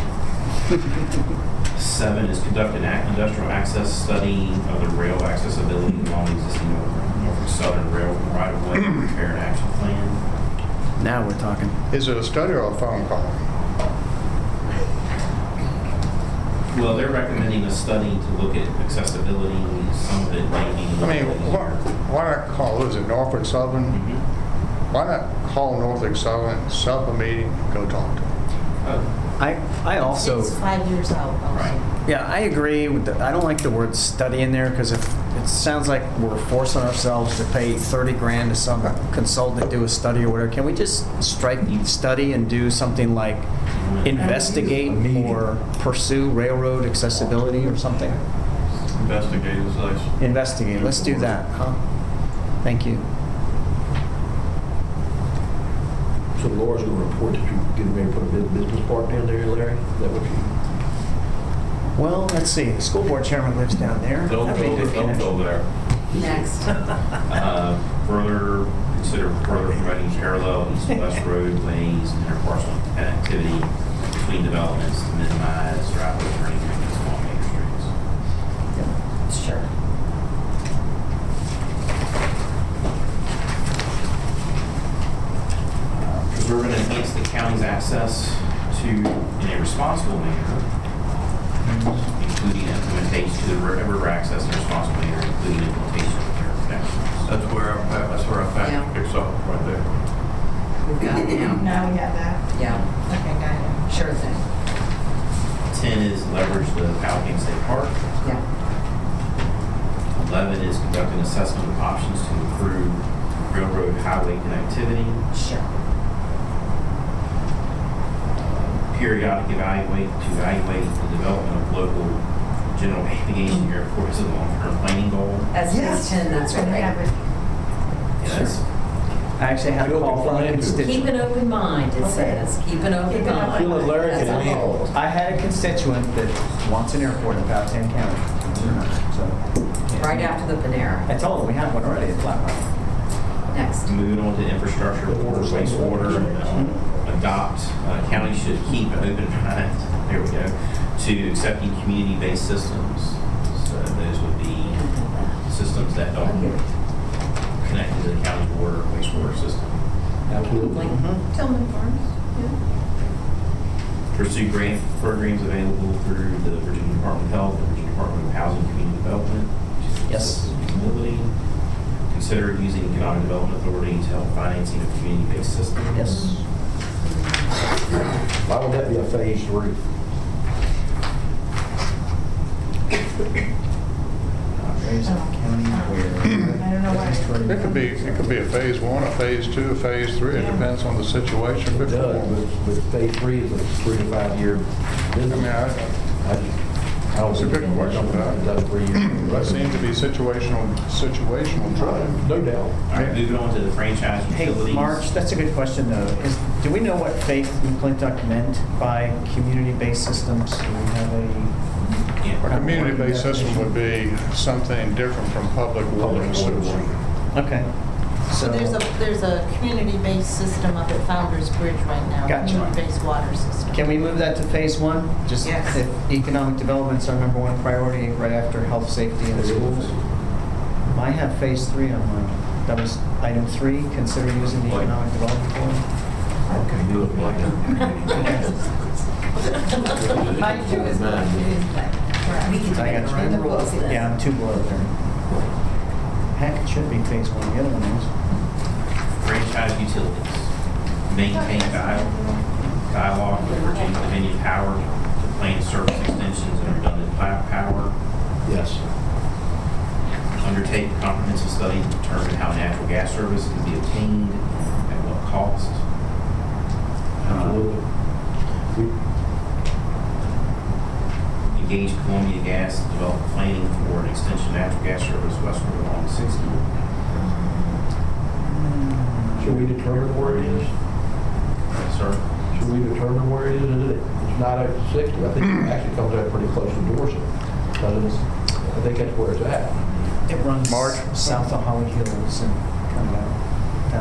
[SPEAKER 11] Seven is conduct an ac- industrial access study of the rail accessibility along the existing Norfolk Norfolk Southern Rail right-of-way, prepare an action plan.
[SPEAKER 3] Now we're talking.
[SPEAKER 13] Is it a study or a phone call?
[SPEAKER 11] Well, they're recommending a study to look at accessibility, some of it might be.
[SPEAKER 13] I mean, why, why not call, what is it, Norfolk Southern?
[SPEAKER 11] Mhm.
[SPEAKER 13] Why not call Norfolk Southern, set up a meeting, go talk to them?
[SPEAKER 3] I, I also,
[SPEAKER 12] It's five years out also.
[SPEAKER 11] Right.
[SPEAKER 3] yeah, I agree with the, I don't like the word study in there because if, it sounds like we're forcing ourselves to pay 30 grand to some consultant to do a study or whatever. Can we just strike study and do something like investigate or pursue railroad accessibility or something?
[SPEAKER 8] Investigate is nice.
[SPEAKER 3] Investigate, let's do that, huh? Thank you.
[SPEAKER 7] So Laura's going to report that you're getting ready to put a bus- business park down there, Larry? Is that what you?
[SPEAKER 3] Well, let's see, the school board chairman lives down there.
[SPEAKER 4] Don't
[SPEAKER 3] That'd be a
[SPEAKER 4] build
[SPEAKER 3] good
[SPEAKER 4] don't
[SPEAKER 3] connection.
[SPEAKER 4] build there.
[SPEAKER 14] Next.
[SPEAKER 11] Uh, Further, consider further promoting parallel east-west roadways and interparcel connectivity between developments to minimize driveway turning radius along major streets.
[SPEAKER 14] Sure.
[SPEAKER 11] Preserve and enhance the county's access to, in a responsible manner, including implementation to the river river access in a responsible manner, including implementation of river connections.
[SPEAKER 8] That's where our, pa- that's where our
[SPEAKER 14] Yeah.
[SPEAKER 8] packet picks up, right there.
[SPEAKER 14] We've got it now.
[SPEAKER 9] Now we have that.
[SPEAKER 14] Yeah,
[SPEAKER 9] Okay, got it.
[SPEAKER 14] sure thing.
[SPEAKER 11] 10 is leverage the Powhatan State Park.
[SPEAKER 14] Yeah.
[SPEAKER 11] 11 is conduct an assessment of options to improve railroad highway connectivity.
[SPEAKER 14] Sure.
[SPEAKER 11] Uh, periodic evaluate, to evaluate the development of local general aviation airport as a long-term planning goal.
[SPEAKER 14] That's phase 10, that's
[SPEAKER 9] And
[SPEAKER 14] right.
[SPEAKER 9] have it-
[SPEAKER 11] Yeah, that's-
[SPEAKER 3] I actually had a call from a
[SPEAKER 14] Keep
[SPEAKER 3] constituent.
[SPEAKER 14] an open mind, it says. Keep an open
[SPEAKER 9] Keep an
[SPEAKER 14] mind.
[SPEAKER 9] open mind.
[SPEAKER 7] Larry
[SPEAKER 14] That's
[SPEAKER 7] can
[SPEAKER 14] all.
[SPEAKER 7] handle
[SPEAKER 3] I had a constituent that wants an airport in Powhatan County. So, yeah.
[SPEAKER 14] Right after the Panera.
[SPEAKER 3] I told him we have one already at Flat Rock.
[SPEAKER 14] Next.
[SPEAKER 11] Moving on to infrastructure, water, wastewater, uh, adopt, uh, county should keep an open mind, there we go, to accepting community-based systems. So those would be systems that don't connect to the county's water, system.
[SPEAKER 7] Absolutely.
[SPEAKER 9] Tillman Farms, yeah.
[SPEAKER 11] Pursue grant programs available through the Virginia Department of Health, the Virginia Department of Housing and Community Development.
[SPEAKER 3] Yes.
[SPEAKER 11] assist Feasibility. Consider using Economic Development Authority to help financing of community-based systems.
[SPEAKER 3] Yes.
[SPEAKER 7] Why would that be a phase three?
[SPEAKER 3] Raising county where.
[SPEAKER 9] I don't know why.
[SPEAKER 13] It could be, it could be a phase one, a phase two, a phase three, it depends on the situation
[SPEAKER 7] It does, but, but phase three is a three to five year
[SPEAKER 13] I
[SPEAKER 7] business.
[SPEAKER 13] mean, I,
[SPEAKER 7] I just- I don't
[SPEAKER 13] It's a
[SPEAKER 7] think
[SPEAKER 13] good
[SPEAKER 7] it's
[SPEAKER 13] question.
[SPEAKER 7] something that's done for years.
[SPEAKER 13] That seems to be situational, situational driven.
[SPEAKER 7] No doubt.
[SPEAKER 11] All right, moving on to the franchise
[SPEAKER 3] Hey,
[SPEAKER 11] utilities.
[SPEAKER 3] Marge, that's a good question, though. Is, do we know what Faith McClintock meant by community-based systems? Do we have a?
[SPEAKER 11] Yeah.
[SPEAKER 3] a
[SPEAKER 13] Community-based system would be something different from public water and sewer.
[SPEAKER 3] Okay.
[SPEAKER 12] So there's a, there's a community-based system up at Founder's Bridge right now.
[SPEAKER 3] Gotcha.
[SPEAKER 12] Community-based water system.
[SPEAKER 3] Can we move that to phase one? Just
[SPEAKER 12] Yes.
[SPEAKER 3] if economic development's our number one priority, right after health, safety, and schools? I have phase three on mine. That was item three, consider using the economic development board.
[SPEAKER 7] Okay, you look like
[SPEAKER 9] Mine too is not, it is blank.
[SPEAKER 15] We can
[SPEAKER 3] I got
[SPEAKER 15] amend the
[SPEAKER 3] you.
[SPEAKER 15] rules then.
[SPEAKER 3] Yeah, I'm too blurred there. Heck, it should be phase one, the other one is.
[SPEAKER 11] franchise utilities. Maintain dialogue, dialogue with Virginia Dominion Power to plan service extensions and redundant pla- power.
[SPEAKER 7] Yes.
[SPEAKER 11] Undertake a comprehensive study to determine how natural gas service can be obtained, at what cost.
[SPEAKER 7] Absolutely. We-
[SPEAKER 11] Engage Columbia Gas to develop planning for an extension of natural gas service westward along 60.
[SPEAKER 7] Should we determine where it is?
[SPEAKER 11] Sir?
[SPEAKER 7] Should we determine where it is? Is it, it's not at 60? I think it actually comes out pretty close to Dorset. Doesn't it? I think that's where it's at.
[SPEAKER 3] It runs
[SPEAKER 13] Mark?
[SPEAKER 3] south of Holly Hills and kind of down.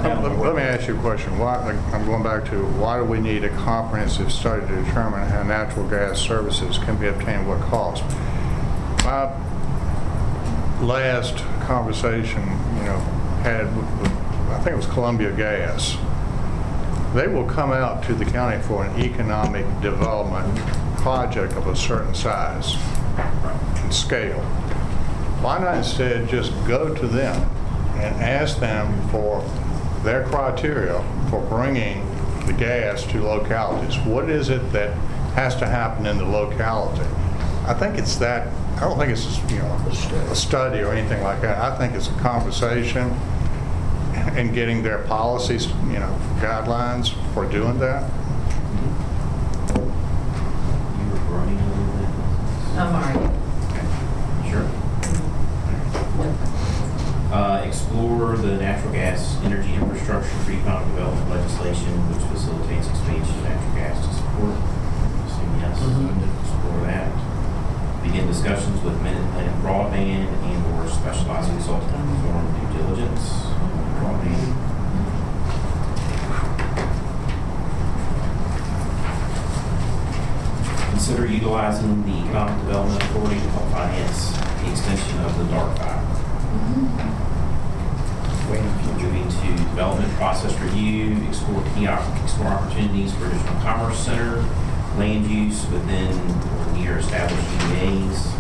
[SPEAKER 13] Let me ask you a question. Why, I'm going back to, why do we need a comprehensive study to determine how natural gas services can be obtained, what cost? My last conversation, you know, had, I think it was Columbia Gas. They will come out to the county for an economic development project of a certain size and scale. Why not instead just go to them and ask them for their criteria for bringing the gas to localities? What is it that has to happen in the locality? I think it's that, I don't think it's, you know, a study or anything like that. I think it's a conversation and getting their policies, you know, guidelines for doing that.
[SPEAKER 11] You were running a little bit.
[SPEAKER 15] I'm all right.
[SPEAKER 11] Sure. Uh, Explore the natural gas energy infrastructure for economic development legislation which facilitates expansion of natural gas to support. Assume yes, explore that. Begin discussions with Mid-Atlantic Broadband and/or specialized consultant to perform due diligence. Broadband. Consider utilizing the Economic Development Authority to help finance the extension of the dark fiber. Moving to development process review, explore key, op- explore opportunities for additional commerce center, land use within or near established UDAs.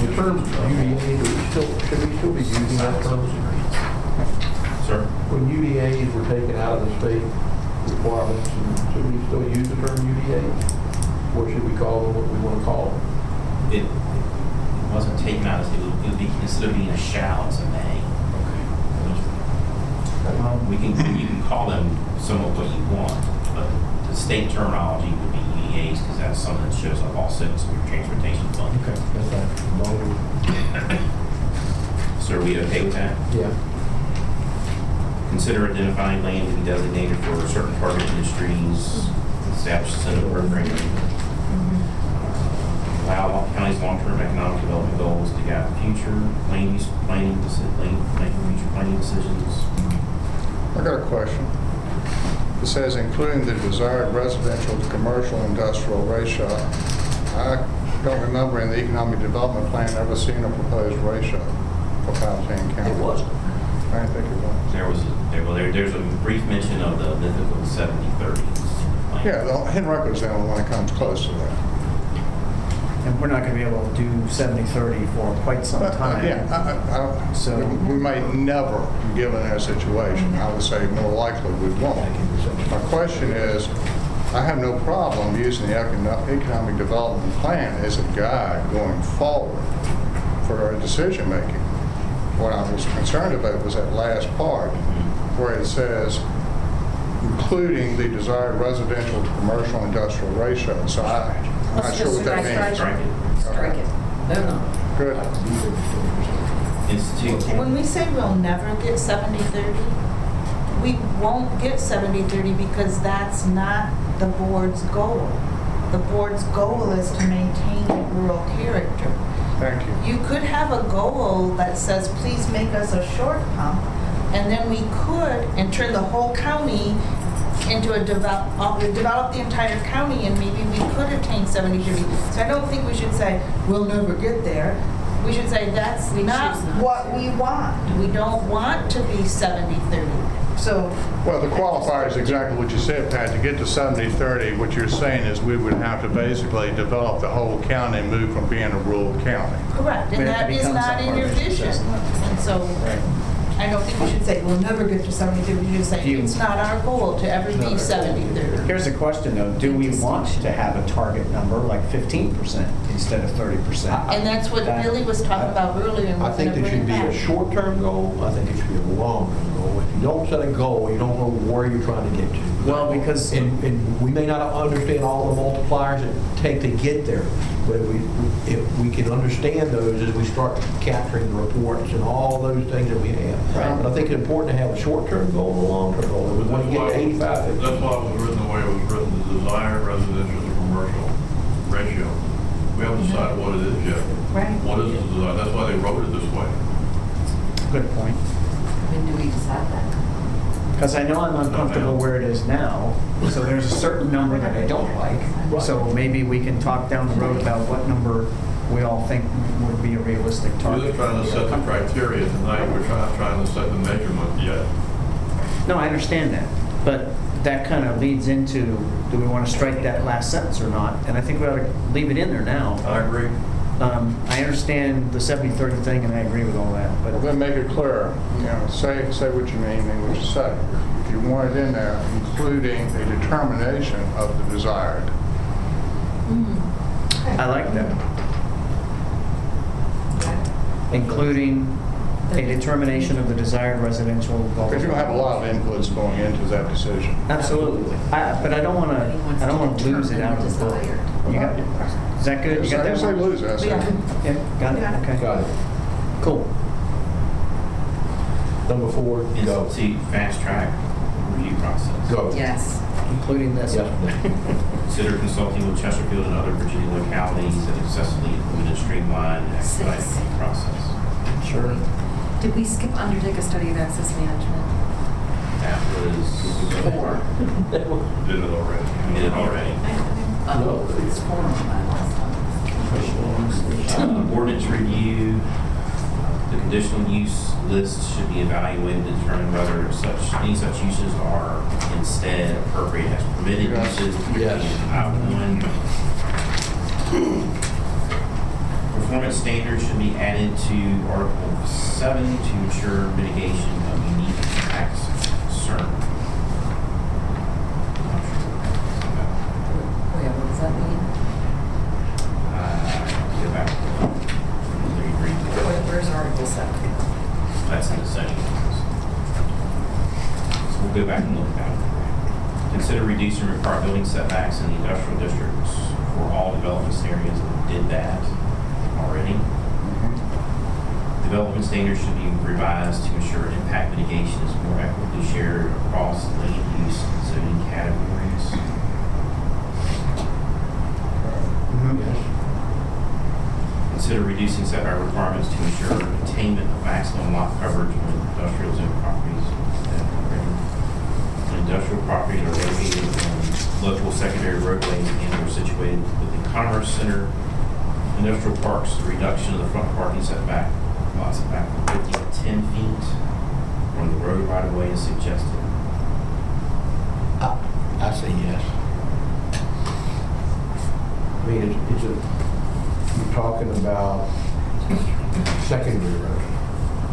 [SPEAKER 7] In terms of UDA, do we still, should we still be using that term?
[SPEAKER 11] Sir?
[SPEAKER 7] When UDAs were taken out of the state requirements, should we still use the term UDA? Or should we call them what we want to call them?
[SPEAKER 11] It it wasn't taken out, as- it would, it would be, instead of being a shall, it's a may.
[SPEAKER 3] Um,
[SPEAKER 11] We can, you can call them some of what you want, but the state terminology would be UDAs, because that's something that shows up all six of your transportation fund.
[SPEAKER 7] Okay, that's fine.
[SPEAKER 11] So are we okay with that?
[SPEAKER 7] Yeah.
[SPEAKER 11] Consider identifying land to be designated for certain target industries, establish incentive program. Uh, allow county's long-term economic development goals to guide future, land use planning, deci- land- future planning decisions.
[SPEAKER 13] I got a question. It says including the desired residential to commercial industrial ratio. I don't remember in the economic development plan ever seeing a proposed ratio for Powhatan County.
[SPEAKER 7] It wasn't.
[SPEAKER 13] I didn't think it was.
[SPEAKER 11] There was, there, well, there, there's a brief mention of the mythical 70-30.
[SPEAKER 13] Yeah, the Henrico's the only one that comes close to that.
[SPEAKER 3] And we're not going to be able to do 70-30 for quite some
[SPEAKER 13] But, uh,
[SPEAKER 3] time.
[SPEAKER 13] Yeah, I- I- I-
[SPEAKER 3] So-
[SPEAKER 13] we may never, given their situation, I would say more likely we won't. My question is, I have no problem using the econo- economic development plan as a guide going forward for our decision-making. What I was concerned about was that last part where it says including the desired residential to commercial industrial ratio. So I, I'm not
[SPEAKER 14] Let's
[SPEAKER 13] sure
[SPEAKER 14] just
[SPEAKER 13] what that
[SPEAKER 14] strike
[SPEAKER 13] means.
[SPEAKER 11] Strike it.
[SPEAKER 14] Strike it. Move on.
[SPEAKER 13] Good.
[SPEAKER 11] Institute.
[SPEAKER 12] When we say we'll never get 70-30, we won't get 70-30 because that's not the board's goal. The board's goal is to maintain a rural character.
[SPEAKER 13] Thank you.
[SPEAKER 12] You could have a goal that says, please make us a Short Pump, and then we could, and turn the whole county into a develop, uh, develop the entire county, and maybe we could attain 70-30. So I don't think we should say, we'll never get there. We should say, that's
[SPEAKER 14] We
[SPEAKER 12] not
[SPEAKER 14] choose not
[SPEAKER 12] what we want. We don't want to be 70-30. So
[SPEAKER 13] Well, the qualifier is exactly what you said, Pat. To get to 70-30, what you're saying is we would have to basically develop the whole county and move from being a rural county.
[SPEAKER 12] Correct,
[SPEAKER 3] We
[SPEAKER 12] and
[SPEAKER 3] have to
[SPEAKER 12] that is
[SPEAKER 3] become
[SPEAKER 12] not in your
[SPEAKER 3] of
[SPEAKER 12] vision. And so, I don't think we should say, we'll never get to 70, we should say,
[SPEAKER 3] you-
[SPEAKER 12] it's not our goal to ever be 70, 30.
[SPEAKER 3] Here's a question though, do we want to have a target number like 15% instead of 30%?
[SPEAKER 12] And that's what
[SPEAKER 3] That-
[SPEAKER 12] Billy was talking about earlier, and
[SPEAKER 7] I
[SPEAKER 12] we're
[SPEAKER 7] think
[SPEAKER 12] gonna
[SPEAKER 7] it
[SPEAKER 12] bring
[SPEAKER 7] should be a
[SPEAKER 12] back.
[SPEAKER 7] short-term goal, I think it should be a long-term goal. If you don't set a goal, you don't know where you're trying to get to.
[SPEAKER 3] Well, because-
[SPEAKER 7] And, and we may not understand all the multipliers it take to get there, but if we, if we can understand those as we start capturing the reports and all those things that we have.
[SPEAKER 3] Right.
[SPEAKER 7] But I think it's important to have a short-term goal and a long-term goal. If we want to get to 85,
[SPEAKER 8] That's why it was written the way it was written, the desired residential to commercial ratio. We haven't mm-hmm. decided what it is yet.
[SPEAKER 12] Right.
[SPEAKER 8] What is the desire? That's why they wrote it this way.
[SPEAKER 3] Good point.
[SPEAKER 15] When do we decide that?
[SPEAKER 3] Because I know I'm uncomfortable where it is now, so there's a certain number that I don't like. So maybe we can talk down the road about what number we all think would be a realistic target.
[SPEAKER 8] We're
[SPEAKER 3] target.
[SPEAKER 8] just trying to set the criteria tonight, we're not trying to set the measurement yet.
[SPEAKER 3] No, I understand that, but that kind of leads into, do we want to strike that last sentence or not? And I think we ought to leave it in there now.
[SPEAKER 8] I agree.
[SPEAKER 3] Um, I understand the 70-30 thing, and I agree with all that,
[SPEAKER 13] Well,
[SPEAKER 3] but
[SPEAKER 13] then make it clear, you know, say, say what you mean, mean what you say. If you want it in there, including a determination of the desired.
[SPEAKER 3] I like that. Including a determination of the desired residential. blah, blah,
[SPEAKER 13] Because you're going to have a lot of inputs going into that decision.
[SPEAKER 3] Absolutely. I- But I don't want to, I don't want to lose it out of the book. You got, is that good? You got
[SPEAKER 13] I
[SPEAKER 3] that
[SPEAKER 13] say
[SPEAKER 3] one?
[SPEAKER 13] lose I said,
[SPEAKER 3] Yeah, got it, okay.
[SPEAKER 7] got it.
[SPEAKER 3] Cool.
[SPEAKER 7] Number four, go.
[SPEAKER 11] Institute fast track review process.
[SPEAKER 7] Go.
[SPEAKER 14] Yes.
[SPEAKER 3] Including this.
[SPEAKER 7] Yes.
[SPEAKER 11] Consider consulting with Chesterfield and other Virginia localities that successfully implemented streamlined and expedited
[SPEAKER 14] Six.
[SPEAKER 11] review process.
[SPEAKER 3] Sure.
[SPEAKER 14] Did we skip undertake a study of access management?
[SPEAKER 11] That was.
[SPEAKER 14] Four.
[SPEAKER 8] Did it already.
[SPEAKER 11] Did it already.
[SPEAKER 14] Oh, it's four on my one.
[SPEAKER 11] Uh, Ordinance review, the conditional use list should be evaluated to determine whether such, any such uses are instead appropriate as permitted
[SPEAKER 13] Yes.
[SPEAKER 11] uses.
[SPEAKER 7] Yes.
[SPEAKER 11] I-1. Performance standards should be added to Article 7 to ensure mitigation of unique impacts concern. Not sure what that's about.
[SPEAKER 14] Wait, what does that mean?
[SPEAKER 11] Uh, Go back. Let me read it.
[SPEAKER 14] Where- Where's Article 7?
[SPEAKER 11] That's in the setting. So we'll go back and look at it. Consider reducing required building setbacks in the industrial districts for all development areas that did that already. Development standards should be revised to ensure impact mitigation is more equitably shared across land use and zoning categories. Consider reducing setback requirements to ensure attainment of maximum lot coverage on industrial zone properties. When Industrial properties are located on local secondary roadways and are situated within commerce center, industrial parks, the reduction of the front parking setback, lot setback from 50 to 10 feet from the road right of way is suggested.
[SPEAKER 7] I I say yes. I mean, it's, it's a, you're talking about secondary road,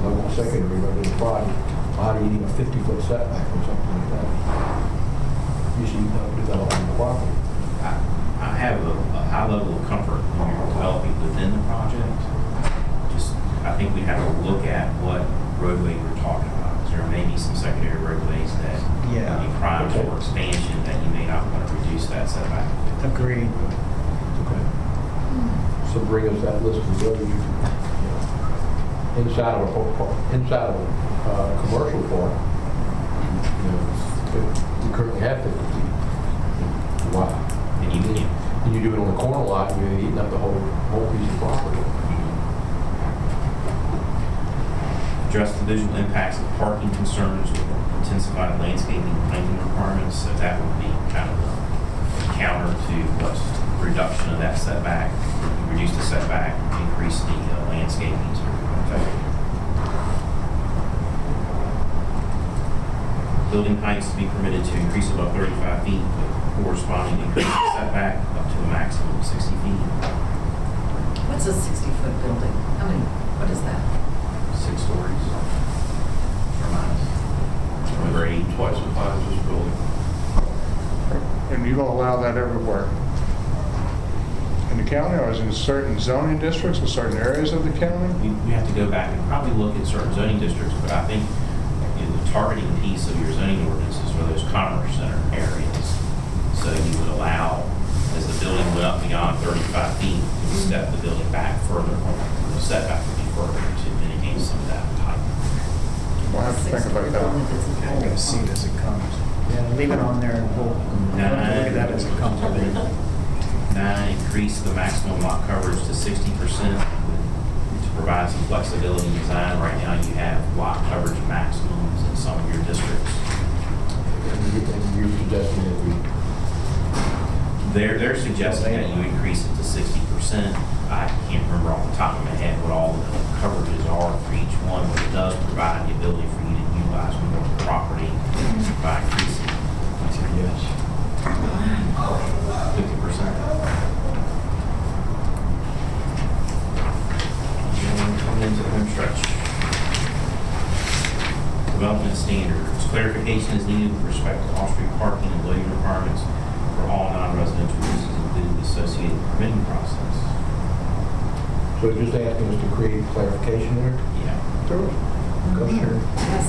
[SPEAKER 7] local secondary road, it's probably, why do you need a fifty-foot setback or something like that? Usually you don't develop on the property.
[SPEAKER 11] I I have a, a high level of comfort when you're developing within the project. Just, I think we have to look at what roadway we're talking about. 'cause There may be some secondary roadways that
[SPEAKER 3] Yeah.
[SPEAKER 11] would be prime for expansion, that you may not want to reduce that setback.
[SPEAKER 3] Agreed.
[SPEAKER 7] Bring us that list of roads, you know, inside of a, inside of a uh, commercial park. you know, We currently have 50 feet wide.
[SPEAKER 11] And you can,
[SPEAKER 7] And you do it on the corner lot, and you're eating up the whole, whole piece of property.
[SPEAKER 11] address the visual impacts of parking concerns with intensified landscaping and planting requirements, so that would be kind of a counter to what's reduction of that setback, reduce the setback, increase the uh, landscaping to protect. Building heights to be permitted to increase above 35 feet, with corresponding increase in setback up to a maximum of 60 feet.
[SPEAKER 14] What's a 60-foot building? How many, what is that?
[SPEAKER 11] six stories. Or minus. Or grade.
[SPEAKER 8] Twice as high as this building.
[SPEAKER 13] And you will allow that everywhere? In the county, or is it in certain zoning districts or certain areas of the county?
[SPEAKER 11] We, we have to go back and probably look at certain zoning districts, but I think you know, the targeting piece of your zoning ordinances are those commerce center areas. So you would allow, as the building went up beyond 35 feet, to step the building back further, the setback would be further to mitigate some of that height.
[SPEAKER 13] We'll have to think about that.
[SPEAKER 3] I'm going to see it as it comes. Yeah, leave it on there and we'll we'll look at that as it comes.
[SPEAKER 11] Nine, increase the maximum lot coverage to sixty percent to provide some flexibility in design. Right now, you have lot coverage maximums in some of your districts.
[SPEAKER 7] And you- and you're suggesting that we
[SPEAKER 11] They're, they're suggesting that you increase it to sixty percent. I can't remember off the top of my head what all the coverages are for each one, but it does provide the ability for you to utilize more property by increasing. Yes. Fifty percent. Into the home stretch. Development standards. Clarification is needed with respect to off-street parking and loading requirements for all non-residential uses, including the associated permitting process.
[SPEAKER 7] So just asking us to create clarification there?
[SPEAKER 11] Yeah.
[SPEAKER 7] Sure. Go ahead.
[SPEAKER 14] Yes.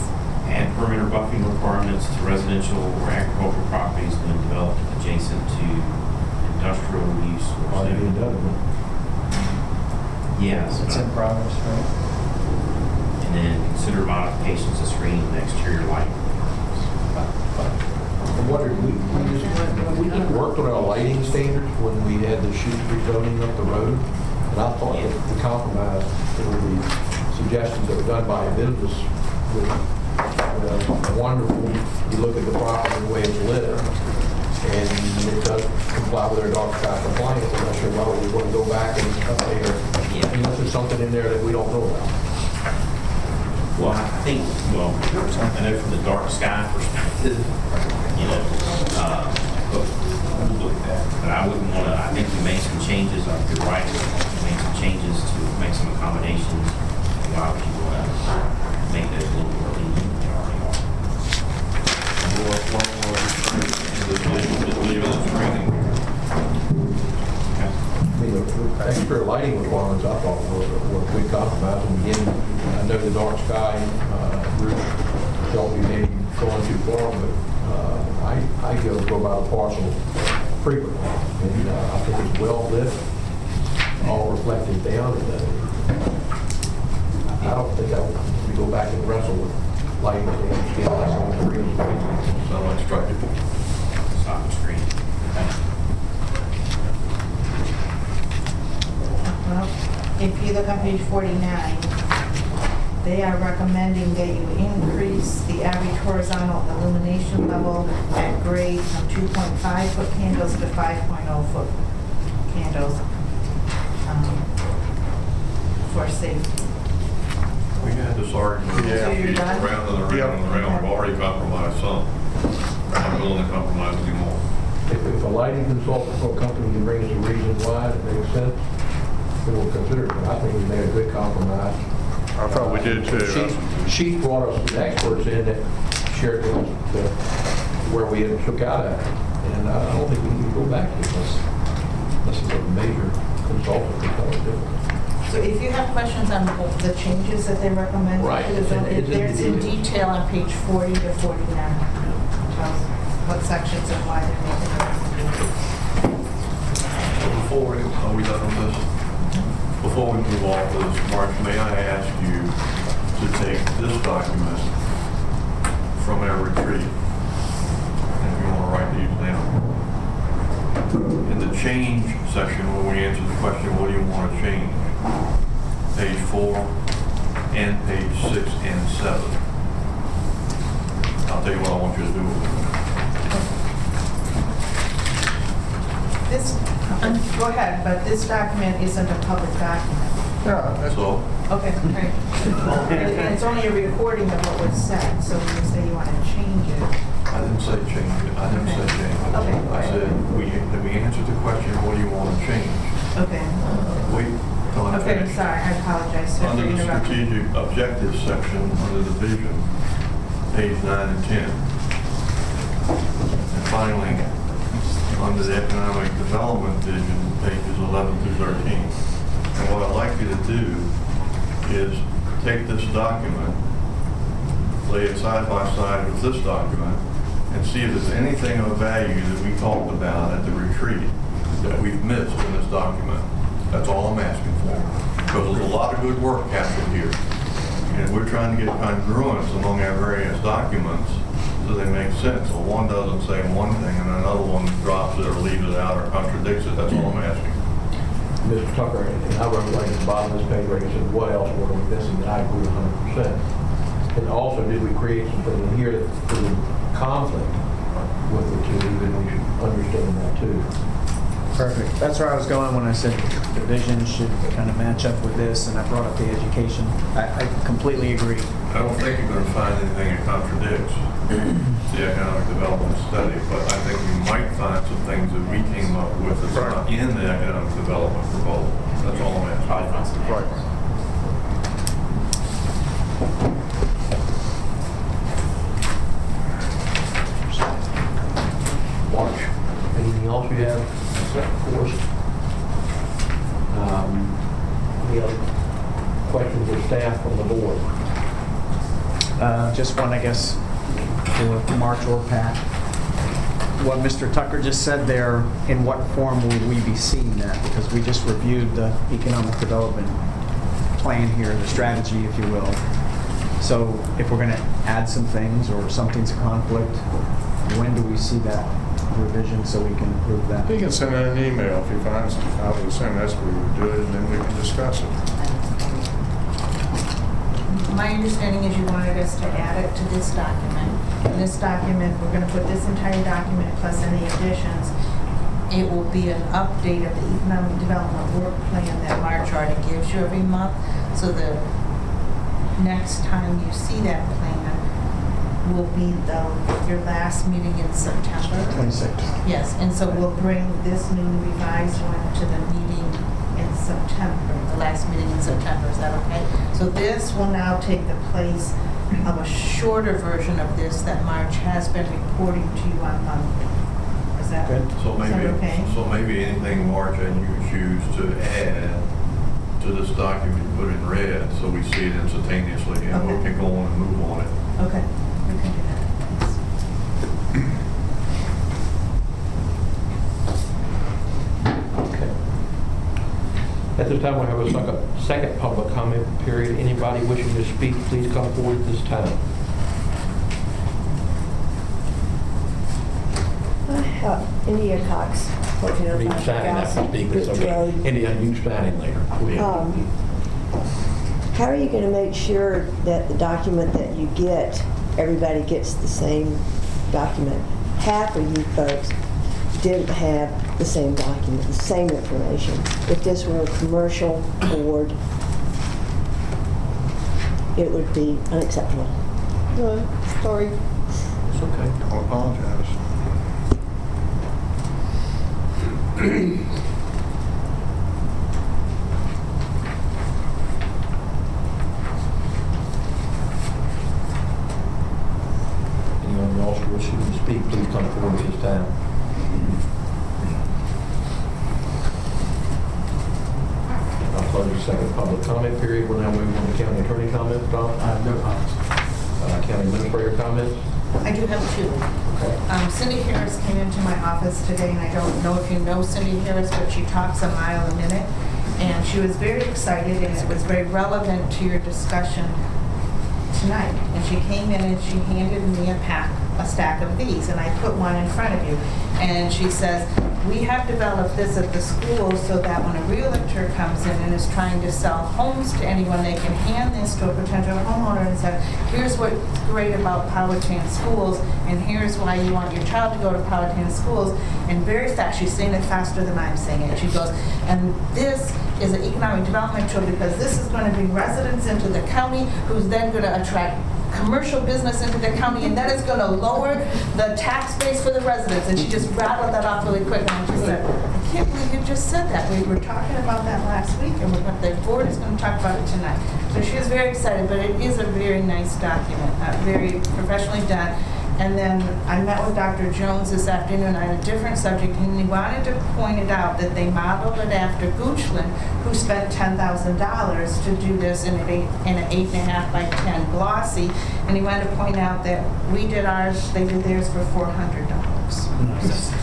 [SPEAKER 11] Add permit or buffering requirements to residential or agricultural properties when developed adjacent to industrial use or
[SPEAKER 7] Already being
[SPEAKER 11] zoning.
[SPEAKER 7] done, but-
[SPEAKER 11] Yes.
[SPEAKER 3] It's in progress, right?
[SPEAKER 11] And then consider modifications to screening and exterior lighting.
[SPEAKER 7] I wondered, we, we just, we just worked on our lighting standards when we had the shoot rezoning up the road. And I thought that the compromise, or the suggestions that were done by a business was uh, wonderful. You look at the property, the way it's lit, and it does comply with our dark sky compliance. I'm not sure why we want to go back and update our, unless there's something in there that we don't know about.
[SPEAKER 11] Well, I think, well, I know from the dark sky perspective, you know, uh, but we'll look at that. But I wouldn't want to, I think we made some changes, uh, you're right, we made some changes to make some accommodations. Why would you want to make those a little more lenient than they already are?
[SPEAKER 7] I mean, the the extra lighting requirements, I thought were, were a good compromise. And again, I know the dark sky uh, don't be maybe going too far, but uh, I, I go, go by the parcel frequently. And uh, I think it's well lit, all reflected down. And, uh, I don't think I would go back and wrestle with lighting and get less on the green.
[SPEAKER 8] Sound like structure.
[SPEAKER 11] Stop the screen.
[SPEAKER 9] Well, if you look on page 49, they are recommending that you increase the average horizontal illumination level at grade from 2.5 foot candles to 5.0 foot candles um, for safety.
[SPEAKER 8] We had this argument
[SPEAKER 13] Yeah.
[SPEAKER 9] So you're done?
[SPEAKER 8] around and around and around. We've already compromised some. I'm not willing to compromise anymore.
[SPEAKER 7] If, if a lighting consultant or company can bring us a reason why it makes sense, then we'll consider it. But I think we made a good compromise.
[SPEAKER 13] I thought we did too.
[SPEAKER 7] She, she brought us some experts in that shared with us the- where we had took out at. And I don't think we need to go back to this. This is a major consultant to tell us different.
[SPEAKER 9] So if you have questions on the changes that they recommend,
[SPEAKER 7] Right.
[SPEAKER 9] to the zone,
[SPEAKER 7] It's in-
[SPEAKER 9] it's in
[SPEAKER 7] it's
[SPEAKER 9] detail on page 40 to 49. Tells-
[SPEAKER 12] what sections and why they're making the recommendation.
[SPEAKER 8] Before, we- are we done with this? Before we move off of this, Mark, may I ask you to take this document from our retreat? If you want to write these down. In the change section, when we answer the question, what do you want to change? Page four and page six and seven. I'll tell you what I want you to do.
[SPEAKER 12] This, um, go ahead, but this document isn't a public document.
[SPEAKER 8] So,
[SPEAKER 12] Okay, great. And it's only a recording of what was said, so when you say you want to change it,
[SPEAKER 8] I didn't say change it, I didn't say change it.
[SPEAKER 12] Okay.
[SPEAKER 8] I said, we, we answered the question, what do you want to change?
[SPEAKER 12] okay.
[SPEAKER 8] Wait till I
[SPEAKER 12] Okay,
[SPEAKER 8] finish.
[SPEAKER 12] sorry, I apologize sir, for
[SPEAKER 8] Under the
[SPEAKER 12] interrupting.
[SPEAKER 8] strategic objectives section, under the vision, page nine and 10. And finally, under the economic development vision, pages 11 through 13. And what I'd like you to do is take this document, lay it side by side with this document, and see if there's anything of value that we talked about at the retreat that we've missed in this document. That's all I'm asking for. Because there's a lot of good work captured here. And we're trying to get congruence among our various documents so they make sense. So one doesn't say one thing and another one drops it or leaves it out or contradicts it. That's all I'm asking.
[SPEAKER 7] Mr. Tucker, and I wrote right at the bottom of this page where he said, what else were we missing? And I agree hundred percent. And also, did we create something in here that was conflict with the two, then we should understand that too.
[SPEAKER 3] Perfect. That's where I was going when I said the vision should kind of match up with this, and I brought up the education. I, I completely agree.
[SPEAKER 8] I don't think you're going to find anything that contradicts the economic development study, but I think you might find some things that we came up with that's not in the economic development proposal. That's all I'm asking.
[SPEAKER 11] Probably find some.
[SPEAKER 13] Right.
[SPEAKER 7] Marge, anything else you have Of course. Um, Any other questions of staff from the board?
[SPEAKER 3] Uh, Just one, I guess, for Marge or Pat. What Mr. Tucker just said there, in what form will we be seeing that? Because we just reviewed the economic development plan here, the strategy, if you will. So if we're going to add some things or something's a conflict, when do we see that revision so we can approve that?
[SPEAKER 13] He can send in an email if he finds it. I would assume that's we would do it, and then we can discuss it.
[SPEAKER 12] My understanding is you wanted us to add it to this document. In this document, we're going to put this entire document plus any additions. It will be an update of the economic development work plan that Marge already gives you every month. So the next time you see that plan will be the, your last meeting in September.
[SPEAKER 3] 26.
[SPEAKER 12] Yes, and so we'll bring this new revised one to the meeting in September, last meeting in September, is that okay? So this will now take the place of a shorter version of this that Marge has been reporting to you on monthly. Is that,
[SPEAKER 3] Good.
[SPEAKER 8] So
[SPEAKER 12] that
[SPEAKER 8] maybe,
[SPEAKER 12] okay?
[SPEAKER 8] so maybe anything, Marge, and you choose to add to this document, put in red, so we see it instantaneously, and we
[SPEAKER 12] Okay.
[SPEAKER 8] can go on and move on it.
[SPEAKER 12] Okay, we can do that.
[SPEAKER 7] Okay. At this time, we have a second, public comment period. Anybody wishing to speak, please come forward at this time.
[SPEAKER 16] Uh, India Cox, 1405
[SPEAKER 7] Need signing after you speak, it's
[SPEAKER 16] Ridge. Road.
[SPEAKER 7] India, you signing later.
[SPEAKER 16] Um, How are you going to make sure that the document that you get, everybody gets the same document? Half of you folks didn't have the same document, the same information. If this were a commercial board, it would be unacceptable. Sorry.
[SPEAKER 7] It's okay.
[SPEAKER 13] I'll apologize.
[SPEAKER 7] Anyone else wishing to speak, please come forward at this time. I'll close the second public comment period. We'll now move on to county attorney comments. Tom?
[SPEAKER 3] have No comments.
[SPEAKER 7] Uh, County administrator comments?
[SPEAKER 12] I I do have two. Um, Cindy Harris came into my office today, and I don't know if you know Cindy Harris, but she talks a mile a minute. And she was very excited, and it was very relevant to your discussion tonight. And she came in and she handed me a pack, a stack of these, and I put one in front of you. And she says, we have developed this at the school so that when a realtor comes in and is trying to sell homes to anyone, they can hand this to a potential homeowner and say, here's what's great about Powhatan schools, and here's why you want your child to go to Powhatan schools. And very fast, she's saying it faster than I'm saying it. She goes, and this is an economic development tool because this is going to bring residents into the county who's then going to attract commercial business into the county, and that is going to lower the tax base for the residents. And she just rattled that off really quick, and I said, I can't believe you just said that. We were talking about that last week, and we're the board is going to talk about it tonight. So she was very excited, but it is a very nice document, uh, very professionally done. And then I met with Dr. Jones this afternoon on a different subject, and he wanted to point it out that they modeled it after Goochland, who spent $10,000 to do this in an in eight and a half by 10 glossy. And he wanted to point out that we did ours, they did theirs for $400. Just just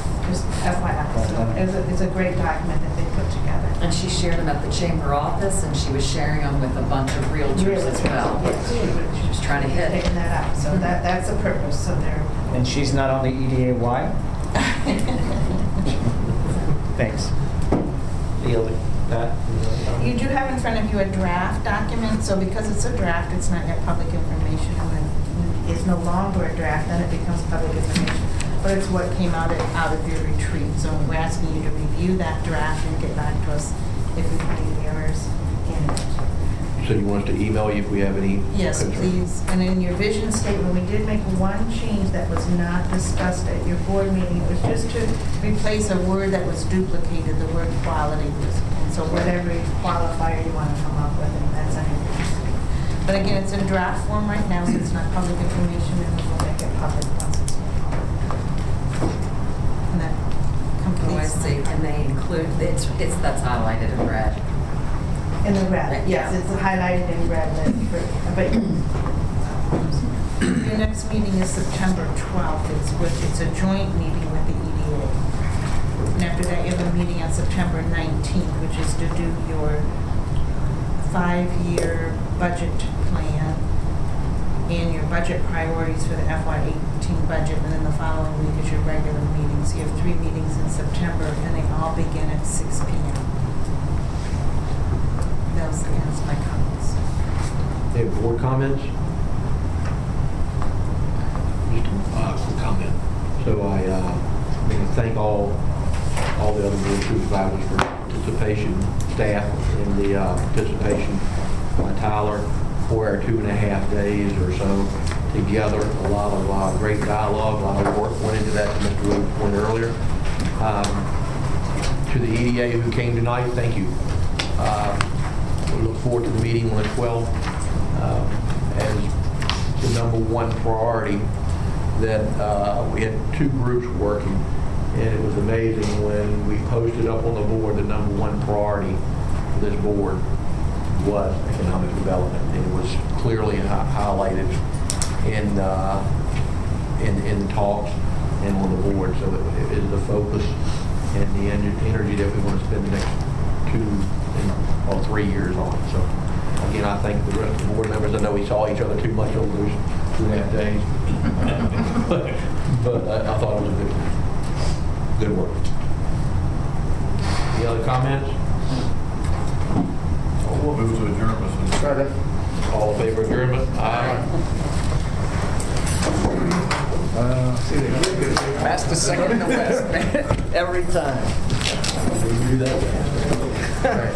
[SPEAKER 12] FYI. So It's a, it's a great document that they put together.
[SPEAKER 14] And she shared them at the chamber office, and she was sharing them with a bunch of realtors as well.
[SPEAKER 9] Yes.
[SPEAKER 14] She was trying to hit it.
[SPEAKER 9] Taking that out, so mm-hmm. that, that's the purpose, so they're,
[SPEAKER 3] And she's not on the EDA? Thanks.
[SPEAKER 12] You do have in front of you a draft document, so because it's a draft, it's not yet public information. And when it's no longer a draft, then it becomes public information. But it's what came out of, out of your retreat. So we're asking you to review that draft and get back to us if you find any errors in it.
[SPEAKER 7] So you want us to email you if we have any?
[SPEAKER 12] Yes,
[SPEAKER 7] concerns?
[SPEAKER 12] please. And in your vision statement, we did make one change that was not discussed at your board meeting. It was just to replace a word that was duplicated, the word quality. Was- And so whatever qualifier you want to come up with, and that's on your vision statement. But again, it's in draft form right now, so it's not public information, and we'll make it public once it's And that
[SPEAKER 14] Oh, I
[SPEAKER 12] completes.
[SPEAKER 14] See, and they include, it's, it's, that's highlighted in red.
[SPEAKER 12] In the red, yes,
[SPEAKER 14] Yeah.
[SPEAKER 12] it's highlighted in red, but your next meeting is September 12th. It's with, it's a joint meeting with the EDA. And after that, you have a meeting on September 19th, which is to do your five-year budget plan and your budget priorities for the FY18 budget, and then the following week is your regular meeting. So you have three meetings in September, and they all begin at 6 PM. Those ends my comments.
[SPEAKER 7] Any board comments? Just a uh, quick comment. So I uh, want to thank all, all the other board supervisors for participation, staff in the uh, participation by Tyler for our two and a half days or so together. A lot of uh, great dialogue, a lot of work went into that, as Mr. Williams pointed earlier. Um, To the EDA who came tonight, thank you. Uh, we look forward to the meeting on the 12th um, as the number one priority that uh, we had two groups working, and it was amazing when we posted up on the board, the number one priority for this board was economic development. And it was clearly highlighted in, uh, in, in the talks and on the board, so it is the focus and the en- energy that we want to spend the next two and- or three years on. So again, I thank the rest of the board members. I know we saw each other too much over those two and a half days. But I I thought it was a good, good work. Any other comments?
[SPEAKER 8] We'll Move to adjourn, Mr.
[SPEAKER 7] All in favor of adjournment? Aye.
[SPEAKER 3] Fastest second in the West, man. Every time.
[SPEAKER 7] We do that.